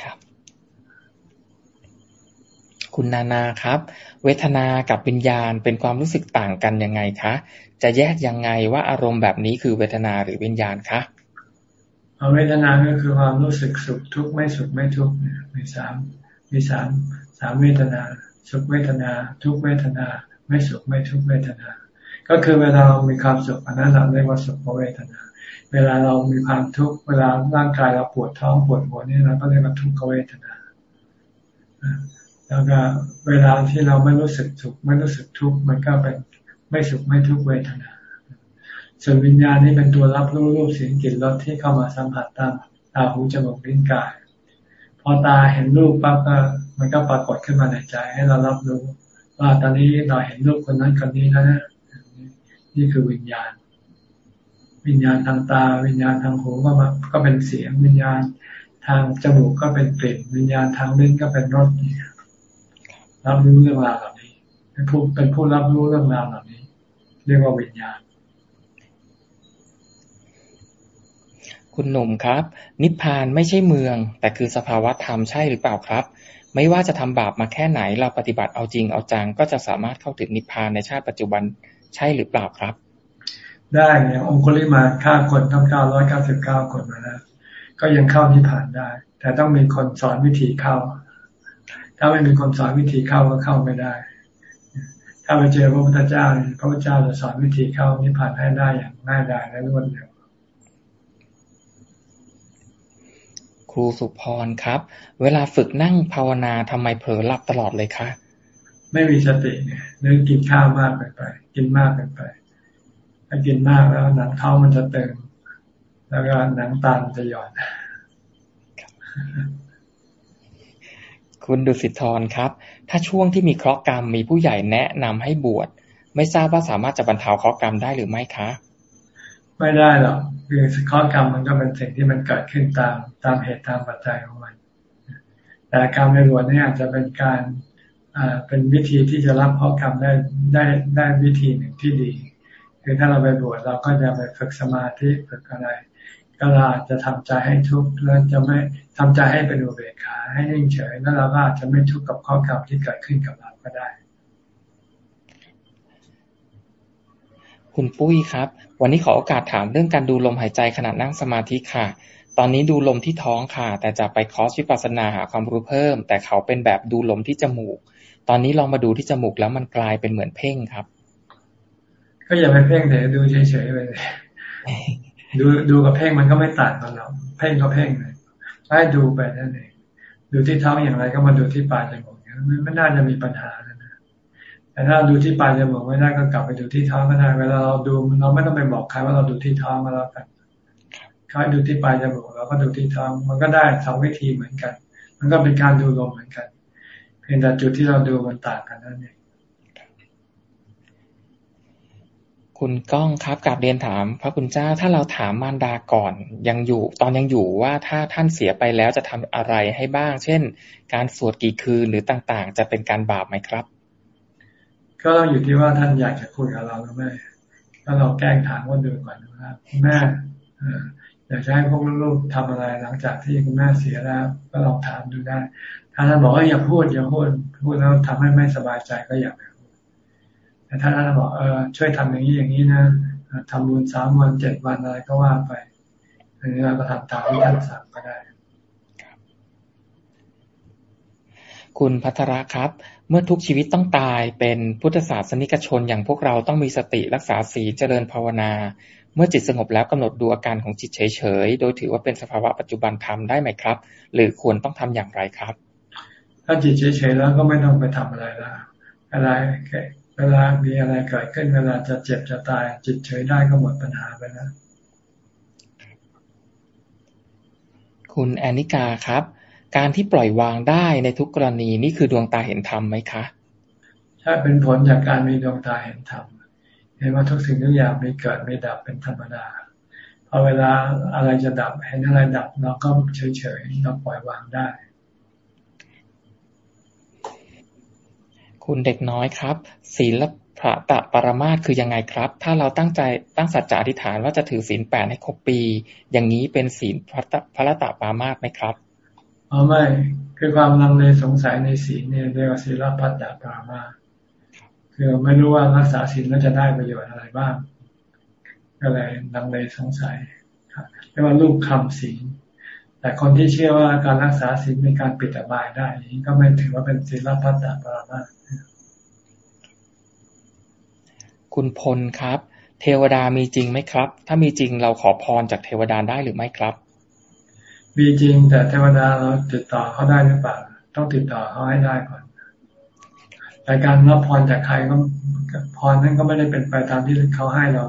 ครับ คุณนานาครับ เวทนากับวิญญาณเป็นความรู้สึกต่างกันยังไงคะ จะแยกยังไงว่าอารมณ์แบบนี้คือเวทนาหรือวิญญาณคะเวทนาก็คือความรู้สึกสุขทุกข์ไม่สุขไม่ทุกข์มีสามมีสามสามเวทนา สุขเวทนา ทุกเวทนา ไม่สุขไม่ทุกเวทนา ก็คือเวลาเรามีความสุขอันนั้นเราเรียกว่าสุขเวทนา เวลาเรามีความทุกข์เวลาร่างกายเราปวดท้องปวดหัวนี่เราก็เรียกว่าทุกขเวทนาแล้วก็เวลาที่เราไม่รู้สึกสุขไม่รู้สึกทุกข์มันก็เป็นไม่สุขไม่ทุกเวทนาส่วนวิญญาณนี่เป็นตัวรับรู้รูปเสียงกลิ่นรสที่เข้ามาสัมผัสตามตาหูจมูกลิ้นกาย พอตาเห็นรูปปั๊บก็ มันก็ปรากฏขึ้นมาในใจให้เรารับรู้ ว่าตอนนี้เราเห็นรูปคนนั้นคนนี้แล้วนะนี่คือวิญญาณ วิญญาณทางตา วิญญาณทางหูก็มาก็เป็นเสียง วิญญาณทางจมูกก็เป็นกลิ่น วิญญาณทางลิ้นก็เป็นรสรับรู้เรื่องราวเหล่านี้เป็นผู้เป็นผู้รับรู้เรื่องราวเหล่านี้ เรียกว่าวิญญาณคุณหนุ่มครับ นิพพานไม่ใช่เมือง แต่คือสภาวะธรรมใช่หรือเปล่าครับ ไม่ว่าจะทำบาปมาแค่ไหน เราปฏิบัติเอาจริงเอาจัง ก็จะสามารถเข้าถึงนิพพานในชาติปัจจุบันใช่หรือเปล่าครับ ได้เนี่ยองคุลิมาฆ่าคนทั้งเก้าร้อยเก้าสิบเก้าคนมาแล้ว ก็ยังเข้านิพพานได้ แต่ต้องมีคนสอนวิธีเข้า ถ้าไม่มีคนสอนวิธีเข้าก็เข้าไม่ได้ ถ้าไปเจอพระพุทธเจ้าพระพุทธเจ้าจะสอนวิธีเข้านิพพานให้ได้อย่างง่ายดายและรวดเร็วค รูสุพรครับ เวลาฝึกนั่งภาวนาทำไมเผลอหลับตลอดเลยคะ ไม่มีสติเนี่ยเนื้อกินข้าวมากเกินไป กินมากเกินไปถ้ากินมากแล้วหนังเท้ามันจะเตึงแล้วก็หนังตาจะหย่อนคุณดุสิตทรครับ ถ้าช่วงที่มีเคราะห์กรรมมีผู้ใหญ่แนะนำให้บวช ไม่ทราบว่าสามารถจะบรรเทาเคราะห์กรรมได้หรือไม่คะ ไม่ได้หรอกคือเคราะห์กรรมมันก็เป็นสิ่งที่มันเกิดขึ้นตามตามเหตุตามปัจจัยของมัน แต่การไปบวชนี่อาจจะเป็นการอ่าเป็นวิธีที่จะรับเคราะห์กรรมได้ได้ได้วิธีหนึ่งที่ดี คือถ้าเราไปบวชเราก็จะไปฝึกสมาธิฝึกอะไร ก็เราอาจจะทำใจให้ทุกข์แล้วจะไม่ทำใจให้เป็นอุเบกขาให้นิ่งเฉยแล้วเราก็อาจจะไม่ทุกข์กับข้อกรรมที่เกิดขึ้นกับเราก็ได้ คุณปุ้ยครับ วันนี้ขอโอกาสถามเรื่องการดูลมหายใจขณะนั่งสมาธิค่ะ ตอนนี้ดูลมที่ท้องค่ะ แต่จะไปคอร์สวิปัสสนาหาความรู้เพิ่ม แต่เขาเป็นแบบดูลมที่จมูก ตอนนี้ลองมาดูที่จมูกแล้วมันกลายเป็นเหมือนเพ่งครับ ก็อย่าไปเพ่งแต่ดูเฉยๆไปเลยดูดูกับเพ่งมันก็ไม่ต่างกันหรอกเพ่งก็เพ่งเลยให้ดูไปนั่นเองดูที่ท้องอย่างไรก็มาดูที่ปลายจมูกมันไม่น่าจะมีปัญหา แต่ถ้าดูที่ปลายจมูกไม่ได้ก็กลับไปดูที่ท้องก็ได้เวลาเราดูเราไม่ต้องไปบอกใครว่าเราดูที่ท้องมาแล้วกันเขาดูที่ปลายจมูกเราก็ดูที่ท้องมันก็ได้สองวิธีเหมือนกัน มันก็เป็นการดูลมเหมือนกัน เพียงแต่จุดที่เราดูมันต่างกันนั่นเองคุณก้องครับกับเรียนถาม พระคุณเจ้าถ้าเราถามมารดาก่อนยังอยู่ ตอนยังอยู่ว่าถ้าท่านเสียไปแล้วจะทำอะไรให้บ้าง เช่น การสวดกี่คืนหรือต่างๆ จะเป็นการบาปไหมครับ ก็ต้องอยู่ที่ว่าท่านอยากจะคุยกับเราหรือไม่ถ้าเราแกล้งถามว่าดูก่อนนะครับแม่อยากจะให้พวกลูกๆทำอะไรหลังจากที่คุณแม่เสียแล้ว ก็ลองถามดูได้ ถ้าท่านบอกว่าอย่าพูดอย่าพูดพูดแล้วทำให้ไม่สบายใจก็อย่าไปแต่ถ้าท่านบอกเออช่วยทำอย่างนี้อย่างนี้นะทำบุญสามวันเจ็ดวันอะไรก็ว่าไปอันนี้เราก็ทำตามที่ท่านสั่งก็ได้ คุณพัทระครับ เมื่อทุกชีวิตต้องตายเป็นพุทธศาสนิกชนอย่างพวกเราต้องมีสติรักษาศีลเจริญภาวนา เมื่อจิตสงบแล้วกำหนดดูอาการของจิตเฉยๆ โดยถือว่าเป็นสภาวะปัจจุบันทำได้ไหมครับ หรือควรต้องทำอย่างไรครับ ถ้าจิตเฉยๆแล้วก็ไม่ต้องไปทำอะไรแล้วอะไรเวลามีอะไรเกิดขึ้นเวลาจะเจ็บจะตาย จิตเฉยได้ก็หมดปัญหาไปแล้วคุณแอนิกาครับ การที่ปล่อยวางได้ในทุกกรณีนี่คือดวงตาเห็นธรรมไหมคะใช่เป็นผลจากการมีดวงตาเห็นธรรมเห็นว่าทุกสิ่งทุกอย่างมีเกิดมีดับเป็นธรรมดาพอเวลาอะไรจะดับเห็นอะไรดับเราก็เฉยๆเราปล่อยวางได้ คุณเด็กน้อยครับ ศีลพระตะปรมาตคือยังไงครับ ถ้าเราตั้งใจตั้งสัจจะอธิษฐานว่าจะถือศีลแปดให้ครบปี อย่างนี้เป็นศีลพระตะพระตะปรามาตไหมครับ อ๋อไม่คือความลังเลสงสัยในศีลเนี่ยเรียกว่าศีลพัตตปรามาคือไม่รู้ว่ารักษาศีลแล้วจะได้ประโยชน์อะไรบ้าง ก็เลยลังเลสงสัยเรียกว่าลูกคำศีลแต่คนที่เชื่อว่าการรักษาศีลเป็นการปิดอบายได้นี้ก็ไม่ถือว่าเป็นศีลพัตตปรามาคุณพลครับ เทวดามีจริงไหมครับ ถ้ามีจริงเราขอพรจากเทวดาได้หรือไม่ครับ มีจริงแต่เทวดาเราติดต่อเขาได้หรือเปล่าต้องติดต่อเขาให้ได้ก่อนแต่การรับพรจากใครก็พรนั้นก็ไม่ได้เป็นไปตามที่เขาให้เรา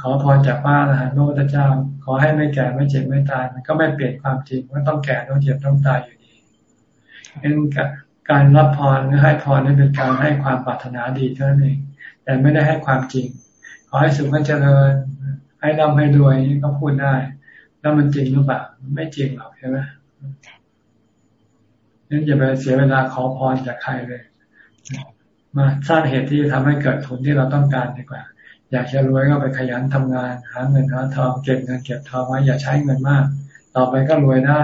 ขอพรจากพระอรหันต์พระพุทธเจ้า ขอให้ไม่แก่ไม่เจ็บไม่ตายมันก็ไม่เปลี่ยนความจริงว่าต้องแก่ต้องเจ็บต้องตายอยู่ดีเองการรับพรหรือให้พรนี่เป็นการให้ความปรารถนาดีเท่านั้นเองแต่ไม่ได้ให้ความจริง ขอให้สุขให้เจริญ ให้ร่ำให้รวยนี่ก็พูดได้ แล้วมันจริงหรือเปล่าไม่จริงหรอกใช่ไหมนั้นอย่าไปเสียเวลาขอพรจากใครเลย มาสร้างเหตุที่ทำให้เกิดผลที่เราต้องการดีกว่า อยากจะรวยก็ไปขยันทำงาน หาเงินหาทองเก็บเงินเก็บทองไว้อย่าใช้เงินมาก ต่อไปก็รวยได้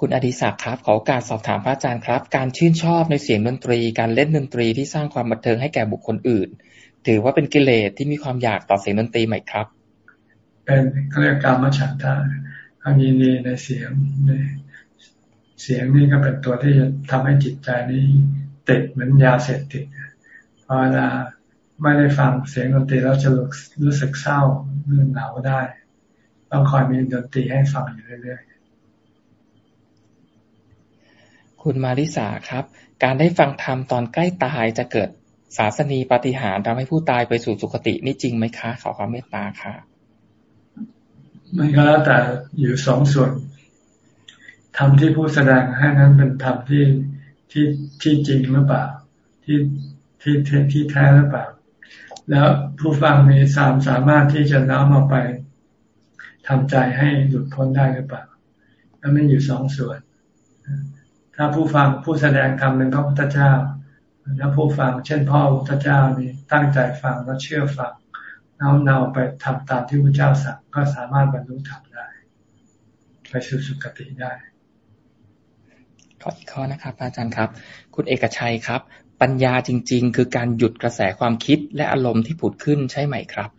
คุณอดิศักดิ์ครับขอโอกาสสอบถามพระอาจารย์ครับ การชื่นชอบในเสียงดนตรี การเล่นดนตรีที่สร้างความบันเทิงให้แก่บุคคลอื่น ถือว่าเป็นกิเลสที่มีความอยากต่อเสียงดนตรีไหมครับ เป็นเขาเรียกการมาฉันทะความยินดีในเสียงในเสียงนี่ก็เป็นตัวที่จะทำให้จิตใจนี้ติดเหมือนยาเสพติดพอเวลาไม่ได้ฟังเสียงดนตรีแล้วจะรู้สึกเศร้าเรื่องเหงาได้ต้องคอยมีดนตรีให้ฟังอยู่เรื่อยๆ คุณมาริสาครับ การได้ฟังธรรมตอนใกล้ตายจะเกิด ศาสนีปฏิหารทำให้ผู้ตายไปสู่สุคตินี่จริงไหมคะ ขอความเมตตาค่ะ มันก็แล้วแต่อยู่สองส่วนธรรมที่ผู้แสดงให้นั้นเป็นธรรมที่ที่ที่จริงหรือเปล่า ที่ที่ที่แท้หรือเปล่า แล้วผู้ฟังมีสามสามารถที่จะน้อมเอาไปทำใจให้หลุดพ้นได้หรือเปล่าแล้วมันอยู่สองส่วน ถ้าผู้ฟังผู้แสดงธรรมเป็นพระพุทธเจ้า แล้วผู้ฟังเช่นพ่อพุทธเจ้านี่ตั้งใจฟังแล้วเชื่อฟังน้อมนำไปทำตามที่พระเจ้าสั่งก็สามารถบรรลุธรรมได้ ไปสู่สุคติได้ขออีกข้อนะครับอาจารย์ครับ คุณเอกชัยครับ ปัญญาจริง ๆ คือการหยุดกระแสความคิดและอารมณ์ที่ผุดขึ้นใช่ไหมครับ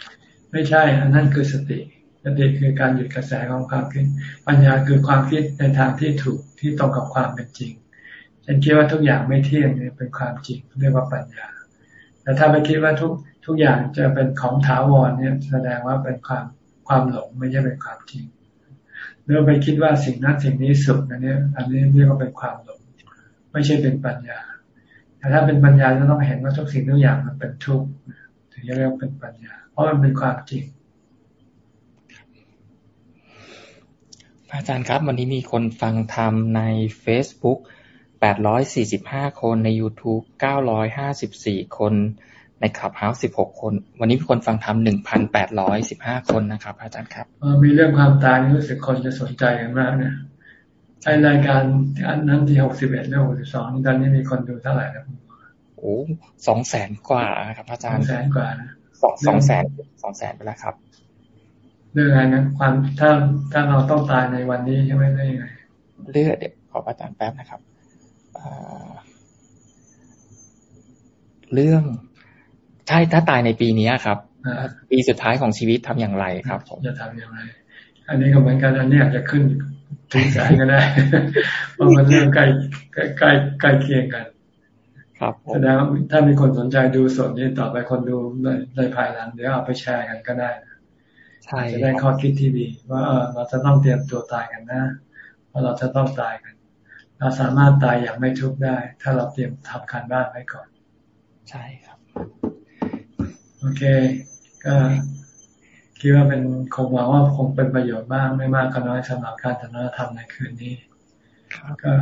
ไม่ใช่อันนั้นคือสติสติคือการหยุดกระแสของความคิด ปัญญาคือความคิดในทางที่ถูกที่ตรงกับความเป็นจริง ฉันคิดว่าทุกอย่างไม่เที่ยงนี่เป็นความจริงเรียกว่าปัญญา แต่ถ้าไปคิดว่าทุกทุกอย่างจะเป็นของถาวรเนี่ย แสดงว่าเป็นความความหลงไม่ใช่เป็นความจริงหรือไปคิดว่าสิ่งนั้นสิ่งนี้สุขอันนี้อันนี้เรียกว่าเป็นความหลง ไม่ใช่เป็นปัญญาแต่ถ้าเป็นปัญญาจะต้องเห็นว่าทุกสิ่งทุกอย่างมันเป็นทุกข์ถึงจะเรียกว่าเป็นปัญญา เพราะมันเป็นความจริงอาจารย์ครับ วันนี้มีคนฟังธรรมใน Facebook 845คน ใน YouTube 954คน ในคลับเฮาส์สิบหกคน วันนี้มีคนฟังธรรมหนึ่งพันแปดร้อยสิบห้าคนนะครับ อาจารย์ครับมีเรื่องความตายรู้สึกคนจะสนใจกันมากเนี่ยไอรายการอันนั้นที่หกสิบเอ็ดและหกสิบสองนี่ตอนนี้มีคนดูเท่าไหร่ครับโอ้สองแสนกว่าครับ อาจารย์สองแสนกว่าสองสองแสนสองแสนไปแล้วครับเรื่องอะไรนะความถ้าถ้าเราต้องตายในวันนี้ใช่ไหมได้ยังไงเลือดเดี๋ยวขออาจารย์แป๊บนะครับ เรื่องใช่ถ้าตายในปีนี้ครับปีสุดท้ายของชีวิตทำอย่างไรครับผมจะทำอย่างไร อันนี้ก็เหมือนกันอันนี้อาจจะขึ้นถึงแสนก็ได้เพราะมันเรื่องใกล้ใกล้ใกล้เคียงกัน ครับแสดงถ้ามีคนสนใจดูสดนี้ต่อไปคนดูในภายหลังเดี๋ยวเอาไปแชร์กันก็ได้ใช่จะได้ข้อคิดที่ดี ว่าเราจะต้องเตรียมตัวตายกันนะเพราะเราจะต้องตายกัน เราสามารถตายอย่างไม่ทุกข์ได้ ถ้าเราเตรียมทำการบ้านไว้ก่อน ใช่ครับ โอเค ก็คิดว่าเป็นคงหวังว่าคงเป็นประโยชน์บ้างไม่มากก็น้อยสำหรับการสนทธรรมในคืนนี้ก็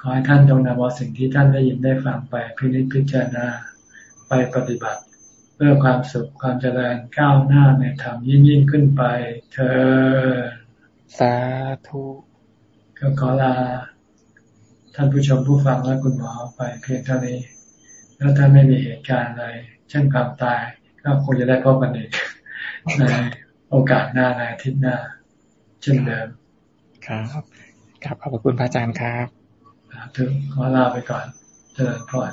ขอให้ท่านจงนำเอาสิ่งที่ท่านได้ยินได้ฟังไปพิจิตพิจารณาไปปฏิบัติ เพื่อความสุขความเจริญก้าวหน้าในธรรมยิ่งยิ่งขึ้นไป เธอ สาธุก็ขอลา ท่านผู้ชมผู้ฟังและคุณหมอไปเพียงเท่านี้ แล้วถ้าไม่มีเหตุการณ์อะไร เช่นความตาย ก็คงจะได้พบกันอีกในโอกาสหน้าในอาทิตย์หน้า เช่นเดิม ครับครับขอบคุณพระอาจารย์ครับถึงขอลาไปก่อนเจริญพร